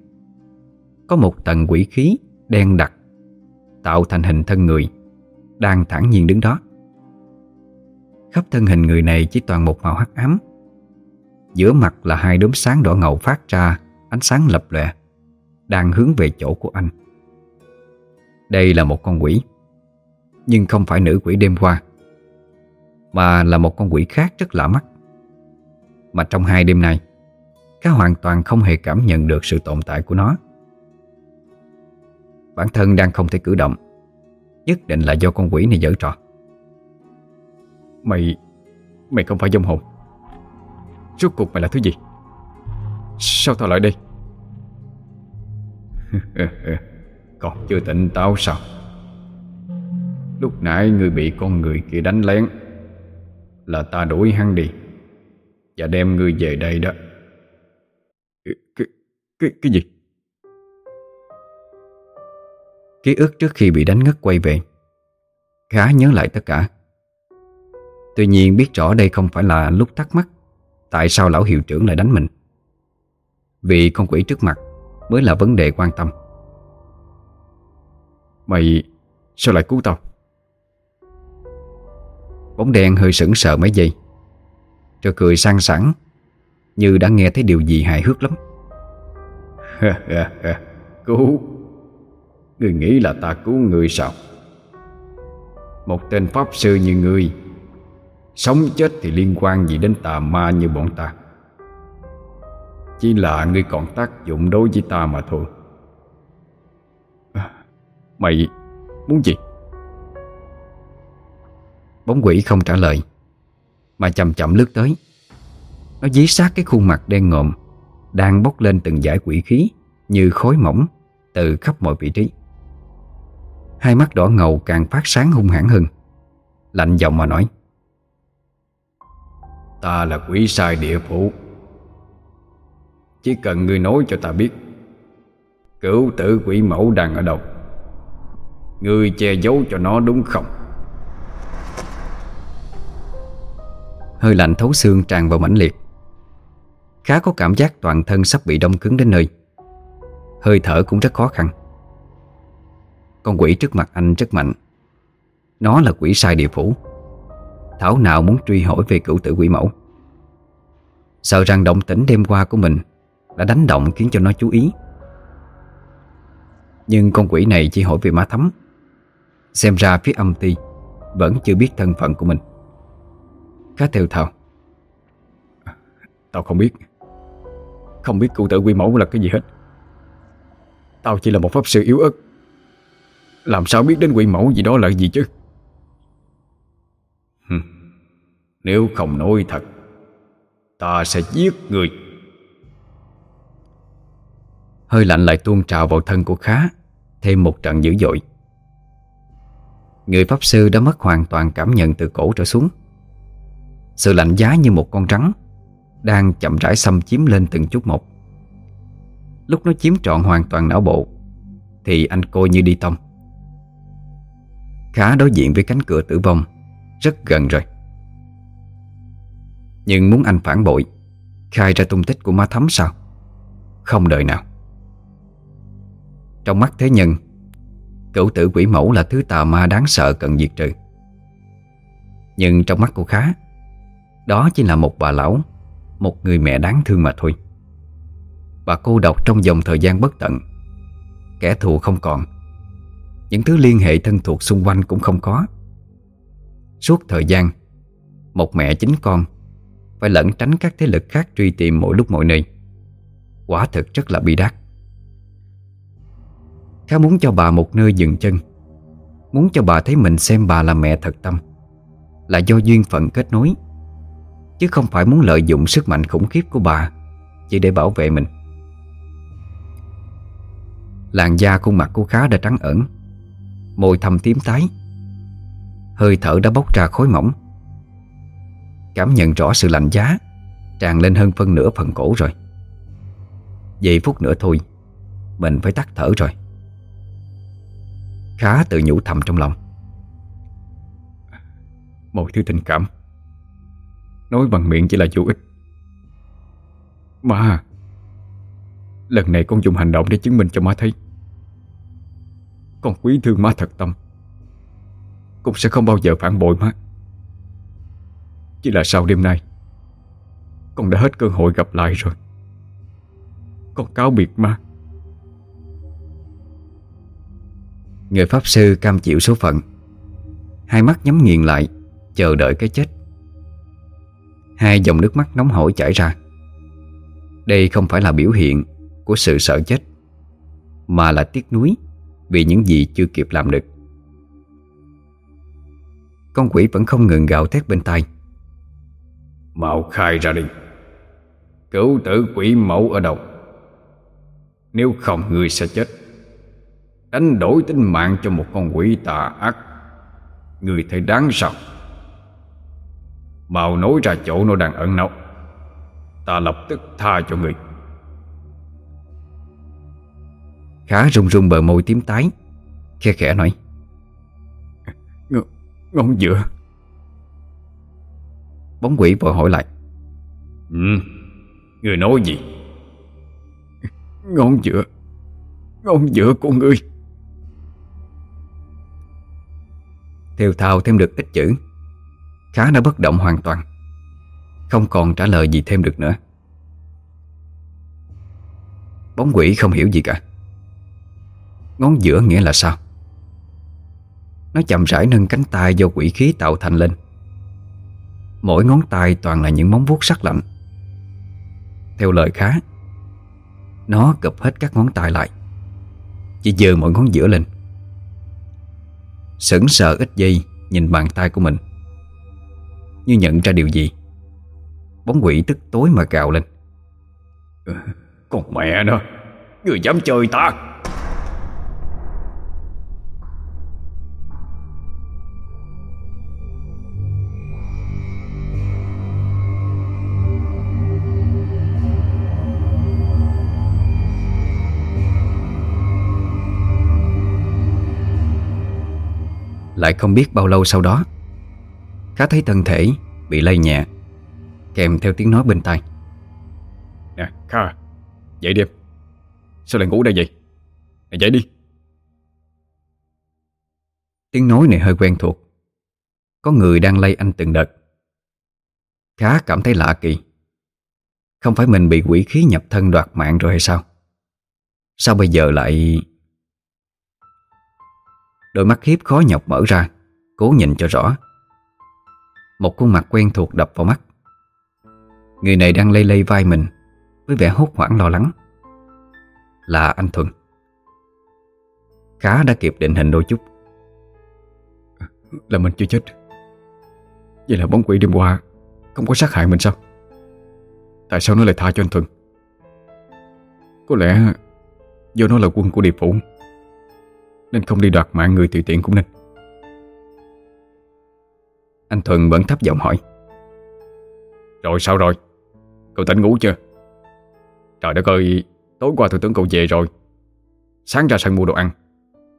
Có một tầng quỷ khí đen đặc, Tạo thành hình thân người, Đang thẳng nhiên đứng đó. Khắp thân hình người này chỉ toàn một màu hắc ám. Giữa mặt là hai đốm sáng đỏ ngầu phát ra Ánh sáng lập lòe, Đang hướng về chỗ của anh. Đây là một con quỷ, Nhưng không phải nữ quỷ đêm qua, Mà là một con quỷ khác rất lạ mắt. Mà trong hai đêm nay Cá hoàn toàn không hề cảm nhận được sự tồn tại của nó. Bản thân đang không thể cử động, Nhất định là do con quỷ này dở trò. Mày Mày không phải dông hồn Rốt cuộc mày là thứ gì? Sao tao lại đây? <laughs> Còn chưa tỉnh táo sao? Lúc nãy người bị con người kia đánh lén, Là ta đuổi hắn đi. Và đem người về đây đó. Cái, cái, cái, cái gì? Ký ức trước khi bị đánh ngất quay về. Khá nhớ lại tất cả. Tuy nhiên biết rõ đây không phải là lúc thắc mắc Tại sao lão hiệu trưởng lại đánh mình? Vì con quỷ trước mặt Mới là vấn đề quan tâm. Mày sao lại cứu tao? Bóng đen hơi sững sờ mấy giây Rồi cười sang sảng Như đã nghe thấy điều gì hài hước lắm. <laughs> Cứu. Người nghĩ là ta cứu người sao? Một tên pháp sư như ngươi Sống chết thì liên quan gì đến tà ma như bọn ta? Chỉ là ngươi còn tác dụng đối với ta mà thôi. Mày muốn gì? Bóng quỷ không trả lời mà chậm chậm lướt tới. Nó dí sát cái khuôn mặt đen ngòm, Đang bốc lên từng dải quỷ khí Như khối mỏng Từ khắp mọi vị trí. Hai mắt đỏ ngầu càng phát sáng hung hãn hơn, Lạnh giọng mà nói. Ta là quỷ sai địa phủ. Chỉ cần ngươi nói cho ta biết, Cửu tử quỷ mẫu đang ở đâu, Ngươi che giấu cho nó đúng không? Hơi lạnh thấu xương tràn vào mãnh liệt. Khá có cảm giác toàn thân sắp bị đông cứng đến nơi. Hơi thở cũng rất khó khăn. Con quỷ trước mặt anh rất mạnh. Nó là quỷ sai địa phủ. Thảo nào muốn truy hỏi về cửu tử quỷ mẫu? Sợ rằng động tĩnh đêm qua của mình Đã đánh động khiến cho nó chú ý. Nhưng con quỷ này chỉ hỏi về má thấm. Xem ra phía âm ti Vẫn chưa biết thân phận của mình. Khá theo thào Tao không biết. Không biết cụ tử quy mẫu là cái gì hết. Tao chỉ là một pháp sư yếu ớt. Làm sao biết đến quỷ mẫu gì đó là gì chứ? Nếu không nói thật, Ta sẽ giết người. Hơi lạnh lại tuôn trào vào thân của Khá, Thêm một trận dữ dội. Người Pháp Sư đã mất hoàn toàn cảm nhận từ cổ trở xuống. Sự lạnh giá như một con rắn Đang chậm rãi xâm chiếm lên từng chút một. Lúc nó chiếm trọn hoàn toàn não bộ, Thì anh coi như đi tông. Khá đối diện với cánh cửa tử vong, Rất gần rồi. Nhưng muốn anh phản bội, Khai ra tung tích của má thấm sao? Không đợi nào. Trong mắt thế nhân, Cửu tử quỷ mẫu là thứ tà ma đáng sợ cần diệt trừ. Nhưng trong mắt cô khá đó chỉ là một bà lão, Một người mẹ đáng thương mà thôi. Bà cô độc trong dòng thời gian bất tận, Kẻ thù không còn. Những thứ liên hệ thân thuộc xung quanh cũng không có. Suốt thời gian, Một mẹ chính con Phải lẩn tránh các thế lực khác truy tìm mỗi lúc mỗi nơi. Quả thực rất là bi đát. Khá muốn cho bà một nơi dừng chân, Muốn cho bà thấy mình xem bà là mẹ thật tâm, Là do duyên phận kết nối. Chứ không phải muốn lợi dụng sức mạnh khủng khiếp của bà Chỉ để bảo vệ mình. Làn da khuôn mặt của Khá đã trắng ẩn, Môi thâm tím tái, Hơi thở đã bốc ra khối mỏng. Cảm nhận rõ sự lạnh giá Tràn lên hơn phân nửa phần cổ rồi. Vậy phút nữa thôi, Mình phải tắt thở rồi. Khá tự nhủ thầm trong lòng. Mọi thứ tình cảm Nói bằng miệng chỉ là vô ích. Má à, Lần này con dùng hành động để chứng minh cho má thấy. Con quý thương má thật tâm. Cũng sẽ không bao giờ phản bội má. Chỉ là sau đêm nay, Con đã hết cơ hội gặp lại rồi. Con cáo biệt má. Người Pháp Sư cam chịu số phận. Hai mắt nhắm nghiền lại, Chờ đợi cái chết. Hai dòng nước mắt nóng hổi chảy ra. Đây không phải là biểu hiện Của sự sợ chết, Mà là tiếc nuối Vì những gì chưa kịp làm được. Con quỷ vẫn không ngừng gạo thét bên tai. Mau khai ra đi. Cửu tử quỷ mẫu ở đâu? Nếu không, người sẽ chết. Đánh đổi tính mạng cho một con quỷ tà ác. Người thấy đáng sao? Mau nói ra chỗ nó đang ẩn náu Ta lập tức tha cho người. Khá rung rung bờ môi tím tái Khe khẽ nói. Ng Ngon dựa Bóng quỷ vội hỏi lại. Ừ Người nói gì? Ngon dựa Ngon dựa của ngươi Theo thao thêm được ít chữ Khá đã bất động hoàn toàn. Không còn trả lời gì thêm được nữa. Bóng quỷ không hiểu gì cả. Ngón giữa nghĩa là sao? Nó chậm rãi nâng cánh tay do quỷ khí tạo thành lên. Mỗi ngón tay toàn là những móng vuốt sắc lạnh. Theo lời khá, Nó cập hết các ngón tay lại. Chỉ dơ mỗi ngón giữa lên. Sững sờ ít giây, Nhìn bàn tay của mình. Như nhận ra điều gì. Bóng quỷ tức tối mà gào lên. Con mẹ nó Người dám chơi ta? Lại không biết bao lâu sau đó Khá thấy thân thể bị lay nhẹ Kèm theo tiếng nói bên tai. Nè Kha Dậy đi em. Sao lại ngủ đây vậy? Nè dậy đi. Tiếng nói này hơi quen thuộc. Có người đang lay anh từng đợt. Khá cảm thấy lạ kỳ. Không phải mình bị quỷ khí nhập thân đoạt mạng rồi hay sao? Sao bây giờ lại Đôi mắt hiếp khó nhọc mở ra Cố nhìn cho rõ một khuôn mặt quen thuộc đập vào mắt. Người này đang lây lây vai mình, Với vẻ hốt hoảng lo lắng. Là anh Thuận. Khá đã kịp định hình đôi chút. Là mình chưa chết. Vậy là bóng quỷ đêm qua Không có sát hại mình sao? Tại sao nó lại tha cho anh Thuận? Có lẽ Do nó là quân của địa phủ Nên không đi đoạt mạng người tùy tiện cũng nên. Anh Thuần vẫn thấp giọng hỏi. Rồi sao rồi? Cậu tỉnh ngủ chưa? Trời đất ơi Tối qua tôi tưởng cậu về rồi. Sáng ra sân mua đồ ăn.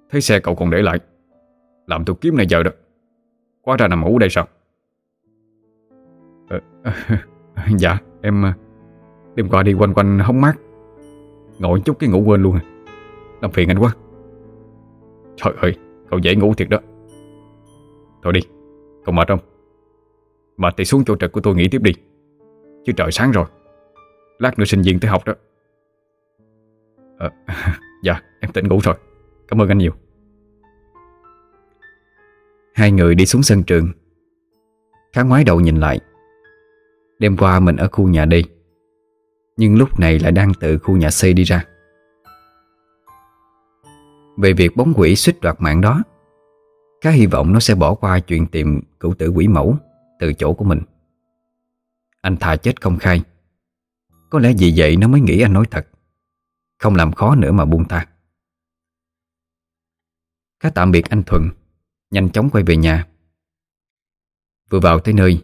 Thấy xe cậu còn để lại. Làm tôi kiếm này giờ đó. Quá ra nằm ngủ đây sao? Ờ, <laughs> Dạ em Đêm qua đi quanh quanh hóng mát. Ngồi chút cái ngủ quên luôn. Làm phiền anh quá. Trời ơi cậu dễ ngủ thiệt đó. Thôi đi còn mệt không? Mệt thì xuống chỗ trực của tôi nghỉ tiếp đi. Chứ trời sáng rồi. Lát nữa sinh viên tới học đó. À, <laughs> Dạ em tỉnh ngủ rồi. Cảm ơn anh nhiều. Hai người đi xuống sân trường. Khá ngoái đầu nhìn lại. Đêm qua mình ở khu nhà đi Nhưng lúc này lại đang từ khu nhà C đi ra. Về việc bóng quỷ suýt đoạt mạng đó Khá hy vọng nó sẽ bỏ qua chuyện tìm cửu tử quỷ mẫu Từ chỗ của mình. Anh thà chết không khai. Có lẽ vì vậy nó mới nghĩ anh nói thật. Không làm khó nữa mà buông tha. Khá tạm biệt anh Thuận. Nhanh chóng quay về nhà. Vừa vào tới nơi,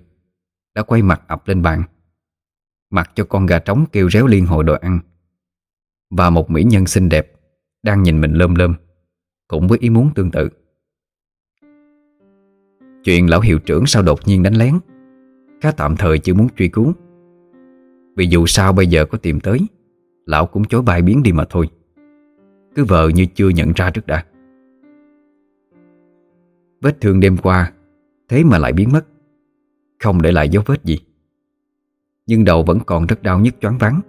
Đã quay mặt ập lên bàn. Mặc cho con gà trống kêu réo liên hồi đồ ăn. Và một mỹ nhân xinh đẹp Đang nhìn mình lơm lơm, Cũng với ý muốn tương tự. Chuyện lão hiệu trưởng sao đột nhiên đánh lén. Khá tạm thời chưa muốn truy cứu. Vì dù sao bây giờ có tìm tới, Lão cũng chối bài biến đi mà thôi. Cứ vờ như chưa nhận ra trước đã. Vết thương đêm qua, Thế mà lại biến mất. Không để lại dấu vết gì. Nhưng đầu vẫn còn rất đau nhức choáng vắng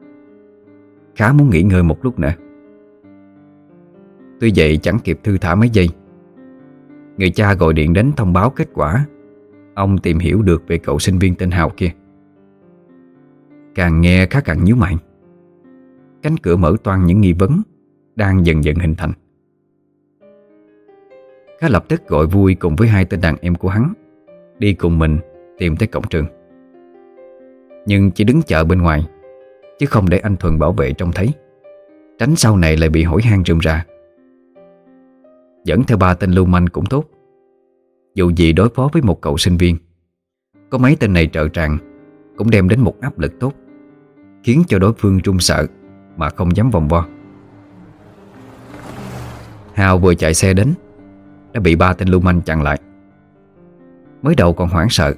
Khá muốn nghỉ ngơi một lúc nữa. Tuy vậy chẳng kịp thư thả mấy giây Người cha gọi điện đến thông báo kết quả. Ông tìm hiểu được về cậu sinh viên tên Hào kia. Càng nghe khá càng nhíu mày. Cánh cửa mở toan những nghi vấn Đang dần dần hình thành. Khá lập tức gọi vui cùng với hai tên đàn em của hắn, Đi cùng mình tìm tới cổng trường. Nhưng chỉ đứng chờ bên ngoài, Chứ không để anh Thuần bảo vệ trông thấy. Tránh sau này lại bị hỏi hang rườm ra Dẫn theo ba tên lưu manh cũng tốt. Dù gì đối phó với một cậu sinh viên, Có mấy tên này trợ tràng Cũng đem đến một áp lực tốt, Khiến cho đối phương trung sợ Mà không dám vòng vo. Hào vừa chạy xe đến, Đã bị ba tên lưu manh chặn lại. Mới đầu còn hoảng sợ,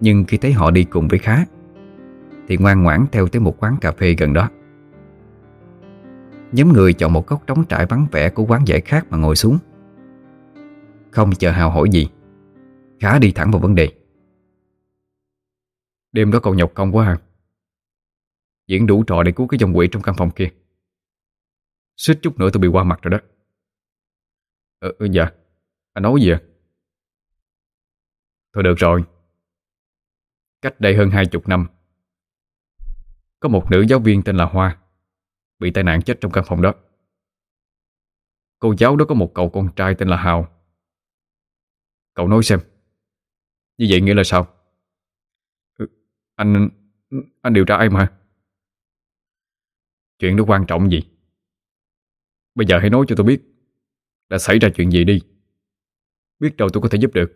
Nhưng khi thấy họ đi cùng với Khá, Thì ngoan ngoãn theo tới một quán cà phê gần đó. Nhóm người chọn một góc trống trải vắng vẻ của quán giải khác mà ngồi xuống. Không chờ Hào hỏi gì Khá đi thẳng vào vấn đề. Đêm đó cậu nhọc công quá hả Diễn đủ trò để cứu cái dòng quỷ trong căn phòng kia. Xích chút nữa tôi bị qua mặt rồi đó. Ờ, ừ, dạ. Anh nói gì à Thôi được rồi. Cách đây hơn hai chục năm Có một nữ giáo viên tên là Hoa. Bị tai nạn chết trong căn phòng đó. Cô giáo đó có một cậu con trai tên là Hào. Cậu nói xem Như vậy nghĩa là sao? Ừ, Anh Anh điều tra em hả Chuyện đó quan trọng gì? Bây giờ hãy nói cho tôi biết Đã xảy ra chuyện gì đi? Biết đâu tôi có thể giúp được.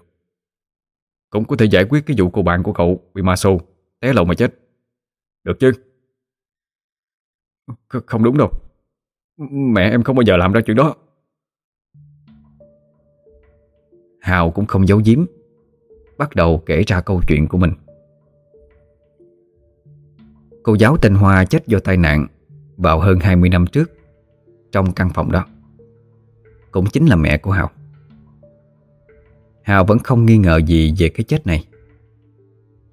Cũng có thể giải quyết cái vụ cô bạn của cậu Bị ma xô Té lầu mà chết. Được chứ? Không đúng đâu. Mẹ em không bao giờ làm ra chuyện đó. Hào cũng không giấu giếm, Bắt đầu kể ra câu chuyện của mình. Cô giáo tên Hoa chết do tai nạn Vào hơn 20 năm trước Trong căn phòng đó. Cũng chính là mẹ của Hào. Hào vẫn không nghi ngờ gì về cái chết này.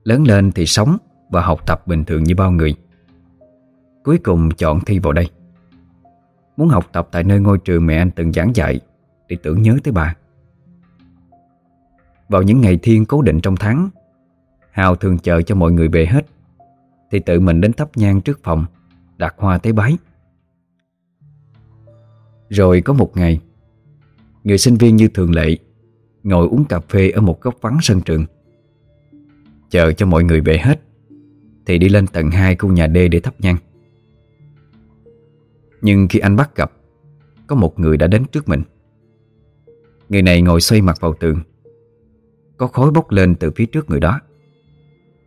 Lớn lên thì sống Và học tập bình thường như bao người. Cuối cùng chọn thi vào đây. Muốn học tập tại nơi ngôi trường mẹ anh từng giảng dạy Để tưởng nhớ tới bà. Vào những ngày thiên cố định trong tháng, Hào thường chờ cho mọi người về hết, Thì tự mình đến thắp nhang trước phòng, Đặt hoa tế bái. Rồi có một ngày, Người sinh viên như thường lệ, Ngồi uống cà phê ở một góc vắng sân trường. Chờ cho mọi người về hết, Thì đi lên tầng 2 khu nhà D để thắp nhang. Nhưng khi anh bắt gặp, Có một người đã đến trước mình. Người này ngồi xoay mặt vào tường. Có khói bốc lên từ phía trước người đó.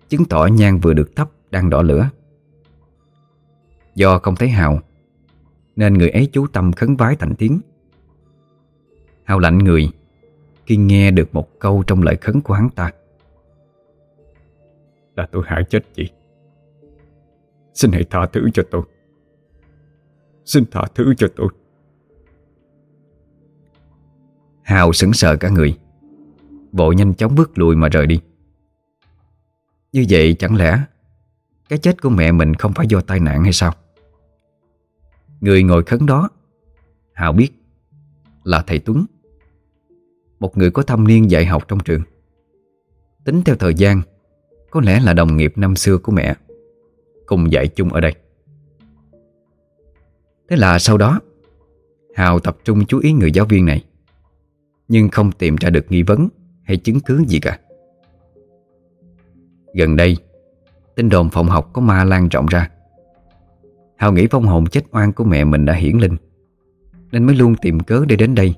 Chứng tỏ nhang vừa được thắp đang đỏ lửa. Do không thấy Hào, Nên người ấy chú tâm khấn vái thành tiếng. Hào lạnh người Khi nghe được một câu trong lời khấn của hắn ta. Là tôi hại chết chị. Xin hãy tha thứ cho tôi. Xin tha thứ cho tôi. Hào sững sờ cả người. Vội nhanh chóng bước lùi mà rời đi. Như vậy chẳng lẽ Cái chết của mẹ mình không phải do tai nạn hay sao? Người ngồi khấn đó, Hào biết Là thầy Tuấn, Một người có thâm niên dạy học trong trường. Tính theo thời gian, Có lẽ là đồng nghiệp năm xưa của mẹ, Cùng dạy chung ở đây. Thế là sau đó, Hào tập trung chú ý người giáo viên này, Nhưng không tìm ra được nghi vấn Hay chứng cứ gì cả. Gần đây, Tin đồn phòng học có ma lan rộng ra. Hào nghĩ phong hồn chết oan của mẹ mình đã hiển linh, Nên mới luôn tìm cớ để đến đây,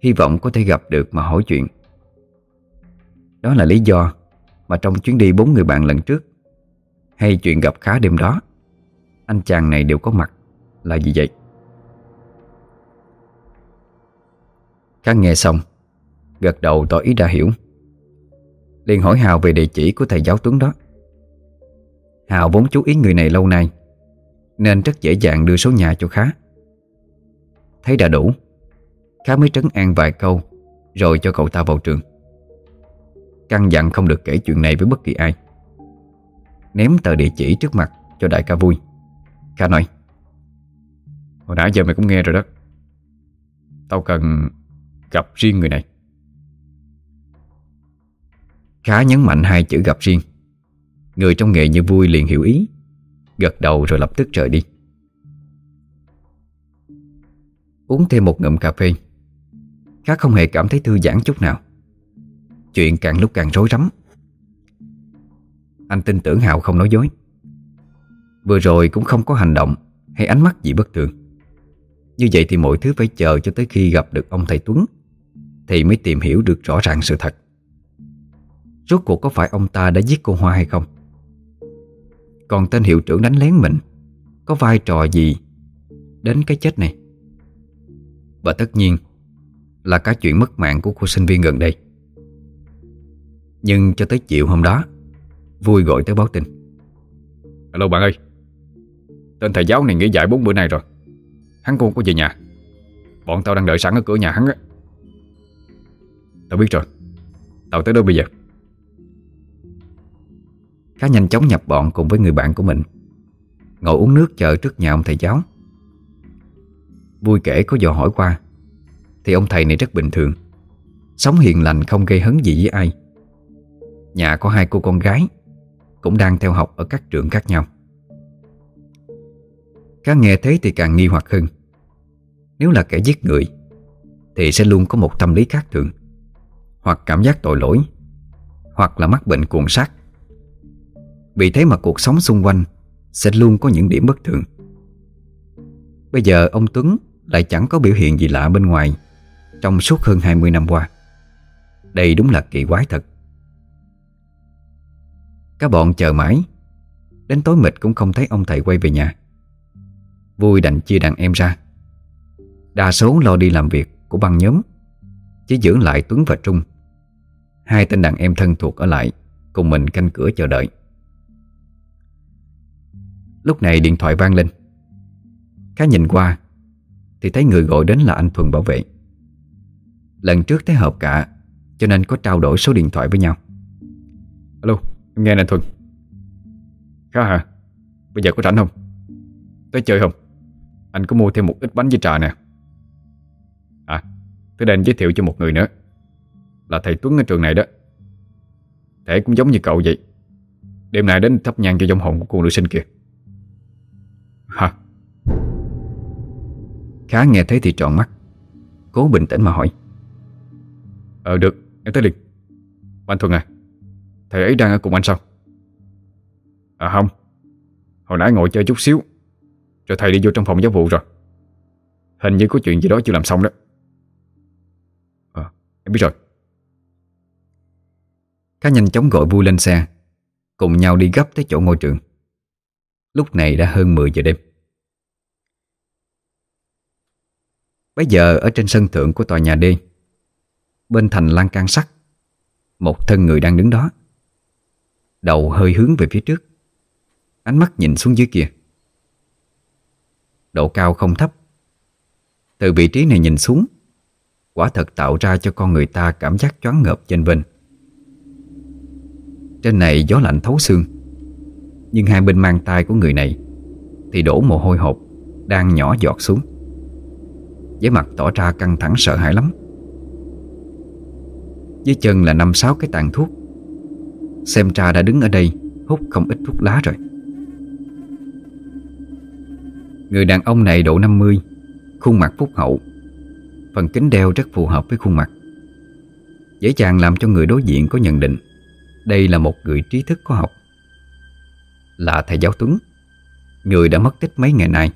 Hy vọng có thể gặp được mà hỏi chuyện. Đó là lý do Mà trong chuyến đi bốn người bạn lần trước, Hay chuyện gặp khá đêm đó, Anh chàng này đều có mặt. Là gì vậy? Khang nghe xong, Gật đầu tỏ ý đã hiểu. Liền hỏi Hào về địa chỉ của thầy giáo Tuấn đó. Hào vốn chú ý người này lâu nay, Nên rất dễ dàng đưa số nhà cho Khá. Thấy đã đủ, Khá mới trấn an vài câu, Rồi cho cậu ta vào trường. Căn dặn không được kể chuyện này với bất kỳ ai. Ném tờ địa chỉ trước mặt cho đại ca vui. Khá nói Hồi nãy giờ mày cũng nghe rồi đó. Tao cần gặp riêng người này. Khá nhấn mạnh hai chữ gặp riêng. Người trong nghề như vui liền hiểu ý, Gật đầu rồi lập tức rời đi. Uống thêm một ngụm cà phê. Khá không hề cảm thấy thư giãn chút nào. Chuyện càng lúc càng rối rắm. Anh tin tưởng Hào không nói dối. Vừa rồi cũng không có hành động Hay ánh mắt gì bất thường. Như vậy thì mọi thứ phải chờ cho tới khi gặp được ông thầy Tuấn, Thì mới tìm hiểu được rõ ràng sự thật. Rốt cuộc có phải ông ta đã giết cô Hoa hay không? Còn tên hiệu trưởng đánh lén mình, Có vai trò gì Đến cái chết này? Và tất nhiên Là cả chuyện mất mạng của cô sinh viên gần đây. Nhưng cho tới chiều hôm đó, Vui gọi tới báo tin. Alo bạn ơi, Tên thầy giáo này nghỉ giải 4 bữa nay rồi. Hắn cũng có về nhà. Bọn tao đang đợi sẵn ở cửa nhà hắn á. Tao biết rồi. Tao tới đâu bây giờ. Khá nhanh chóng nhập bọn cùng với người bạn của mình. Ngồi uống nước chờ trước nhà ông thầy giáo. Vui kể có dò hỏi qua. Thì ông thầy này rất bình thường. Sống hiền lành không gây hấn gì với ai. Nhà có hai cô con gái. Cũng đang theo học ở các trường khác nhau. Khá nghe thế thì càng nghi hoặc hơn. Nếu là kẻ giết người, Thì sẽ luôn có một tâm lý khác thường. Hoặc cảm giác tội lỗi, Hoặc là mắc bệnh cuồng sát. Vì thế mà cuộc sống xung quanh Sẽ luôn có những điểm bất thường. Bây giờ ông Tuấn Lại chẳng có biểu hiện gì lạ bên ngoài Trong suốt hơn 20 năm qua. Đây đúng là kỳ quái thật. Các bọn chờ mãi, Đến tối mịt cũng không thấy ông thầy quay về nhà. Vui đành chia đàn em ra. Đa số lo đi làm việc của băng nhóm Chỉ giữ lại Tuấn và Trung. Hai tên đàn em thân thuộc ở lại Cùng mình canh cửa chờ đợi. Lúc này điện thoại vang lên. Khá nhìn qua Thì thấy người gọi đến là anh Thuần bảo vệ. Lần trước thấy hợp cả Cho nên có trao đổi số điện thoại với nhau. Alo, em nghe nè Thuần. Khá hả? Bây giờ có rảnh không? Tới chơi không? Anh có mua thêm một ít bánh với trà nè tôi đang giới thiệu cho một người nữa. Là thầy Tuấn ở trường này đó. Thể cũng giống như cậu vậy. Đêm nay đến thắp nhang cho dòng hồn của cô nữ sinh kìa Hả? Khá nghe thấy thì tròn mắt. Cố bình tĩnh mà hỏi. Ờ được, em tới liền. Anh Thuần à. Thầy ấy đang ở cùng anh sao? À không. Hồi nãy ngồi chơi chút xíu. Rồi thầy đi vô trong phòng giáo vụ rồi. Hình như có chuyện gì đó chưa làm xong đó em biết rồi. Khá nhanh chóng gọi vui lên xe, Cùng nhau đi gấp tới chỗ ngôi trường. Lúc này đã hơn 10 giờ đêm. Bây giờ, ở trên sân thượng của tòa nhà D, Bên thành lan can sắt, Một thân người đang đứng đó. Đầu hơi hướng về phía trước, Ánh mắt nhìn xuống dưới kia. Độ cao không thấp. Từ vị trí này nhìn xuống Quả thật tạo ra cho con người ta cảm giác choáng ngợp trên bên Trên này gió lạnh thấu xương, Nhưng hai bên mang tay của người này Thì đổ mồ hôi hột Đang nhỏ giọt xuống. Với mặt tỏ ra căng thẳng sợ hãi lắm. Dưới chân là năm sáu cái tàn thuốc. Xem ra đã đứng ở đây Hút không ít thuốc lá rồi. Người đàn ông này độ 50 Khuôn mặt phúc hậu Phần kính đeo rất phù hợp với khuôn mặt. Dễ dàng làm cho người đối diện có nhận định, Đây là một người trí thức có học. Là thầy giáo Tuấn, Người đã mất tích mấy ngày nay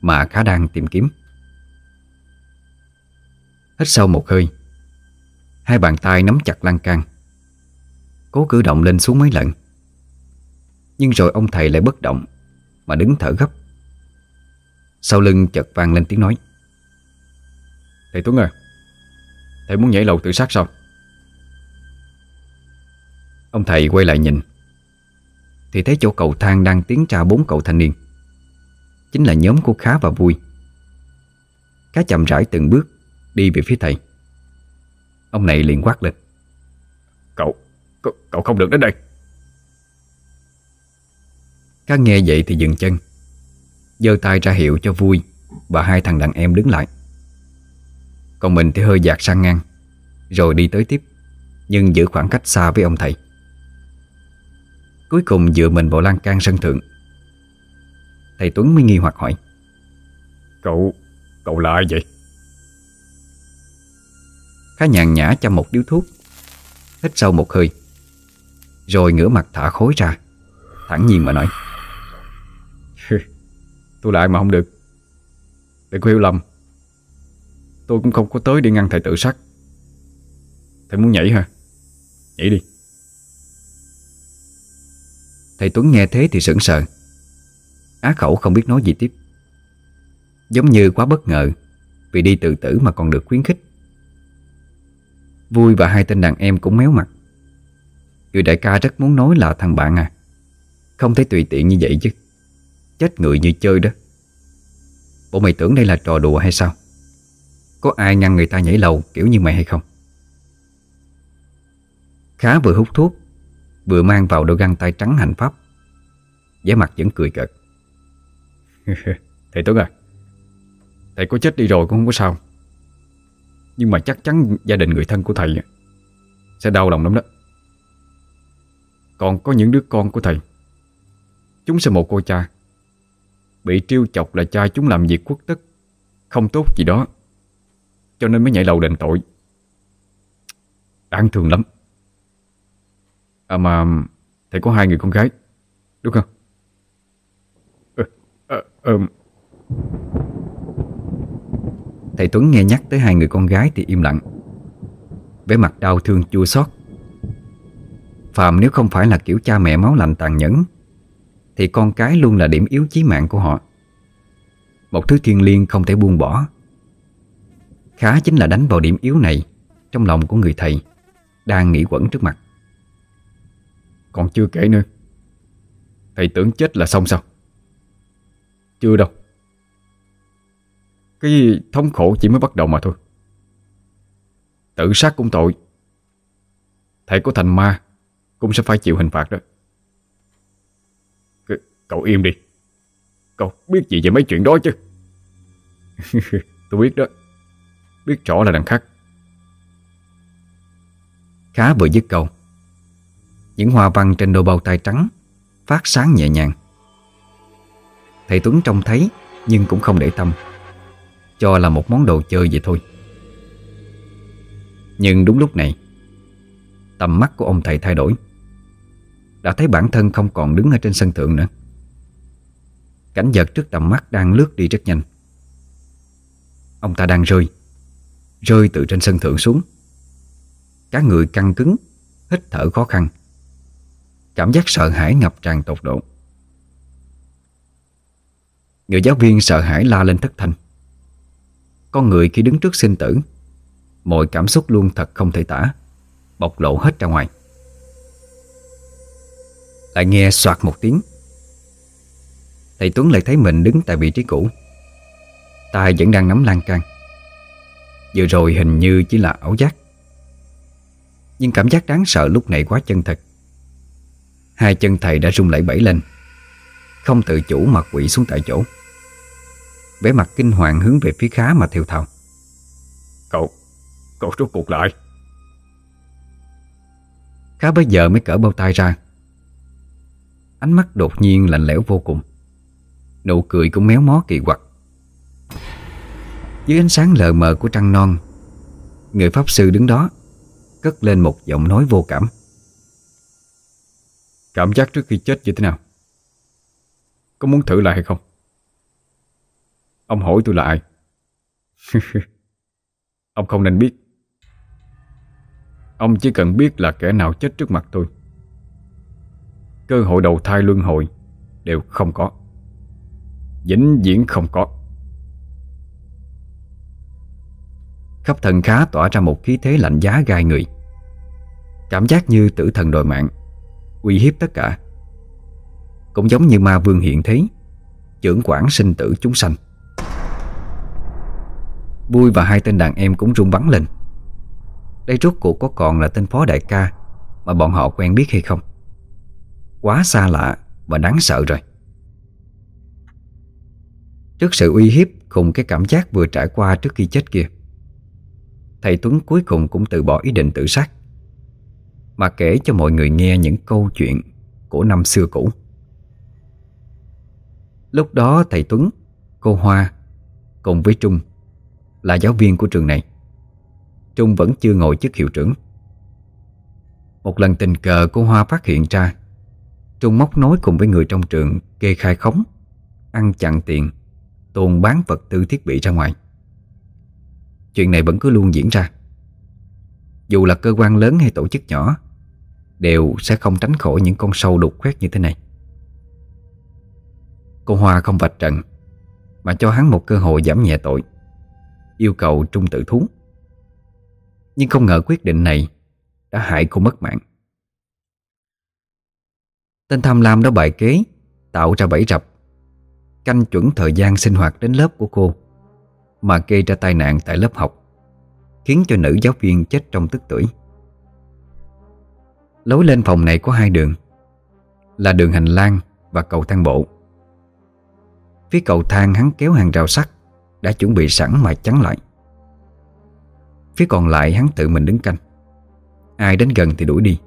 Mà khá đang tìm kiếm. Hít sâu một hơi, Hai bàn tay nắm chặt lan can, Cố cử động lên xuống mấy lần. Nhưng rồi ông thầy lại bất động Mà đứng thở gấp. Sau lưng chợt vang lên tiếng nói. Thầy Tuấn à Thầy muốn nhảy lầu tự sát sao? Ông thầy quay lại nhìn Thì thấy chỗ cầu thang đang tiến ra bốn cậu thanh niên. Chính là nhóm của Khá và Vui. Khá chậm rãi từng bước Đi về phía thầy. Ông này liền quát lên Cậu, cậu, cậu không được đến đây. Khá nghe vậy thì dừng chân giơ tay ra hiệu cho Vui Và hai thằng đàn em đứng lại. Còn mình thì hơi dạt sang ngang Rồi đi tới tiếp Nhưng giữ khoảng cách xa với ông thầy. Cuối cùng dựa mình vào lan can sân thượng. Thầy Tuấn mới nghi hoặc hỏi Cậu, cậu là ai vậy? Khá nhàn nhã chăm một điếu thuốc Hít sâu một hơi Rồi ngửa mặt thả khối ra Thẳng nhiên mà nói <laughs> Tôi lại mà không được? Đừng có hiểu lầm Tôi cũng không có tới để ngăn thầy tự sát. Thầy muốn nhảy hả? Nhảy đi. Thầy Tuấn nghe thế thì sững sờ. Á khẩu không biết nói gì tiếp. Giống như quá bất ngờ Vì đi tự tử mà còn được khuyến khích. Vui và hai tên đàn em cũng méo mặt. Người đại ca rất muốn nói là thằng bạn à. Không thể tùy tiện như vậy chứ. Chết người như chơi đó. Bộ mày tưởng đây là trò đùa hay sao? Có ai ngăn người ta nhảy lầu kiểu như mày hay không? Khá vừa hút thuốc, Vừa mang vào đôi găng tay trắng hành pháp. Vẻ mặt vẫn cười cợt. <laughs> Thầy Tuấn à Thầy có chết đi rồi cũng không có sao. Nhưng mà chắc chắn gia đình người thân của thầy Sẽ đau lòng lắm đó. Còn có những đứa con của thầy, Chúng sẽ một cô cha. Bị triêu chọc là cha chúng làm việc quốc tức Không tốt gì đó. Cho nên mới nhảy lầu đền tội. Đáng thương lắm. À mà Thầy có hai người con gái. Đúng không? À, à, à. Thầy Tuấn nghe nhắc tới hai người con gái thì im lặng. Vẻ mặt đau thương chua xót. Phạm nếu không phải là kiểu cha mẹ máu lạnh tàn nhẫn Thì con cái luôn là điểm yếu chí mạng của họ. Một thứ thiên liêng không thể buông bỏ. Khá chính là đánh vào điểm yếu này Trong lòng của người thầy, Đang nghĩ quẩn trước mặt. Còn chưa kể nữa, Thầy tưởng chết là xong sao? Chưa đâu. Cái thống khổ chỉ mới bắt đầu mà thôi. Tự sát cũng tội. Thầy có thành ma, Cũng sẽ phải chịu hình phạt đó. C Cậu im đi. Cậu biết gì về mấy chuyện đó chứ? <laughs> Tôi biết đó. Biết rõ là đằng khác. Khá vừa dứt câu. Những hoa văn trên đôi bao tay trắng Phát sáng nhẹ nhàng. Thầy Tuấn trông thấy, Nhưng cũng không để tâm. Cho là một món đồ chơi vậy thôi. Nhưng đúng lúc này, Tầm mắt của ông thầy thay đổi. Đã thấy bản thân không còn đứng ở trên sân thượng nữa. Cảnh vật trước tầm mắt đang lướt đi rất nhanh. Ông ta đang rơi. Rơi từ trên sân thượng xuống. Cả người căng cứng, Hít thở khó khăn. Cảm giác sợ hãi ngập tràn tột độ. Người giáo viên sợ hãi la lên thất thanh. Con người khi đứng trước sinh tử, Mọi cảm xúc luôn thật không thể tả, Bộc lộ hết ra ngoài. Lại nghe soạt một tiếng. Thầy Tuấn lại thấy mình đứng tại vị trí cũ. Tay vẫn đang nắm lan can. Vừa rồi hình như chỉ là ảo giác. Nhưng cảm giác đáng sợ lúc này quá chân thật. Hai chân thầy đã rung lẩy bẩy lên Không tự chủ mà quỵ xuống tại chỗ. Vẻ mặt kinh hoàng hướng về phía khá mà theo thào. Cậu rốt cuộc lại Khá bây giờ mới cỡ bao tay ra. Ánh mắt đột nhiên lạnh lẽo vô cùng. Nụ cười cũng méo mó kỳ quặc dưới ánh sáng lờ mờ của trăng non, Người Pháp Sư đứng đó Cất lên một giọng nói vô cảm. Cảm giác trước khi chết như thế nào? Có muốn thử lại hay không? Ông hỏi tôi là ai? <laughs> Ông không nên biết. Ông chỉ cần biết là kẻ nào chết trước mặt tôi. Cơ hội đầu thai luân hồi Đều không có. Vĩnh viễn không có. Khắp thần khá tỏa ra một khí thế lạnh giá gai người. Cảm giác như tử thần đòi mạng, Uy hiếp tất cả. Cũng giống như ma vương hiện thế, trưởng quản sinh tử chúng sanh. Vui và hai tên đàn em cũng rung bắn lên. Đây rốt cuộc có còn là tên phó đại ca Mà bọn họ quen biết hay không? Quá xa lạ và đáng sợ rồi. Trước sự uy hiếp cùng cái cảm giác vừa trải qua trước khi chết kia Thầy Tuấn cuối cùng cũng từ bỏ ý định tự sát. Mà kể cho mọi người nghe những câu chuyện của năm xưa cũ. Lúc đó thầy Tuấn, cô Hoa cùng với Trung là giáo viên của trường này. Trung vẫn chưa ngồi chức hiệu trưởng. Một lần tình cờ cô Hoa phát hiện ra Trung móc nối cùng với người trong trường kê khai khống Ăn chặn tiền Tuồn bán vật tư thiết bị ra ngoài. Chuyện này vẫn cứ luôn diễn ra. Dù là cơ quan lớn hay tổ chức nhỏ, Đều sẽ không tránh khỏi những con sâu đục khoét như thế này. Cô Hoa không vạch trần, Mà cho hắn một cơ hội giảm nhẹ tội, Yêu cầu Trung tự thú. Nhưng không ngờ quyết định này Đã hại cô mất mạng. Tên tham lam đó bài kế, Tạo ra bẫy rập, Canh chuẩn thời gian sinh hoạt đến lớp của cô. Mà gây ra tai nạn tại lớp học, Khiến cho nữ giáo viên chết trong tức tuổi Lối lên phòng này có hai đường, Là đường hành lang và cầu thang bộ. Phía cầu thang hắn kéo hàng rào sắt Đã chuẩn bị sẵn mà chắn lại. Phía còn lại hắn tự mình đứng canh. Ai đến gần thì đuổi đi.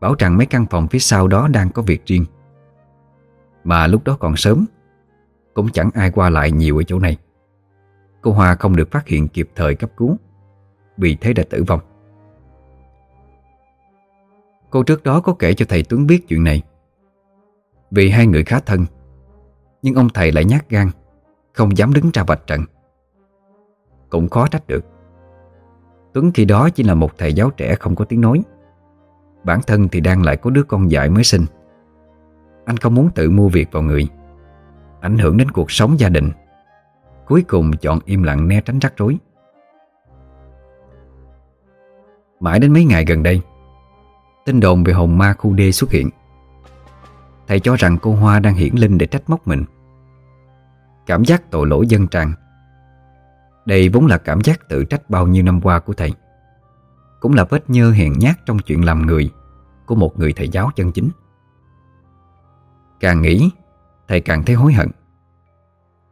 Bảo rằng mấy căn phòng phía sau đó đang có việc riêng. Mà lúc đó còn sớm, Cũng chẳng ai qua lại nhiều ở chỗ này. Cô Hoa không được phát hiện kịp thời cấp cứu, Vì thế đã tử vong. Cô trước đó có kể cho thầy Tuấn biết chuyện này. Vì hai người khá thân, Nhưng ông thầy lại nhát gan, Không dám đứng ra vạch trận Cũng khó trách được. Tuấn khi đó chỉ là một thầy giáo trẻ không có tiếng nói. Bản thân thì đang lại có đứa con dại mới sinh. Anh không muốn tự mua việc vào người, Ảnh hưởng đến cuộc sống gia đình. Cuối cùng chọn im lặng né tránh rắc rối. Mãi đến mấy ngày gần đây, Tin đồn về hồn ma khu đê xuất hiện. Thầy cho rằng cô Hoa đang hiển linh để trách móc mình. Cảm giác tội lỗi dân tràn. Đây vốn là cảm giác tự trách bao nhiêu năm qua của thầy. Cũng là vết nhơ hèn nhát trong chuyện làm người Của một người thầy giáo chân chính. Càng nghĩ, Thầy càng thấy hối hận.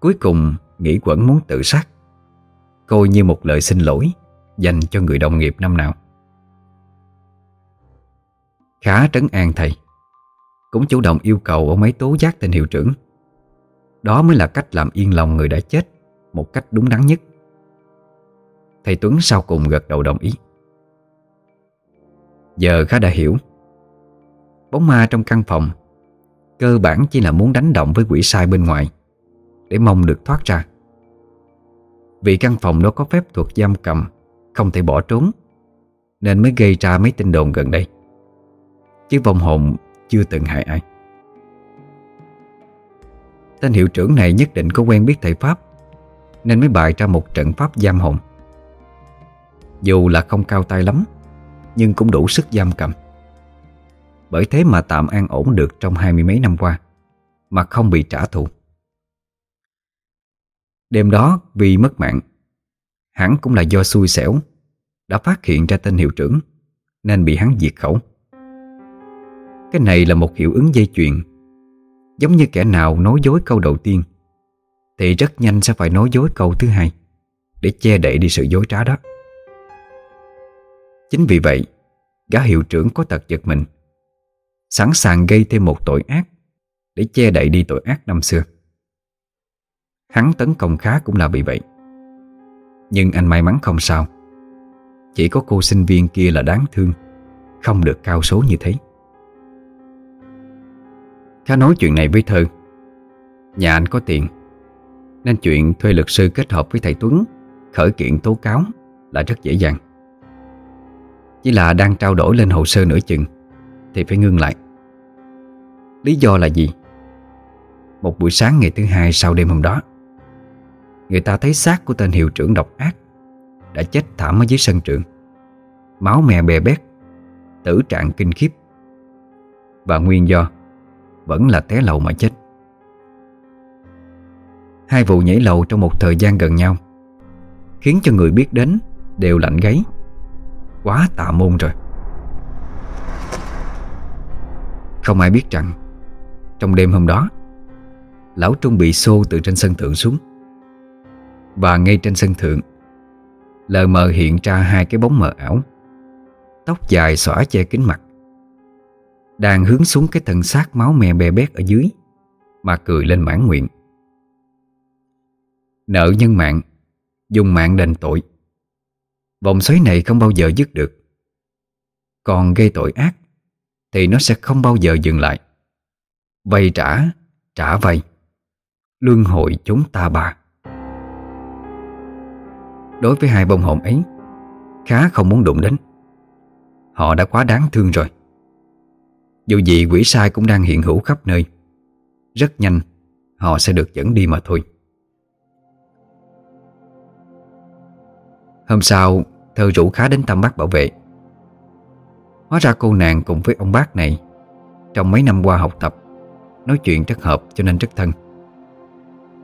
Cuối cùng nghĩ quẩn muốn tự sát. Coi như một lời xin lỗi Dành cho người đồng nghiệp năm nào. Khá trấn an thầy. Cũng chủ động yêu cầu ông ấy tố giác tên hiệu trưởng. Đó mới là cách làm yên lòng người đã chết Một cách đúng đắn nhất. Thầy Tuấn sau cùng gật đầu đồng ý. Giờ khá đã hiểu. Bóng ma trong căn phòng Cơ bản chỉ là muốn đánh động với quỷ sai bên ngoài Để mong được thoát ra. Vì căn phòng đó có phép thuật giam cầm, Không thể bỏ trốn, Nên mới gây ra mấy tin đồn gần đây. Chứ vong hồn chưa từng hại ai. Tên hiệu trưởng này nhất định có quen biết thầy Pháp, Nên mới bày ra một trận pháp giam hồn. Dù là không cao tay lắm, Nhưng cũng đủ sức giam cầm. Bởi thế mà tạm an ổn được trong hai mươi mấy năm qua, Mà không bị trả thù. Đêm đó vì mất mạng. Hắn cũng là do xui xẻo, Đã phát hiện ra tên hiệu trưởng, Nên bị hắn diệt khẩu. Cái này là một hiệu ứng dây chuyền. Giống như kẻ nào nói dối câu đầu tiên, Thì rất nhanh sẽ phải nói dối câu thứ hai, Để che đậy đi sự dối trá đó. Chính vì vậy, Gã hiệu trưởng có tật giật mình, Sẵn sàng gây thêm một tội ác, Để che đậy đi tội ác năm xưa. Hắn tấn công khá cũng là bị vậy. Nhưng anh may mắn không sao. Chỉ có cô sinh viên kia là đáng thương, Không được cao số như thế. Khá nói chuyện này với Thơ. Nhà anh có tiền, Nên chuyện thuê luật sư kết hợp với thầy Tuấn Khởi kiện tố cáo là rất dễ dàng. Chỉ là đang trao đổi lên hồ sơ nửa chừng, Thì phải ngưng lại. Lý do là gì? Một buổi sáng ngày thứ hai sau đêm hôm đó Người ta thấy xác của tên hiệu trưởng độc ác, Đã chết thảm ở dưới sân trường. Máu mè bè bét, Tử trạng kinh khiếp. Và nguyên do, Vẫn là té lầu mà chết. Hai vụ nhảy lầu trong một thời gian gần nhau, Khiến cho người biết đến Đều lạnh gáy. Quá tà môn rồi. Không ai biết rằng, Trong đêm hôm đó, Lão Trung bị xô từ trên sân thượng xuống. Và ngay trên sân thượng. Lờ mờ hiện ra hai cái bóng mờ ảo. Tóc dài xõa che kính mặt. Đang hướng xuống cái thân xác máu me bè bét ở dưới, Mà cười lên mãn nguyện. Nợ nhân mạng, Dùng mạng đền tội. Vòng xoáy này không bao giờ dứt được. Còn gây tội ác, Thì nó sẽ không bao giờ dừng lại. Vay trả Trả vay. Luân hội chúng ta bà Đối với hai bông hồn ấy, Khá không muốn đụng đến. Họ đã quá đáng thương rồi. Dù gì quỷ sai cũng đang hiện hữu khắp nơi, Rất nhanh Họ sẽ được dẫn đi mà thôi. Hôm sau, Thơ rủ khá đến thăm bác bảo vệ. Hóa ra cô nàng cùng với ông bác này Trong mấy năm qua học tập, Nói chuyện rất hợp cho nên rất thân.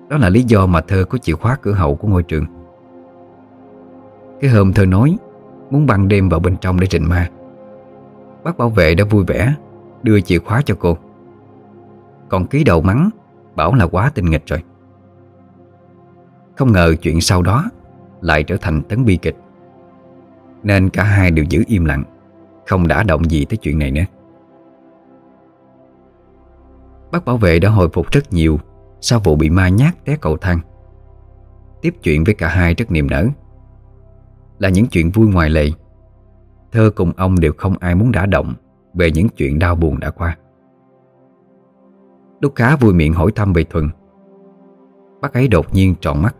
Đó là lý do mà Thơ có chìa khóa cửa hậu của ngôi trường. Cái hôm Thơ nói, Muốn băng đêm vào bên trong để trình ma. Bác bảo vệ đã vui vẻ, Đưa chìa khóa cho cô. Còn ký đầu mắng, Bảo là quá tinh nghịch rồi. Không ngờ chuyện sau đó lại trở thành tấn bi kịch. Nên cả hai đều giữ im lặng, Không đã động gì tới chuyện này nữa. Bác bảo vệ đã hồi phục rất nhiều Sau vụ bị ma nhát té cầu thang. Tiếp chuyện với cả hai rất niềm nở. Là những chuyện vui ngoài lệ. Thơ cùng ông đều không ai muốn đả động Về những chuyện đau buồn đã qua. Lúc khá vui miệng hỏi thăm về Thuần Bác ấy đột nhiên tròn mắt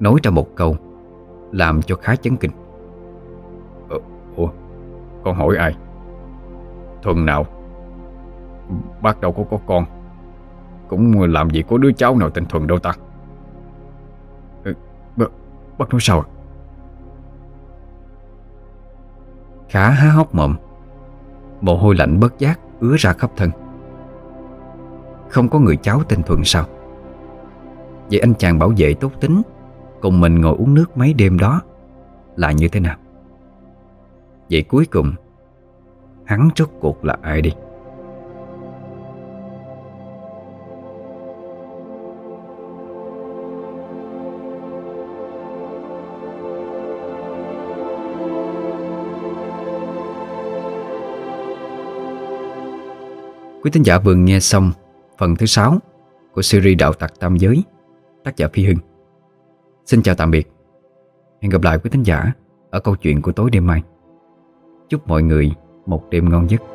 Nói ra một câu Làm cho khá chấn kinh. Ờ, Ủa Con hỏi ai? Thuần nào? Bác đâu có có con. Cũng làm gì có đứa cháu nào tên Thuần đâu ta? Ừ, bác, bác nói sao Khá há hốc mộm Mồ hôi lạnh bất giác ứa ra khắp thân. Không có người cháu tên thuận sao? Vậy anh chàng bảo vệ tốt tính, Cùng mình ngồi uống nước mấy đêm đó Là như thế nào? Vậy cuối cùng, Hắn rốt cuộc là ai đi? Quý thính giả vừa nghe xong phần thứ 6 của series Đạo Tặc Tam Giới, tác giả Phi Hưng. Xin chào tạm biệt. Hẹn gặp lại quý thính giả Ở câu chuyện của tối đêm mai. Chúc mọi người một đêm ngon giấc.